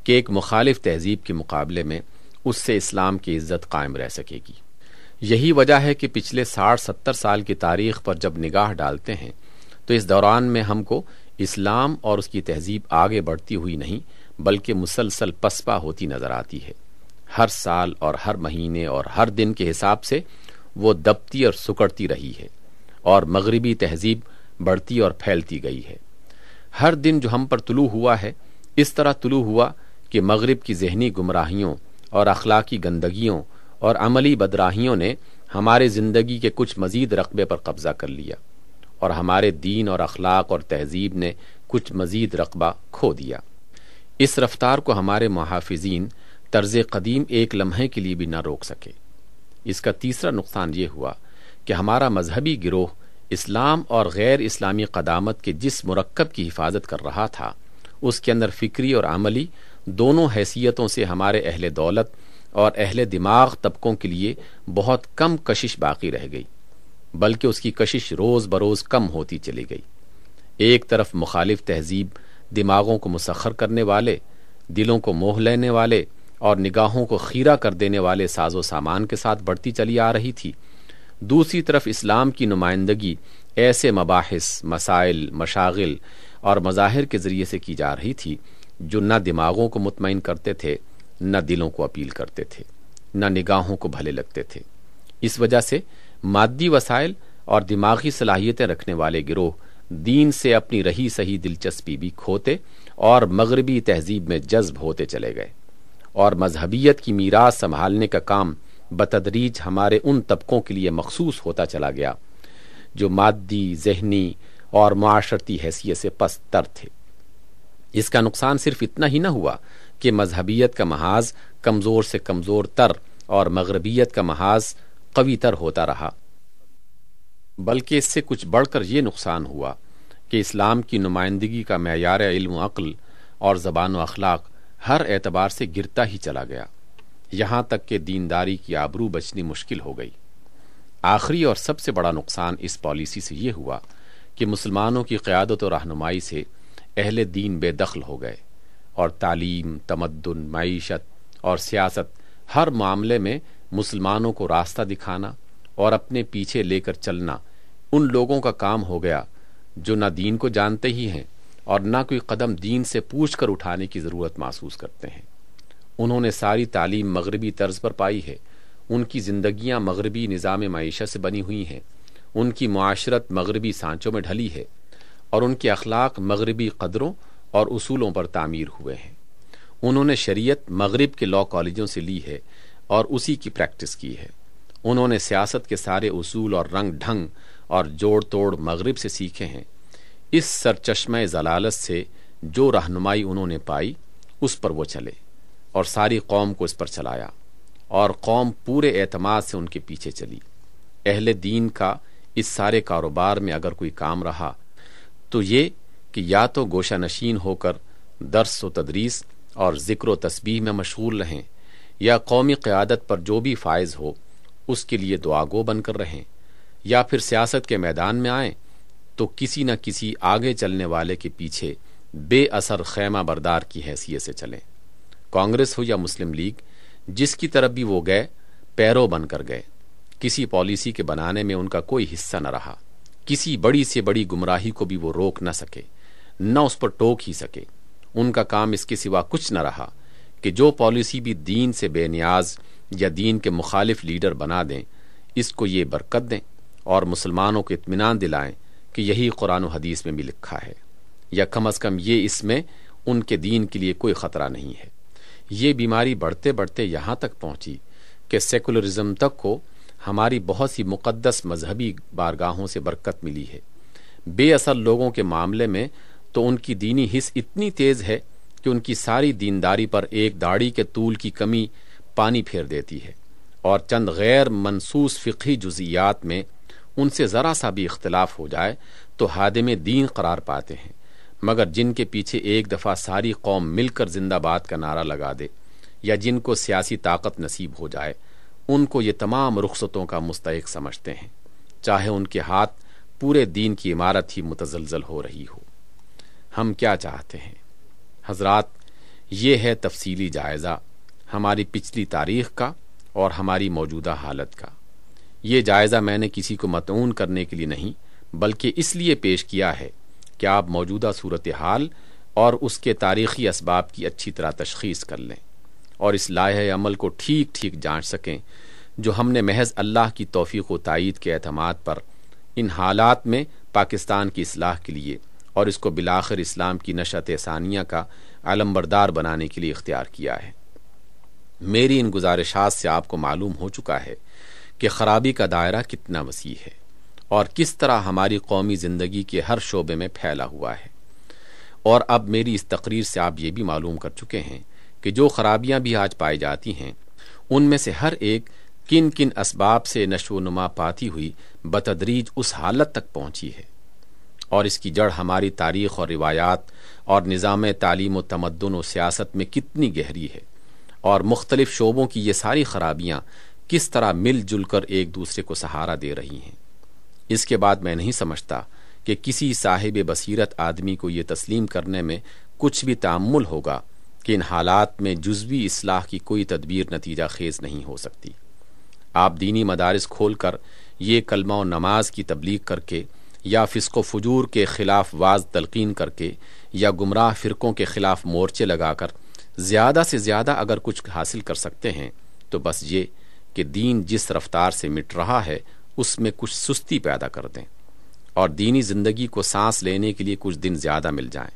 کہ ایک مخالف تہذیب کے مقابلے میں اس سے اسلام کی عزت قائم رہ سکے گی۔ یہی وجہ ہے کہ پچھلے ساٹھ ستر سال کی تاریخ پر جب نگاہ ڈالتے ہیں، تو اس دوران میں ہم کو اسلام اور اس کی تہذیب آگے بڑھتی ہوئی نہیں، بلکہ مسلسل پسپا ہوتی نظر آتی ہے۔ ہر سال اور ہر مہینے اور ہر دن کے حساب سے وہ دبتی اور سکڑتی رہی ہے، اور مغربی تہذیب بڑھتی اور پھیلتی گئی ہے۔ ہر دن جو ہم پر طلوع ہوا ہے، اس طرح طلوع ہوا کہ مغرب کی ذہنی گمراہیوں اور اخلاقی گندگیوں اور عملی بدراہیوں نے ہمارے زندگی کے کچھ مزید رقبے پر قبضہ کر لیا اور ہمارے دین اور اخلاق اور تہذیب نے کچھ مزید رقبہ کھو دیا۔ اس رفتار کو ہمارے محافظین طرز قدیم ایک لمحے کے لیے بھی نہ روک سکے۔ اس کا تیسرا نقصان یہ ہوا کہ ہمارا مذہبی گروہ اسلام اور غیر اسلامی قدامت کے جس مرکب کی حفاظت کر رہا تھا، اس کے اندر فکری اور عملی دونوں حیثیتوں سے ہمارے اہل دولت اور اہل دماغ طبقوں کے لیے بہت کم کشش باقی رہ گئی، بلکہ اس کی کشش روز بروز کم ہوتی چلی گئی۔ ایک طرف مخالف تہذیب دماغوں کو مسخر کرنے والے، دلوں کو موہ لینے والے اور نگاہوں کو خیرہ کر دینے والے ساز و سامان کے ساتھ بڑھتی چلی آ رہی تھی۔ دوسری طرف اسلام کی نمائندگی ایسے مباحث، مسائل، مشاغل اور مظاہر کے ذریعے سے کی جا رہی تھی جو نہ دماغوں کو مطمئن کرتے تھے نہ دلوں کو اپیل کرتے تھے، نہ نگاہوں کو بھلے لگتے تھے۔ اس وجہ سے مادی وسائل اور دماغی صلاحیتیں رکھنے والے گروہ دین سے اپنی رہی صحیح دلچسپی بھی کھوتے اور مغربی تہذیب میں جذب ہوتے چلے گئے۔ اور مذہبیت کی میراث سنبھالنے کا کام بتدریج ہمارے ان طبقوں کے لیے مخصوص ہوتا چلا گیا، جو مادی، ذہنی اور معاشرتی حیثیت سے پستر تھے۔ اس کا نقصان صرف اتنا ہی نہ ہوا کہ مذہبیت کا محاذ کمزور سے کمزور تر اور مغربیت کا محاذ قوی تر ہوتا رہا۔ بلکہ اس سے کچھ بڑھ کر یہ نقصان ہوا کہ اسلام کی نمائندگی کا معیار علم و عقل اور زبان و اخلاق ہر اعتبار سے گرتا ہی چلا گیا۔ یہاں تک کہ دینداری کی آبرو بچنی مشکل ہو گئی۔ آخری اور سب سے بڑا نقصان اس پالیسی سے یہ ہوا کہ مسلمانوں کی قیادت و رہنمائی سے اہل دین بے دخل ہو گئے۔ اور تعلیم، تمدن، معیشت اور سیاست، ہر معاملے میں مسلمانوں کو راستہ دکھانا اور اپنے پیچھے لے کر چلنا ان لوگوں کا کام ہو گیا جو نہ دین کو جانتے ہی ہیں اور نہ کوئی قدم دین سے پوچھ کر اٹھانے کی ضرورت محسوس کرتے ہیں۔ انہوں نے ساری تعلیم مغربی طرز پر پائی ہے۔ ان کی زندگیاں مغربی نظام معیشت سے بنی ہوئی ہیں۔ ان کی معاشرت مغربی سانچوں میں ڈھلی ہے اور ان کے اخلاق مغربی قدروں اور اصولوں پر تعمیر ہوئے ہیں۔ انہوں نے شریعت مغرب کے لا کالجوں سے لی ہے اور اسی کی پریکٹس کی ہے۔ انہوں نے سیاست کے سارے اصول اور رنگ ڈھنگ اور جوڑ توڑ مغرب سے سیکھے ہیں۔ اس سرچشمہ ضلالت سے جو رہنمائی انہوں نے پائی، اس پر وہ چلے اور ساری قوم کو اس پر چلایا اور قوم پورے اعتماد سے ان کے پیچھے چلی۔ اہل دین کا اس سارے کاروبار میں اگر کوئی کام رہا تو یہ کہ یا تو گوشہ نشین ہو کر درس و تدریس اور ذکر و تسبیح میں مشغول رہیں، یا قومی قیادت پر جو بھی فائز ہو، اس کے لیے دعا گو بن کر رہیں، یا پھر سیاست کے میدان میں آئیں، تو کسی نہ کسی آگے چلنے والے کے پیچھے بے اثر خیمہ بردار کی حیثیت سے چلیں۔ کانگریس ہو یا مسلم لیگ، جس کی طرف بھی وہ گئے، پیرو بن کر گئے۔ کسی پالیسی کے بنانے میں ان کا کوئی حصہ نہ رہا۔ کسی بڑی سے بڑی گمراہی کو بھی وہ روک نہ سکے۔ نہ اس پر ٹوک ہی سکے۔ ان کا کام اس کے سوا کچھ نہ رہا کہ جو پالیسی بھی دین سے بے نیاز یا دین کے مخالف لیڈر بنا دیں، اس کو یہ برکت دیں اور مسلمانوں کو اطمینان دلائیں کہ یہی قرآن و حدیث میں بھی لکھا ہے۔ یا کم از کم یہ اس میں ان کے دین کے لیے کوئی خطرہ نہیں ہے۔ یہ بیماری بڑھتے بڑھتے یہاں تک پہنچی کہ سیکولرزم تک کو ہماری بہت سی مقدس مذہبی بارگاہوں سے برکت ملی ہے۔ بے اصل لوگوں کے معاملے میں تو ان کی دینی حص اتنی تیز ہے کہ ان کی ساری دینداری پر ایک داڑھی کے طول کی کمی پانی پھیر دیتی ہے اور چند غیر منصوص فقہی جزیات میں ان سے ذرا سا بھی اختلاف ہو جائے تو ہادم دین قرار پاتے ہیں، مگر جن کے پیچھے ایک دفعہ ساری قوم مل کر زندہ باد کا نعرہ لگا دے یا جن کو سیاسی طاقت نصیب ہو جائے، ان کو یہ تمام رخصتوں کا مستحق سمجھتے ہیں، چاہے ان کے ہاتھ پورے دین کی عمارت ہی متزلزل ہو رہی ہو۔ ہم کیا چاہتے ہیں؟ حضرات، یہ ہے تفصیلی جائزہ ہماری پچھلی تاریخ کا اور ہماری موجودہ حالت کا۔ یہ جائزہ میں نے کسی کو متعون کرنے کے لیے نہیں، بلکہ اس لیے پیش کیا ہے کہ آپ موجودہ صورتحال اور اس کے تاریخی اسباب کی اچھی طرح تشخیص کر لیں اور اس لاہ عمل کو ٹھیک ٹھیک جانچ سکیں، جو ہم نے محض اللہ کی توفیق و تائید کے اعتماد پر ان حالات میں پاکستان کی اصلاح کے لیے اور اس کو بلاخر اسلام کی نشت ثانیہ کا علم بردار بنانے کے لیے اختیار کیا ہے۔ میری ان گزارشات سے آپ کو معلوم ہو چکا ہے کہ خرابی کا دائرہ کتنا وسیع ہے اور کس طرح ہماری قومی زندگی کے ہر شعبے میں پھیلا ہوا ہے۔ اور اب میری اس تقریر سے آپ یہ بھی معلوم کر چکے ہیں کہ جو خرابیاں بھی آج پائی جاتی ہیں، ان میں سے ہر ایک کن کن اسباب سے نشو و نما پاتی ہوئی بتدریج اس حالت تک پہنچی ہے۔ اور اس کی جڑ ہماری تاریخ اور روایات اور نظام تعلیم و تمدن و سیاست میں کتنی گہری ہے اور مختلف شعبوں کی یہ ساری خرابیاں کس طرح مل جل کر ایک دوسرے کو سہارا دے رہی ہیں۔ اس کے بعد میں نہیں سمجھتا کہ کسی صاحب بصیرت آدمی کو یہ تسلیم کرنے میں کچھ بھی تعمل ہوگا کہ ان حالات میں جزوی اصلاح کی کوئی تدبیر نتیجہ خیز نہیں ہو سکتی۔ آپ دینی مدارس کھول کر یہ کلمہ و نماز کی تبلیغ کر کے یا فسق و فجور کے خلاف واز تلقین کر کے یا گمراہ فرقوں کے خلاف مورچے لگا کر زیادہ سے زیادہ اگر کچھ حاصل کر سکتے ہیں تو بس یہ کہ دین جس رفتار سے مٹ رہا ہے، اس میں کچھ سستی پیدا کر دیں اور دینی زندگی کو سانس لینے کے لیے کچھ دن زیادہ مل جائیں۔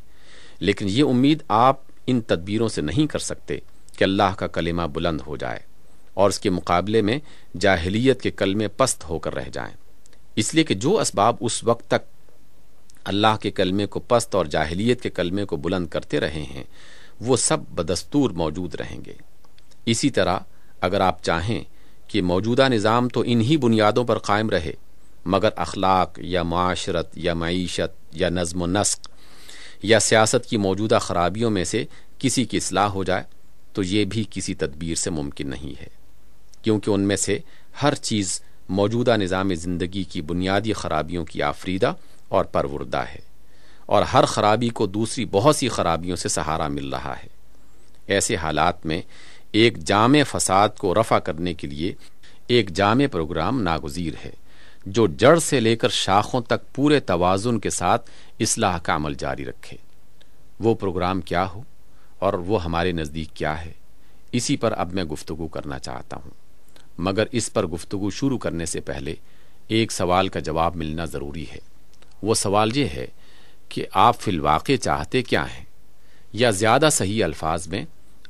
لیکن یہ امید آپ ان تدبیروں سے نہیں کر سکتے کہ اللہ کا کلمہ بلند ہو جائے اور اس کے مقابلے میں جاہلیت کے کلمے پست ہو کر رہ جائیں۔ اس لیے کہ جو اسباب اس وقت تک اللہ کے کلمے کو پست اور جاہلیت کے کلمے کو بلند کرتے رہے ہیں، وہ سب بدستور موجود رہیں گے۔ اسی طرح اگر آپ چاہیں کہ موجودہ نظام تو انہی بنیادوں پر قائم رہے، مگر اخلاق یا معاشرت یا معیشت یا نظم و نسق یا سیاست کی موجودہ خرابیوں میں سے کسی کی اصلاح ہو جائے، تو یہ بھی کسی تدبیر سے ممکن نہیں ہے، کیونکہ ان میں سے ہر چیز موجودہ نظام زندگی کی بنیادی خرابیوں کی آفریدہ اور پروردہ ہے اور ہر خرابی کو دوسری بہت سی خرابیوں سے سہارا مل رہا ہے۔ ایسے حالات میں ایک جامع فساد کو رفع کرنے کے لیے ایک جامع پروگرام ناگزیر ہے، جو جڑ سے لے کر شاخوں تک پورے توازن کے ساتھ اصلاح کا عمل جاری رکھے۔ وہ پروگرام کیا ہو اور وہ ہمارے نزدیک کیا ہے، اسی پر اب میں گفتگو کرنا چاہتا ہوں۔ مگر اس پر گفتگو شروع کرنے سے پہلے ایک سوال کا جواب ملنا ضروری ہے۔ وہ سوال یہ ہے کہ آپ فی الواقع چاہتے کیا ہیں؟ یا زیادہ صحیح الفاظ میں،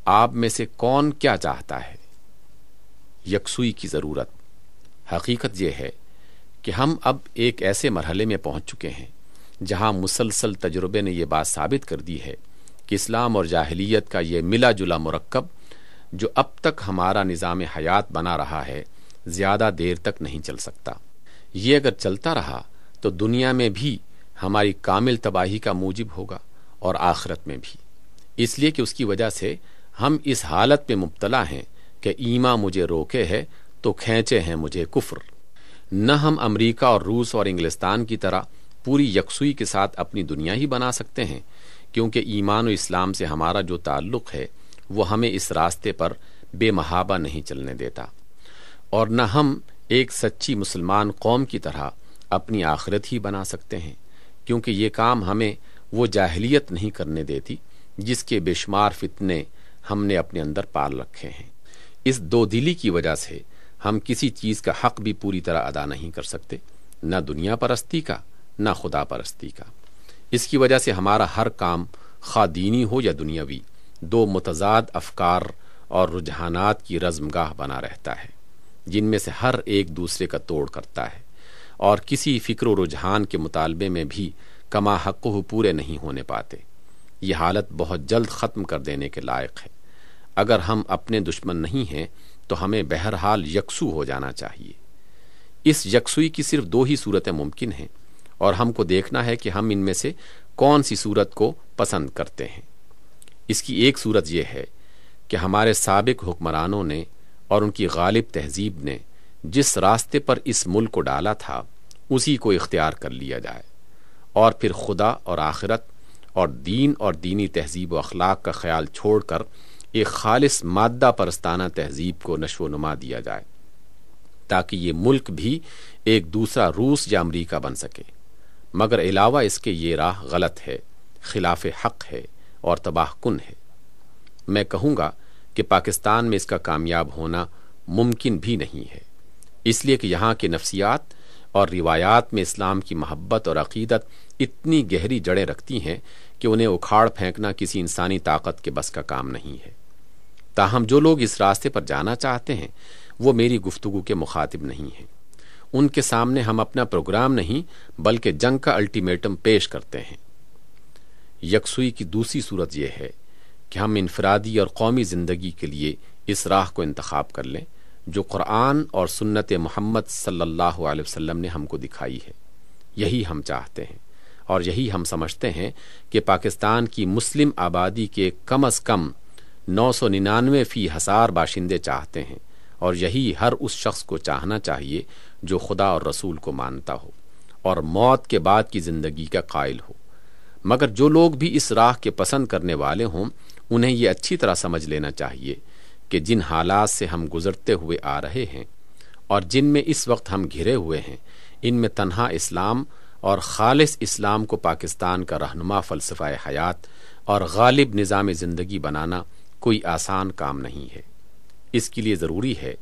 آپ میں سے کون کیا چاہتا ہے؟ یکسوئی کی ضرورت۔ حقیقت یہ ہے کہ ہم اب ایک ایسے مرحلے میں پہنچ چکے ہیں جہاں مسلسل تجربے نے یہ بات ثابت کر دی ہے کہ اسلام اور جاہلیت کا یہ ملا جلا مرکب جو اب تک ہمارا نظام حیات بنا رہا ہے، زیادہ دیر تک نہیں چل سکتا۔ یہ اگر چلتا رہا، تو دنیا میں بھی ہماری کامل تباہی کا موجب ہوگا اور آخرت میں بھی۔ اس لیے کہ اس کی وجہ سے ہم اس حالت میں مبتلا ہیں کہ ایما مجھے روکے ہے، تو کھینچے ہیں مجھے کفر۔ نہ ہم امریکہ اور روس اور انگلستان کی طرح پوری یکسوئی کے ساتھ اپنی دنیا ہی بنا سکتے ہیں، کیونکہ ایمان و اسلام سے ہمارا جو تعلق ہے وہ ہمیں اس راستے پر بے محابہ نہیں چلنے دیتا۔ اور نہ ہم ایک سچی مسلمان قوم کی طرح اپنی آخرت ہی بنا سکتے ہیں، کیونکہ یہ کام ہمیں وہ جاہلیت نہیں کرنے دیتی جس کے بے شمار فتنے ہم نے اپنے اندر پال رکھے ہیں۔ اس دو دلی کی وجہ سے ہم کسی چیز کا حق بھی پوری طرح ادا نہیں کر سکتے، نہ دنیا پرستی کا، نہ خدا پرستی کا۔ اس کی وجہ سے ہمارا ہر کام خواہ دینی ہو یا دنیاوی دو متضاد افکار اور رجحانات کی رزم گاہ بنا رہتا ہے، جن میں سے ہر ایک دوسرے کا توڑ کرتا ہے۔ اور کسی فکر و رجحان کے مطالبے میں بھی کما حق پورے نہیں ہونے پاتے۔ یہ حالت بہت جلد ختم کر دینے کے لائق ہے۔ اگر ہم اپنے دشمن نہیں ہیں، تو ہمیں بہرحال یکسو ہو جانا چاہیے۔ اس یکسوئی کی صرف دو ہی صورتیں ممکن ہیں، اور ہم کو دیکھنا ہے کہ ہم ان میں سے کون سی صورت کو پسند کرتے ہیں۔ اس کی ایک صورت یہ ہے کہ ہمارے سابق حکمرانوں نے اور ان کی غالب تہذیب نے جس راستے پر اس ملک کو ڈالا تھا، اسی کو اختیار کر لیا جائے۔ اور پھر خدا اور آخرت اور دین اور دینی تہذیب و اخلاق کا خیال چھوڑ کر ایک خالص مادہ پرستانہ تہذیب کو نشو و نما دیا جائے، تاکہ یہ ملک بھی ایک دوسرا روس یا امریکہ بن سکے۔ مگر علاوہ اس کے یہ راہ غلط ہے، خلاف حق ہے۔ اور تباہ کن ہے۔ میں کہوں گا کہ پاکستان میں اس کا کامیاب ہونا ممکن بھی نہیں ہے۔ اس لیے کہ یہاں کے نفسیات اور روایات میں اسلام کی محبت اور عقیدت اتنی گہری جڑیں رکھتی ہیں کہ انہیں اکھاڑ پھینکنا کسی انسانی طاقت کے بس کا کام نہیں ہے۔ تاہم جو لوگ اس راستے پر جانا چاہتے ہیں، وہ میری گفتگو کے مخاطب نہیں ہیں۔ ان کے سامنے ہم اپنا پروگرام نہیں، بلکہ جنگ کا الٹیمیٹم پیش کرتے ہیں۔ یکسوئی کی دوسری صورت یہ ہے کہ ہم انفرادی اور قومی زندگی کے لیے اس راہ کو انتخاب کر لیں جو قرآن اور سنت محمد صلی اللہ علیہ وسلم نے ہم کو دکھائی ہے۔ یہی ہم چاہتے ہیں اور یہی ہم سمجھتے ہیں کہ پاکستان کی مسلم آبادی کے کم از کم نو سو ننانوے فی ہزار باشندے چاہتے ہیں اور یہی ہر اس شخص کو چاہنا چاہیے جو خدا اور رسول کو مانتا ہو اور موت کے بعد کی زندگی کا قائل ہو۔ مگر جو لوگ بھی اس راہ کے پسند کرنے والے ہوں، انہیں یہ اچھی طرح سمجھ لینا چاہیے کہ جن حالات سے ہم گزرتے ہوئے آ رہے ہیں اور جن میں اس وقت ہم گھرے ہوئے ہیں، ان میں تنہا اسلام اور خالص اسلام کو پاکستان کا رہنما فلسفہ حیات اور غالب نظام زندگی بنانا کوئی آسان کام نہیں ہے۔ اس کے لیے ضروری ہے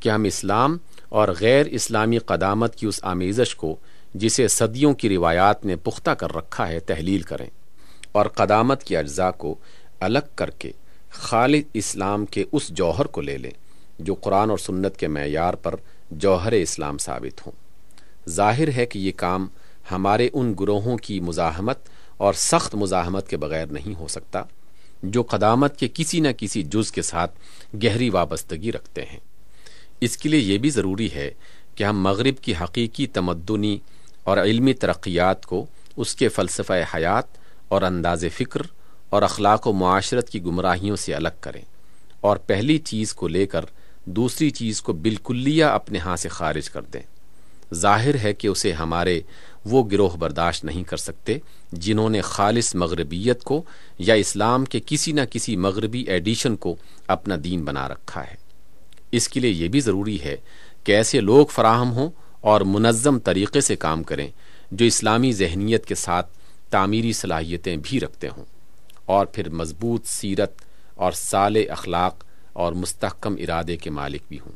کہ ہم اسلام اور غیر اسلامی قدامت کی اس آمیزش کو جسے صدیوں کی روایات نے پختہ کر رکھا ہے، تحلیل کریں۔ اور قدامت کی اجزاء کو الگ کر کے خالد اسلام کے اس جوہر کو لے لیں، جو قرآن اور سنت کے معیار پر جوہر اسلام ثابت ہوں۔ ظاہر ہے کہ یہ کام ہمارے ان گروہوں کی مزاحمت اور سخت مزاحمت کے بغیر نہیں ہو سکتا، جو قدامت کے کسی نہ کسی جز کے ساتھ گہری وابستگی رکھتے ہیں۔ اس کے لیے یہ بھی ضروری ہے کہ ہم مغرب کی حقیقی تمدنی اور علمی ترقیات کو، اس کے فلسفہ حیات اور انداز فکر اور اخلاق و معاشرت کی گمراہیوں سے الگ کریں۔ اور پہلی چیز کو لے کر دوسری چیز کو بالکلیہ اپنے ہاں سے خارج کر دیں۔ ظاہر ہے کہ اسے ہمارے وہ گروہ برداشت نہیں کر سکتے جنہوں نے خالص مغربیت کو یا اسلام کے کسی نہ کسی مغربی ایڈیشن کو اپنا دین بنا رکھا ہے۔ اس کے لیے یہ بھی ضروری ہے کہ ایسے لوگ فراہم ہوں اور منظم طریقے سے کام کریں جو اسلامی ذہنیت کے ساتھ تعمیری صلاحیتیں بھی رکھتے ہوں اور پھر مضبوط سیرت اور سال اخلاق اور مستحکم ارادے کے مالک بھی ہوں۔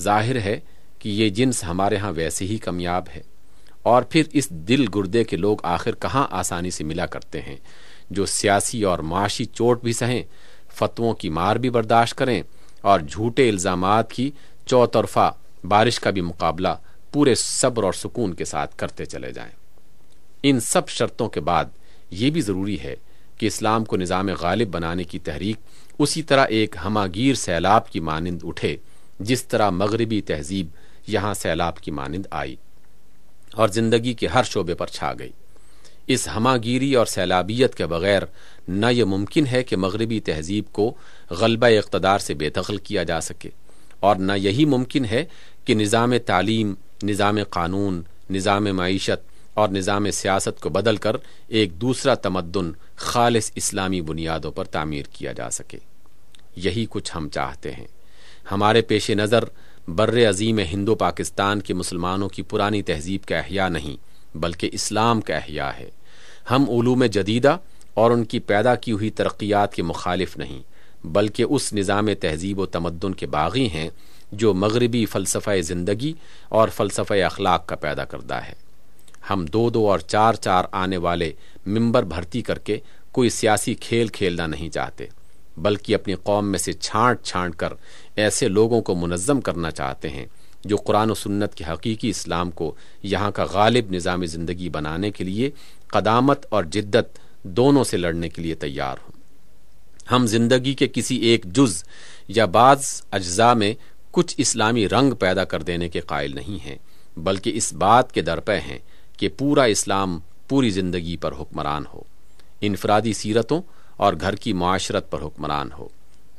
ظاہر ہے کہ یہ جنس ہمارے ہاں ویسے ہی کمیاب ہے اور پھر اس دل گردے کے لوگ آخر کہاں آسانی سے ملا کرتے ہیں جو سیاسی اور معاشی چوٹ بھی سہیں، فتووں کی مار بھی برداشت کریں اور جھوٹے الزامات کی چوطرفہ بارش کا بھی مقابلہ پورے صبر اور سکون کے ساتھ کرتے چلے جائیں۔ ان سب شرطوں کے بعد یہ بھی ضروری ہے کہ اسلام کو نظام غالب بنانے کی تحریک اسی طرح ایک ہماگیر سیلاب کی مانند اٹھے، جس طرح مغربی تہذیب یہاں سیلاب کی مانند آئی اور زندگی کے ہر شعبے پر چھا گئی۔ اس ہماگیری اور سیلابیت کے بغیر نہ یہ ممکن ہے کہ مغربی تہذیب کو غلبہ اقتدار سے بے دخل کیا جا سکے اور نہ یہی ممکن ہے کہ نظام تعلیم نظام قانون، نظام معیشت اور نظام سیاست کو بدل کر ایک دوسرا تمدن خالص اسلامی بنیادوں پر تعمیر کیا جا سکے۔ یہی کچھ ہم چاہتے ہیں۔ ہمارے پیش نظر بر عظیم ہندو پاکستان کے مسلمانوں کی پرانی تہذیب کا احیاء نہیں، بلکہ اسلام کا احیاء ہے۔ ہم علوم جدیدہ اور ان کی پیدا کی ہوئی ترقیات کے مخالف نہیں، بلکہ اس نظام تہذیب و تمدن کے باغی ہیں جو مغربی فلسفہ زندگی اور فلسفہ اخلاق کا پیدا کردہ ہے۔ ہم دو دو اور چار چار آنے والے ممبر بھرتی کر کے کوئی سیاسی کھیل کھیلنا نہیں چاہتے، بلکہ اپنی قوم میں سے چھانٹ چھانٹ کر ایسے لوگوں کو منظم کرنا چاہتے ہیں جو قرآن و سنت کے حقیقی اسلام کو یہاں کا غالب نظام زندگی بنانے کے لیے قدامت اور جدت دونوں سے لڑنے کے لیے تیار ہوں۔ ہم زندگی کے کسی ایک جز یا بعض اجزاء میں کچھ اسلامی رنگ پیدا کر دینے کے قائل نہیں ہیں، بلکہ اس بات کے درپے ہیں کہ پورا اسلام پوری زندگی پر حکمران ہو۔ انفرادی سیرتوں اور گھر کی معاشرت پر حکمران ہو۔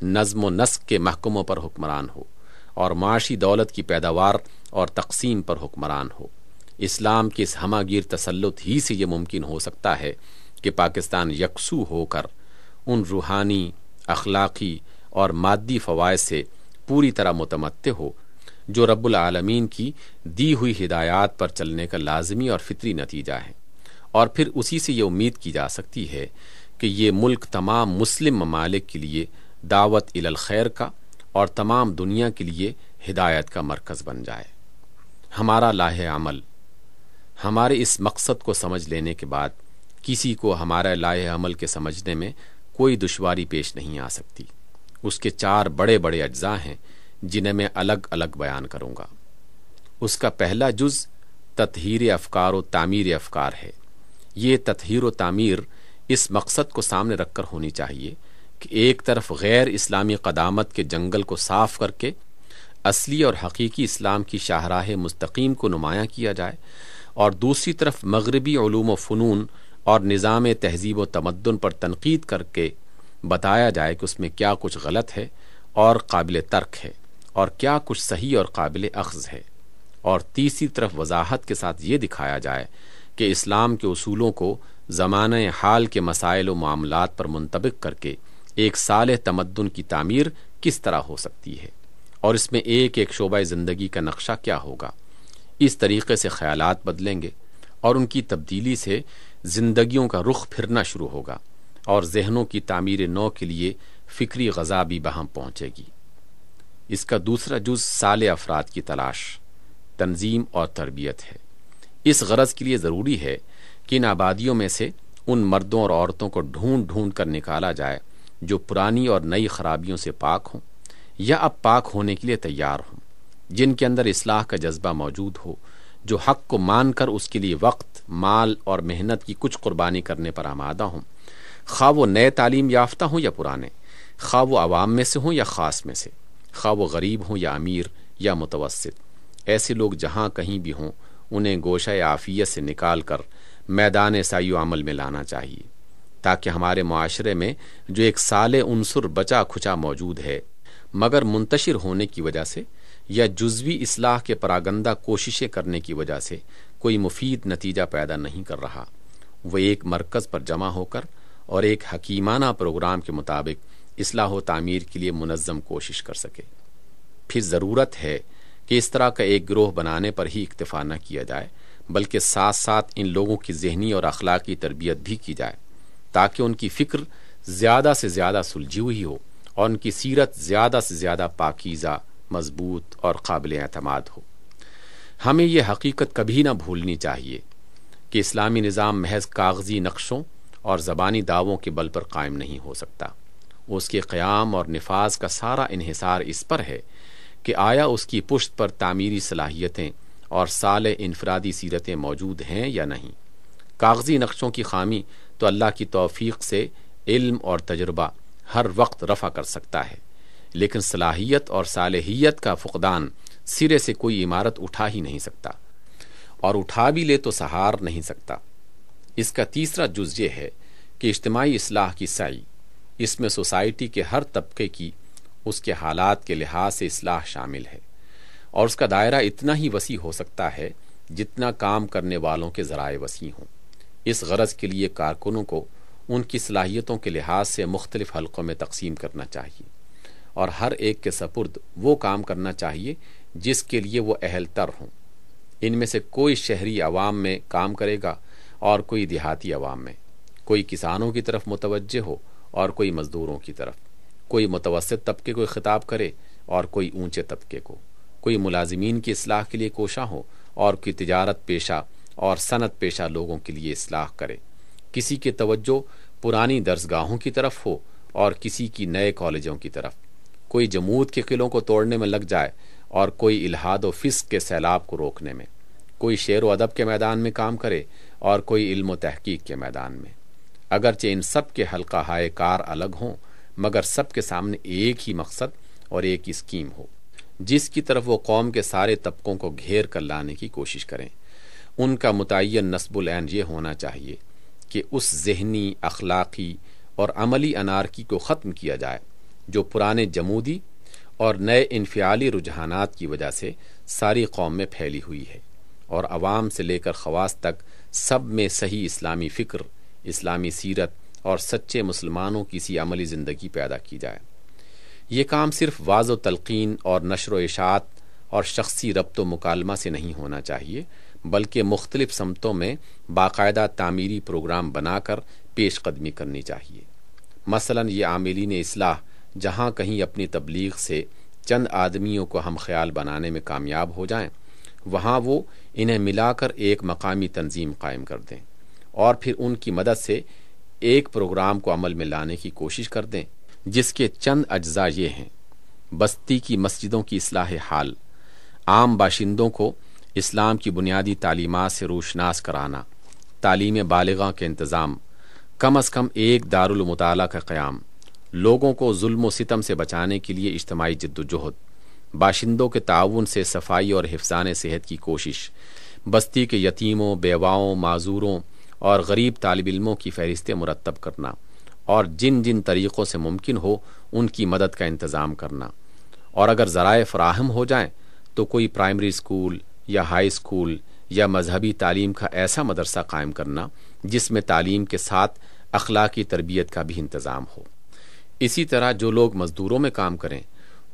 نظم و نسق کے محکموں پر حکمران ہو۔ اور معاشی دولت کی پیداوار اور تقسیم پر حکمران ہو۔ اسلام کے اس ہمہ گیر تسلط ہی سے یہ ممکن ہو سکتا ہے کہ پاکستان یکسو ہو کر ان روحانی، اخلاقی اور مادی فوائد سے پوری طرح متمتع ہو، جو رب العالمین کی دی ہوئی ہدایات پر چلنے کا لازمی اور فطری نتیجہ ہے۔ اور پھر اسی سے یہ امید کی جا سکتی ہے کہ یہ ملک تمام مسلم ممالک کے لیے دعوت الخیر کا اور تمام دنیا کے لیے ہدایت کا مرکز بن جائے۔ ہمارا لاہ عمل، ہمارے اس مقصد کو سمجھ لینے کے بعد کسی کو ہمارا لاہ عمل کے سمجھنے میں کوئی دشواری پیش نہیں آ سکتی۔ اس کے چار بڑے بڑے اجزاء ہیں جنہیں میں الگ الگ بیان کروں گا۔ اس کا پہلا جز تطہیر افکار و تعمیر افکار ہے۔ یہ تطہیر و تعمیر اس مقصد کو سامنے رکھ کر ہونی چاہیے کہ ایک طرف غیر اسلامی قدامت کے جنگل کو صاف کر کے اصلی اور حقیقی اسلام کی شاہراہ مستقیم کو نمایاں کیا جائے اور دوسری طرف مغربی علوم و فنون اور نظام تہذیب و تمدن پر تنقید کر کے بتایا جائے کہ اس میں کیا کچھ غلط ہے اور قابل ترک ہے اور کیا کچھ صحیح اور قابل اخذ ہے۔ اور تیسری طرف وضاحت کے ساتھ یہ دکھایا جائے کہ اسلام کے اصولوں کو زمانہ حال کے مسائل و معاملات پر منطبق کر کے ایک صالح تمدن کی تعمیر کس طرح ہو سکتی ہے اور اس میں ایک ایک شعبہ زندگی کا نقشہ کیا ہوگا۔ اس طریقے سے خیالات بدلیں گے اور ان کی تبدیلی سے زندگیوں کا رخ پھرنا شروع ہوگا۔ اور ذہنوں کی تعمیر نو کے لیے فکری غذا بھی بہم پہنچے گی۔ اس کا دوسرا جز سال افراد کی تلاش، تنظیم اور تربیت ہے۔ اس غرض کے لیے ضروری ہے کہ ان آبادیوں میں سے ان مردوں اور عورتوں کو ڈھونڈ ڈھونڈ کر نکالا جائے جو پرانی اور نئی خرابیوں سے پاک ہوں یا اب پاک ہونے کے لیے تیار ہوں، جن کے اندر اصلاح کا جذبہ موجود ہو، جو حق کو مان کر اس کے لیے وقت، مال اور محنت کی کچھ قربانی کرنے پر آمادہ ہوں۔ خواہ وہ نئے تعلیم یافتہ ہوں یا پرانے خواہ وہ عوام میں سے ہوں یا خاص میں سے خواہ وہ غریب ہوں یا امیر یا متوسط۔ ایسے لوگ جہاں کہیں بھی ہوں، انہیں گوشہ عافیت سے نکال کر میدان سائی و عمل میں لانا چاہیے، تاکہ ہمارے معاشرے میں جو ایک سال عنصر بچا کھچا موجود ہے، مگر منتشر ہونے کی وجہ سے یا جزوی اصلاح کے پراگندہ کوششیں کرنے کی وجہ سے کوئی مفید نتیجہ پیدا نہیں کر رہا۔ وہ ایک مرکز پر جمع ہو کر اور ایک حکیمانہ پروگرام کے مطابق اصلاح و تعمیر کے لیے منظم کوشش کر سکے۔ پھر ضرورت ہے کہ اس طرح کا ایک گروہ بنانے پر ہی اکتفا نہ کیا جائے، بلکہ ساتھ ساتھ ان لوگوں کی ذہنی اور اخلاقی تربیت بھی کی جائے، تاکہ ان کی فکر زیادہ سے زیادہ سلجھی ہوئی ہو اور ان کی سیرت زیادہ سے زیادہ پاکیزہ، مضبوط اور قابل اعتماد ہو۔ ہمیں یہ حقیقت کبھی نہ بھولنی چاہیے کہ اسلامی نظام محض کاغذی نقشوں اور زبانی دعووں کے بل پر قائم نہیں ہو سکتا۔ اس کے قیام اور نفاذ کا سارا انحصار اس پر ہے کہ آیا اس کی پشت پر تعمیری صلاحیتیں اور سال انفرادی سیرتیں موجود ہیں یا نہیں۔ کاغذی نقشوں کی خامی تو اللہ کی توفیق سے علم اور تجربہ ہر وقت رفع کر سکتا ہے۔ لیکن صلاحیت اور صالحیت کا فقدان سرے سے کوئی عمارت اٹھا ہی نہیں سکتا۔ اور اٹھا بھی لے تو سہار نہیں سکتا۔ اس کا تیسرا جز یہ ہے کہ اجتماعی اصلاح کی سعی، اس میں سوسائٹی کے ہر طبقے کی، اس کے حالات کے لحاظ سے اصلاح شامل ہے۔ اور اس کا دائرہ اتنا ہی وسیع ہو سکتا ہے جتنا کام کرنے والوں کے ذرائع وسیع ہوں۔ اس غرض کے لیے کارکنوں کو ان کی صلاحیتوں کے لحاظ سے مختلف حلقوں میں تقسیم کرنا چاہیے۔ اور ہر ایک کے سپرد وہ کام کرنا چاہیے جس کے لیے وہ اہل تر ہوں۔ ان میں سے کوئی شہری عوام میں کام کرے گا اور کوئی دیہاتی عوام میں۔ کوئی کسانوں کی طرف متوجہ ہو اور کوئی مزدوروں کی طرف۔ کوئی متوسط طبقے کو خطاب کرے اور کوئی اونچے طبقے کو۔ کوئی ملازمین کی اصلاح کے لیے کوشاں ہو اور کوئی تجارت پیشہ اور صنعت پیشہ لوگوں کے لیے اصلاح کرے۔ کسی کی توجہ پرانی درسگاہوں کی طرف ہو اور کسی کی نئے کالجوں کی طرف۔ کوئی جمود کے قلعوں کو توڑنے میں لگ جائے اور کوئی الہاد و فسق کے سیلاب کو روکنے میں۔ کوئی شعر و ادب کے میدان میں کام کرے اور کوئی علم و تحقیق کے میدان میں۔ اگرچہ ان سب کے حلقہ ہائے کار الگ ہوں، مگر سب کے سامنے ایک ہی مقصد اور ایک ہی اسکیم ہو، جس کی طرف وہ قوم کے سارے طبقوں کو گھیر کر لانے کی کوشش کریں۔ ان کا متعین نصب العین یہ ہونا چاہیے کہ اس ذہنی، اخلاقی اور عملی انارکی کو ختم کیا جائے، جو پرانے جمودی اور نئے انفعالی رجحانات کی وجہ سے ساری قوم میں پھیلی ہوئی ہے اور عوام سے لے کر خواص تک سب میں صحیح اسلامی فکر، اسلامی سیرت اور سچے مسلمانوں کی سی عملی زندگی پیدا کی جائے۔ یہ کام صرف واض و تلقین اور نشر و اشاعت اور شخصی ربط و مکالمہ سے نہیں ہونا چاہیے، بلکہ مختلف سمتوں میں باقاعدہ تعمیری پروگرام بنا کر پیش قدمی کرنی چاہیے۔ مثلا یہ عاملین اصلاح جہاں کہیں اپنی تبلیغ سے چند آدمیوں کو ہم خیال بنانے میں کامیاب ہو جائیں، وہاں وہ انہیں ملا کر ایک مقامی تنظیم قائم کر دیں اور پھر ان کی مدد سے ایک پروگرام کو عمل میں لانے کی کوشش کر دیں۔ جس کے چند اجزاء یہ ہیں۔ بستی کی مسجدوں کی اصلاح حال، عام باشندوں کو اسلام کی بنیادی تعلیمات سے روشناس کرانا، تعلیم بالغاں کے انتظام، کم از کم ایک دار المطالعہ کا قیام، لوگوں کو ظلم و ستم سے بچانے کے لیے اجتماعی جد و جہد باشندوں کے تعاون سے صفائی اور حفظان صحت کی کوشش، بستی کے یتیموں، بیواؤں، معذوروں اور غریب طالب علموں کی فہرستیں مرتب کرنا اور جن جن طریقوں سے ممکن ہو ان کی مدد کا انتظام کرنا۔ اور اگر ذرائع فراہم ہو جائیں تو کوئی پرائمری اسکول یا ہائی اسکول یا مذہبی تعلیم کا ایسا مدرسہ قائم کرنا جس میں تعلیم کے ساتھ اخلاقی تربیت کا بھی انتظام ہو۔ اسی طرح جو لوگ مزدوروں میں کام کریں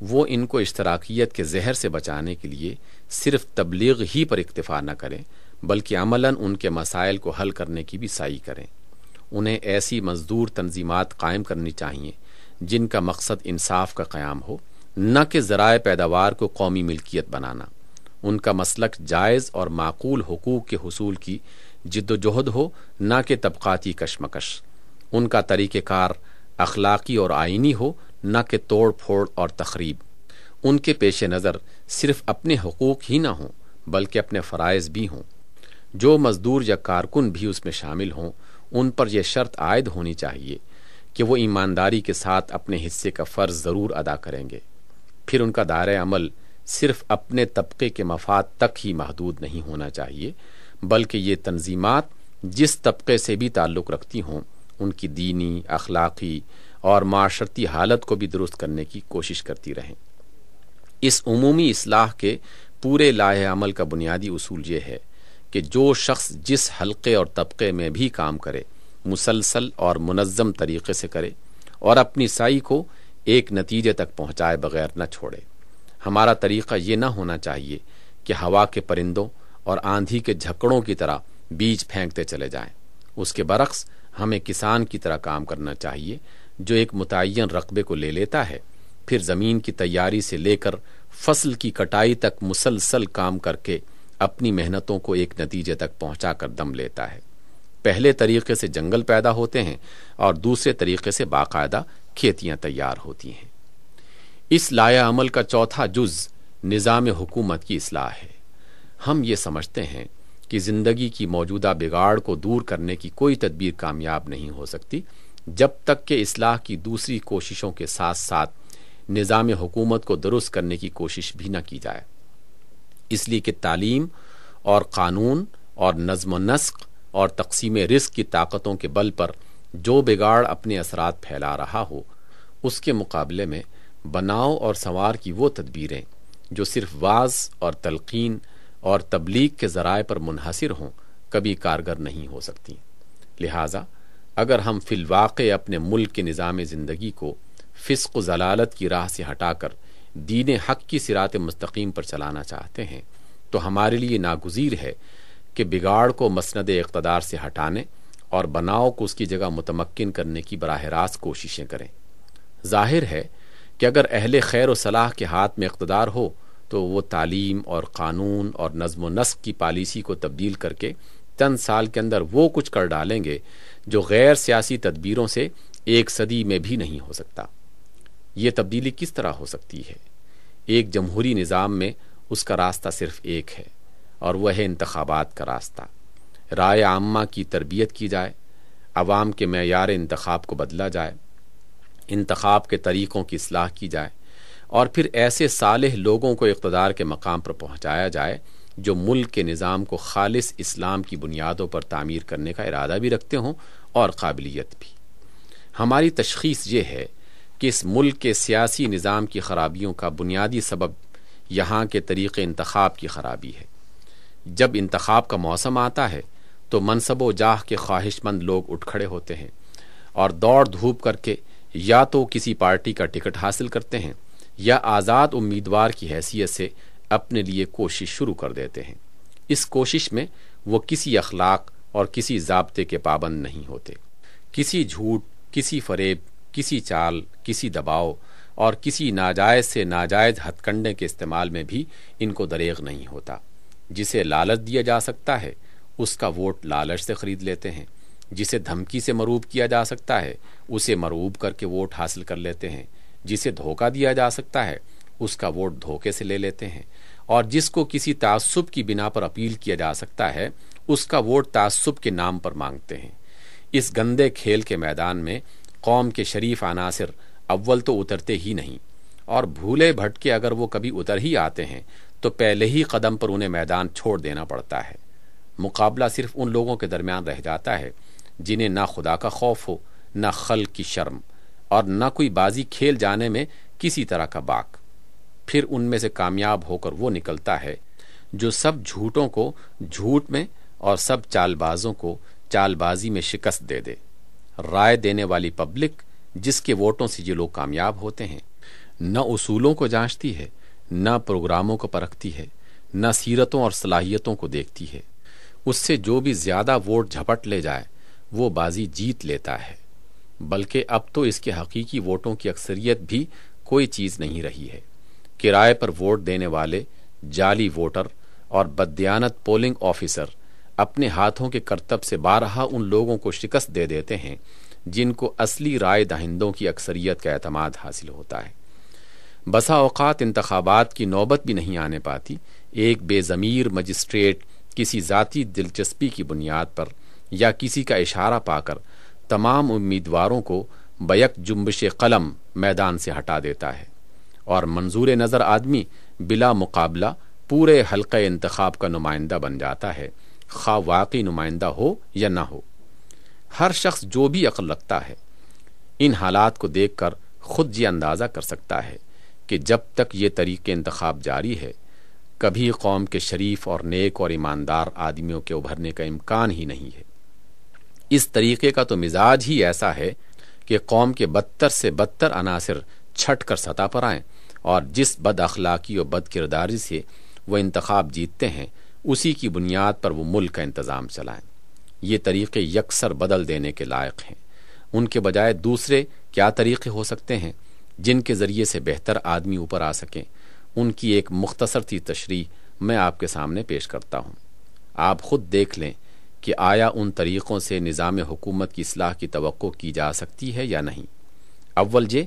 وہ ان کو اشتراکیت کے زہر سے بچانے کے لیے صرف تبلیغ ہی پر اکتفا نہ کریں، بلکہ عملاً ان کے مسائل کو حل کرنے کی بھی سائی کریں۔ انہیں ایسی مزدور تنظیمات قائم کرنی چاہیے جن کا مقصد انصاف کا قیام ہو، نہ کہ ذرائع پیداوار کو قومی ملکیت بنانا۔ ان کا مسلک جائز اور معقول حقوق کے حصول کی جد و جہد ہو، نہ کہ طبقاتی کشمکش۔ ان کا طریقہ کار اخلاقی اور آئینی ہو، نہ کہ توڑ پھوڑ اور تقریب ان کے پیش نظر صرف اپنے حقوق ہی نہ ہوں، بلکہ اپنے فرائض بھی ہوں۔ جو مزدور یا کارکن بھی اس میں شامل ہوں، ان پر یہ شرط عائد ہونی چاہیے کہ وہ ایمانداری کے ساتھ اپنے حصے کا فرض ضرور ادا کریں گے۔ پھر ان کا دائرۂ عمل صرف اپنے طبقے کے مفاد تک ہی محدود نہیں ہونا چاہیے، بلکہ یہ تنظیمات جس طبقے سے بھی تعلق رکھتی ہوں ان کی دینی، اخلاقی اور معاشرتی حالت کو بھی درست کرنے کی کوشش کرتی رہیں۔ اس عمومی اصلاح کے پورے لاہ عمل کا بنیادی اصول یہ ہے کہ جو شخص جس حلقے اور طبقے میں بھی کام کرے، مسلسل اور منظم طریقے سے کرے اور اپنی سائی کو ایک نتیجے تک پہنچائے بغیر نہ چھوڑے۔ ہمارا طریقہ یہ نہ ہونا چاہیے کہ ہوا کے پرندوں اور آندھی کے جھکڑوں کی طرح بیج پھینکتے چلے جائیں۔ اس کے برعکس ہمیں کسان کی طرح کام کرنا چاہیے، جو ایک متعین رقبے کو لے لیتا ہے۔ پھر زمین کی تیاری سے لے کر فصل کی کٹائی تک مسلسل کام کر کے اپنی محنتوں کو ایک نتیجے تک پہنچا کر دم لیتا ہے۔ پہلے طریقے سے جنگل پیدا ہوتے ہیں اور دوسرے طریقے سے باقاعدہ کھیتیاں تیار ہوتی ہیں۔ اس لایا عمل کا چوتھا جز نظام حکومت کی اصلاح ہے۔ ہم یہ سمجھتے ہیں کہ زندگی کی موجودہ بگاڑ کو دور کرنے کی کوئی تدبیر کامیاب نہیں ہو سکتی، جب تک کہ اصلاح کی دوسری کوششوں کے ساتھ ساتھ نظام حکومت کو درست کرنے کی کوشش بھی نہ کی جائے۔ اس لیے کہ تعلیم اور قانون اور نظم و نسق اور تقسیم رزق کی طاقتوں کے بل پر جو بگاڑ اپنے اثرات پھیلا رہا ہو، اس کے مقابلے میں بناؤ اور سوار کی وہ تدبیریں جو صرف واز اور تلقین اور تبلیغ کے ذرائع پر منحصر ہوں، کبھی کارگر نہیں ہو سکتی۔ لہذا، اگر ہم فی الواقع اپنے ملک کے نظام زندگی کو فسق و ضلالت کی راہ سے ہٹا کر دین حق کی سرات مستقیم پر چلانا چاہتے ہیں، تو ہمارے لیے ناگزیر ہے کہ بگاڑ کو مسند اقتدار سے ہٹانے اور بناؤ کو اس کی جگہ متمکن کرنے کی براہ راست کوششیں کریں۔ ظاہر ہے کہ اگر اہل خیر و صلاح کے ہاتھ میں اقتدار ہو تو وہ تعلیم اور قانون اور نظم و نسق کی پالیسی کو تبدیل کر کے چند سال کے اندر وہ کچھ کر ڈالیں گے جو غیر سیاسی تدبیروں سے ایک صدی میں بھی نہیں ہو سکتا۔ یہ تبدیلی کس طرح ہو سکتی ہے؟ ایک جمہوری نظام میں اس کا راستہ صرف ایک ہے اور وہ ہے انتخابات کا راستہ۔ رائے عامہ کی تربیت کی جائے، عوام کے معیار انتخاب کو بدلا جائے، انتخاب کے طریقوں کی اصلاح کی جائے اور پھر ایسے صالح لوگوں کو اقتدار کے مقام پر پہنچایا جائے جو ملک کے نظام کو خالص اسلام کی بنیادوں پر تعمیر کرنے کا ارادہ بھی رکھتے ہوں اور قابلیت بھی۔ ہماری تشخیص یہ ہے کہ اس ملک کے سیاسی نظام کی خرابیوں کا بنیادی سبب یہاں کے طریق انتخاب کی خرابی ہے۔ جب انتخاب کا موسم آتا ہے تو منصب و جاہ کے خواہش مند لوگ اٹھ کھڑے ہوتے ہیں اور دوڑ دھوپ کر کے یا تو کسی پارٹی کا ٹکٹ حاصل کرتے ہیں یا آزاد امیدوار کی حیثیت سے اپنے لیے کوشش شروع کر دیتے ہیں۔ اس کوشش میں وہ کسی اخلاق اور کسی ضابطے کے پابند نہیں ہوتے۔ کسی جھوٹ، کسی فریب، کسی چال، کسی دباؤ اور کسی ناجائز سے ناجائز ہتھ کنڈے کے استعمال میں بھی ان کو دریغ نہیں ہوتا۔ جسے لالچ دیا جا سکتا ہے، اس کا ووٹ لالچ سے خرید لیتے ہیں۔ جسے دھمکی سے مروب کیا جا سکتا ہے، اسے مروب کر کے ووٹ حاصل کر لیتے ہیں۔ جسے دھوکہ دیا جا سکتا ہے، اس کا ووٹ دھوکے سے لے لیتے ہیں۔ اور جس کو کسی تعصب کی بنا پر اپیل کیا جا سکتا ہے، اس کا ووٹ تعصب کے نام پر مانگتے ہیں۔ اس گندے کھیل کے میدان میں قوم کے شریف عناصر اول تو اترتے ہی نہیں۔ اور بھولے بھٹ کے اگر وہ کبھی اتر ہی آتے ہیں، تو پہلے ہی قدم پر انہیں میدان چھوڑ دینا پڑتا ہے۔ مقابلہ صرف ان لوگوں کے درمیان رہ جاتا ہے جنہیں نہ خدا کا خوف ہو، نہ خل کی شرم۔ اور نہ کوئی بازی کھیل جانے میں کسی طرح کا باک۔ پھر ان میں سے کامیاب ہو کر وہ نکلتا ہے جو سب جھوٹوں کو جھوٹ میں اور سب چال بازوں کو چال بازی میں شکست دے دے۔ رائے دینے والی پبلک، جس کے ووٹوں سے یہ لوگ کامیاب ہوتے ہیں، نہ اصولوں کو جانچتی ہے، نہ پروگراموں کو پرکھتی ہے، نہ سیرتوں اور صلاحیتوں کو دیکھتی ہے۔ اس سے جو بھی زیادہ ووٹ جھپٹ لے جائے، وہ بازی جیت لیتا ہے۔ بلکہ اب تو اس کے حقیقی ووٹوں کی اکثریت بھی کوئی چیز نہیں رہی ہے۔ کرائے پر ووٹ دینے والے، جعلی ووٹر اور بدیانت پولنگ آفیسر اپنے ہاتھوں کے کرتب سے بارہا ان لوگوں کو شکست دے دیتے ہیں جن کو اصلی رائے دہندوں کی اکثریت کا اعتماد حاصل ہوتا ہے۔ بسا اوقات انتخابات کی نوبت بھی نہیں آنے پاتی۔ ایک بے ضمیر مجسٹریٹ کسی ذاتی دلچسپی کی بنیاد پر یا کسی کا اشارہ پا کر تمام امیدواروں کو بیک جنبش قلم میدان سے ہٹا دیتا ہے اور منظور نظر آدمی بلا مقابلہ پورے حلقہ انتخاب کا نمائندہ بن جاتا ہے، خواہ واقعی نمائندہ ہو یا نہ ہو۔ ہر شخص جو بھی عقل رکھتا ہے، ان حالات کو دیکھ کر خود یہ اندازہ کر سکتا ہے کہ جب تک یہ طریق انتخاب جاری ہے، کبھی قوم کے شریف اور نیک اور ایماندار آدمیوں کے ابھرنے کا امکان ہی نہیں ہے۔ اس طریقے کا تو مزاج ہی ایسا ہے کہ قوم کے بدتر سے بدتر عناصر چھٹ کر سطح پر آئیں اور جس بد اخلاقی اور بد کرداری سے وہ انتخاب جیتتے ہیں، اسی کی بنیاد پر وہ ملک کا انتظام چلائیں۔ یہ طریقے یکسر بدل دینے کے لائق ہیں۔ ان کے بجائے دوسرے کیا طریقے ہو سکتے ہیں جن کے ذریعے سے بہتر آدمی اوپر آ سکیں؟ ان کی ایک مختصر سی تشریح میں آپ کے سامنے پیش کرتا ہوں۔ آپ خود دیکھ لیں۔ کہ آیا ان طریقوں سے نظام حکومت کی اصلاح کی توقع کی جا سکتی ہے یا نہیں۔ اول یہ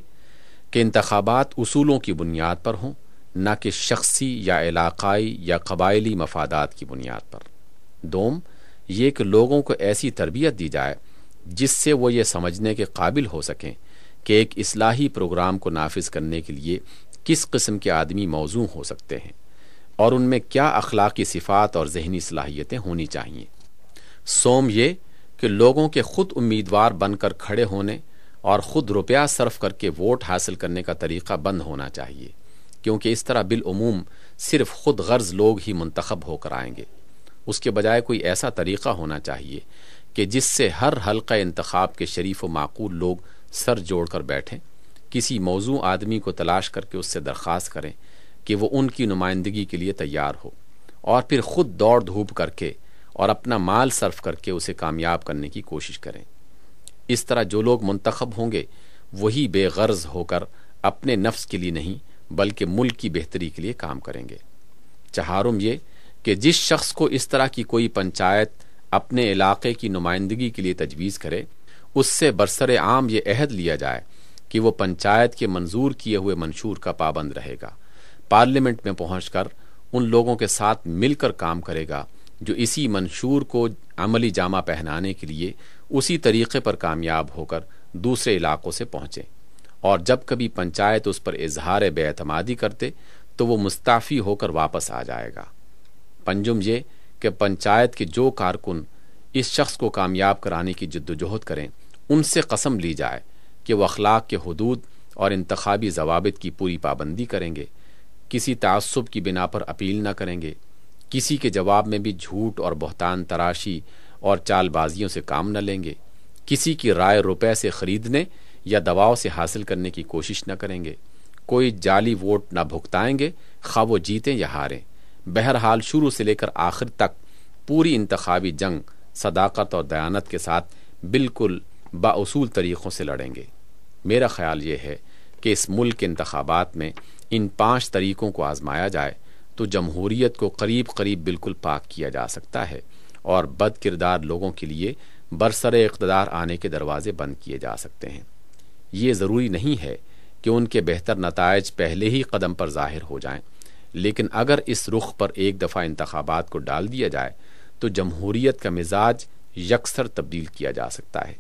کہ انتخابات اصولوں کی بنیاد پر ہوں، نہ کہ شخصی یا علاقائی یا قبائلی مفادات کی بنیاد پر۔ دوم، یہ کہ لوگوں کو ایسی تربیت دی جائے جس سے وہ یہ سمجھنے کے قابل ہو سکیں کہ ایک اصلاحی پروگرام کو نافذ کرنے کے لیے کس قسم کے آدمی موزوں ہو سکتے ہیں اور ان میں کیا اخلاقی صفات اور ذہنی صلاحیتیں ہونی چاہیے۔ سوم یہ کہ لوگوں کے خود امیدوار بن کر کھڑے ہونے اور خود روپیہ صرف کر کے ووٹ حاصل کرنے کا طریقہ بند ہونا چاہیے، کیونکہ اس طرح بالعموم صرف خود غرض لوگ ہی منتخب ہو کر آئیں گے۔ اس کے بجائے کوئی ایسا طریقہ ہونا چاہیے کہ جس سے ہر حلقہ انتخاب کے شریف و معقول لوگ سر جوڑ کر بیٹھیں، کسی موضوع آدمی کو تلاش کر کے اس سے درخواست کریں کہ وہ ان کی نمائندگی کے لیے تیار ہو، اور پھر خود دوڑ دھوپ کر کے اور اپنا مال صرف کر کے اسے کامیاب کرنے کی کوشش کریں۔ اس طرح جو لوگ منتخب ہوں گے، وہی بے غرض ہو کر اپنے نفس کے لیے نہیں، بلکہ ملک کی بہتری کے لیے کام کریں گے۔ چہارم یہ کہ جس شخص کو اس طرح کی کوئی پنچایت اپنے علاقے کی نمائندگی کے لیے تجویز کرے، اس سے برسر عام یہ عہد لیا جائے کہ وہ پنچایت کے منظور کیے ہوئے منشور کا پابند رہے گا۔ پارلیمنٹ میں پہنچ کر ان لوگوں کے ساتھ مل کر کام کرے گا جو اسی منشور کو عملی جامہ پہنانے کے لیے اسی طریقے پر کامیاب ہو کر دوسرے علاقوں سے پہنچے۔ اور جب کبھی پنچایت اس پر اظہار بے اعتمادی کرتے، تو وہ مستعفی ہو کر واپس آ جائے گا۔ پنجم یہ کہ پنچایت کے جو کارکن اس شخص کو کامیاب کرانے کی جد و جہد کریں، ان سے قسم لی جائے کہ وہ اخلاق کے حدود اور انتخابی ضوابط کی پوری پابندی کریں گے۔ کسی تعصب کی بنا پر اپیل نہ کریں گے۔ کسی کے جواب میں بھی جھوٹ اور بہتان تراشی اور چال بازیوں سے کام نہ لیں گے۔ کسی کی رائے روپے سے خریدنے یا دباؤ سے حاصل کرنے کی کوشش نہ کریں گے۔ کوئی جعلی ووٹ نہ بھگتائیں گے، خواہ وہ جیتیں یا ہاریں۔ بہرحال شروع سے لے کر آخر تک پوری انتخابی جنگ صداقت اور دیانت کے ساتھ بالکل باصول طریقوں سے لڑیں گے۔ میرا خیال یہ ہے کہ اس ملک کے انتخابات میں ان پانچ طریقوں کو آزمایا جائے۔ تو جمہوریت کو قریب قریب بالکل پاک کیا جا سکتا ہے اور بد کردار لوگوں کے لیے برسر اقتدار آنے کے دروازے بند کیے جا سکتے ہیں۔ یہ ضروری نہیں ہے کہ ان کے بہتر نتائج پہلے ہی قدم پر ظاہر ہو جائیں، لیکن اگر اس رخ پر ایک دفعہ انتخابات کو ڈال دیا جائے تو جمہوریت کا مزاج یکسر تبدیل کیا جا سکتا ہے۔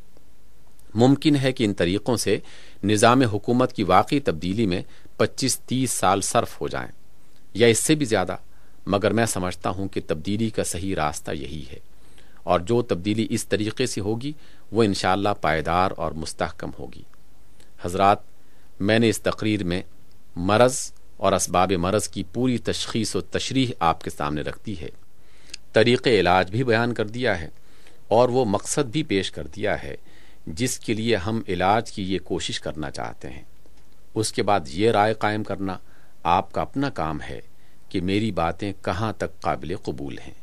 ممکن ہے کہ ان طریقوں سے نظام حکومت کی واقعی تبدیلی میں پچیس تیس سال صرف ہو جائیں۔ یا اس سے بھی زیادہ، مگر میں سمجھتا ہوں کہ تبدیلی کا صحیح راستہ یہی ہے۔ اور جو تبدیلی اس طریقے سے ہوگی، وہ انشاءاللہ پائیدار اور مستحکم ہوگی۔ حضرات، میں نے اس تقریر میں مرض اور اسباب مرض کی پوری تشخیص و تشریح آپ کے سامنے رکھتی ہے۔ طریق علاج بھی بیان کر دیا ہے اور وہ مقصد بھی پیش کر دیا ہے، جس کے لیے ہم علاج کی یہ کوشش کرنا چاہتے ہیں۔ اس کے بعد یہ رائے قائم کرنا آپ کا اپنا کام ہے کہ میری باتیں کہاں تک قابل قبول ہیں۔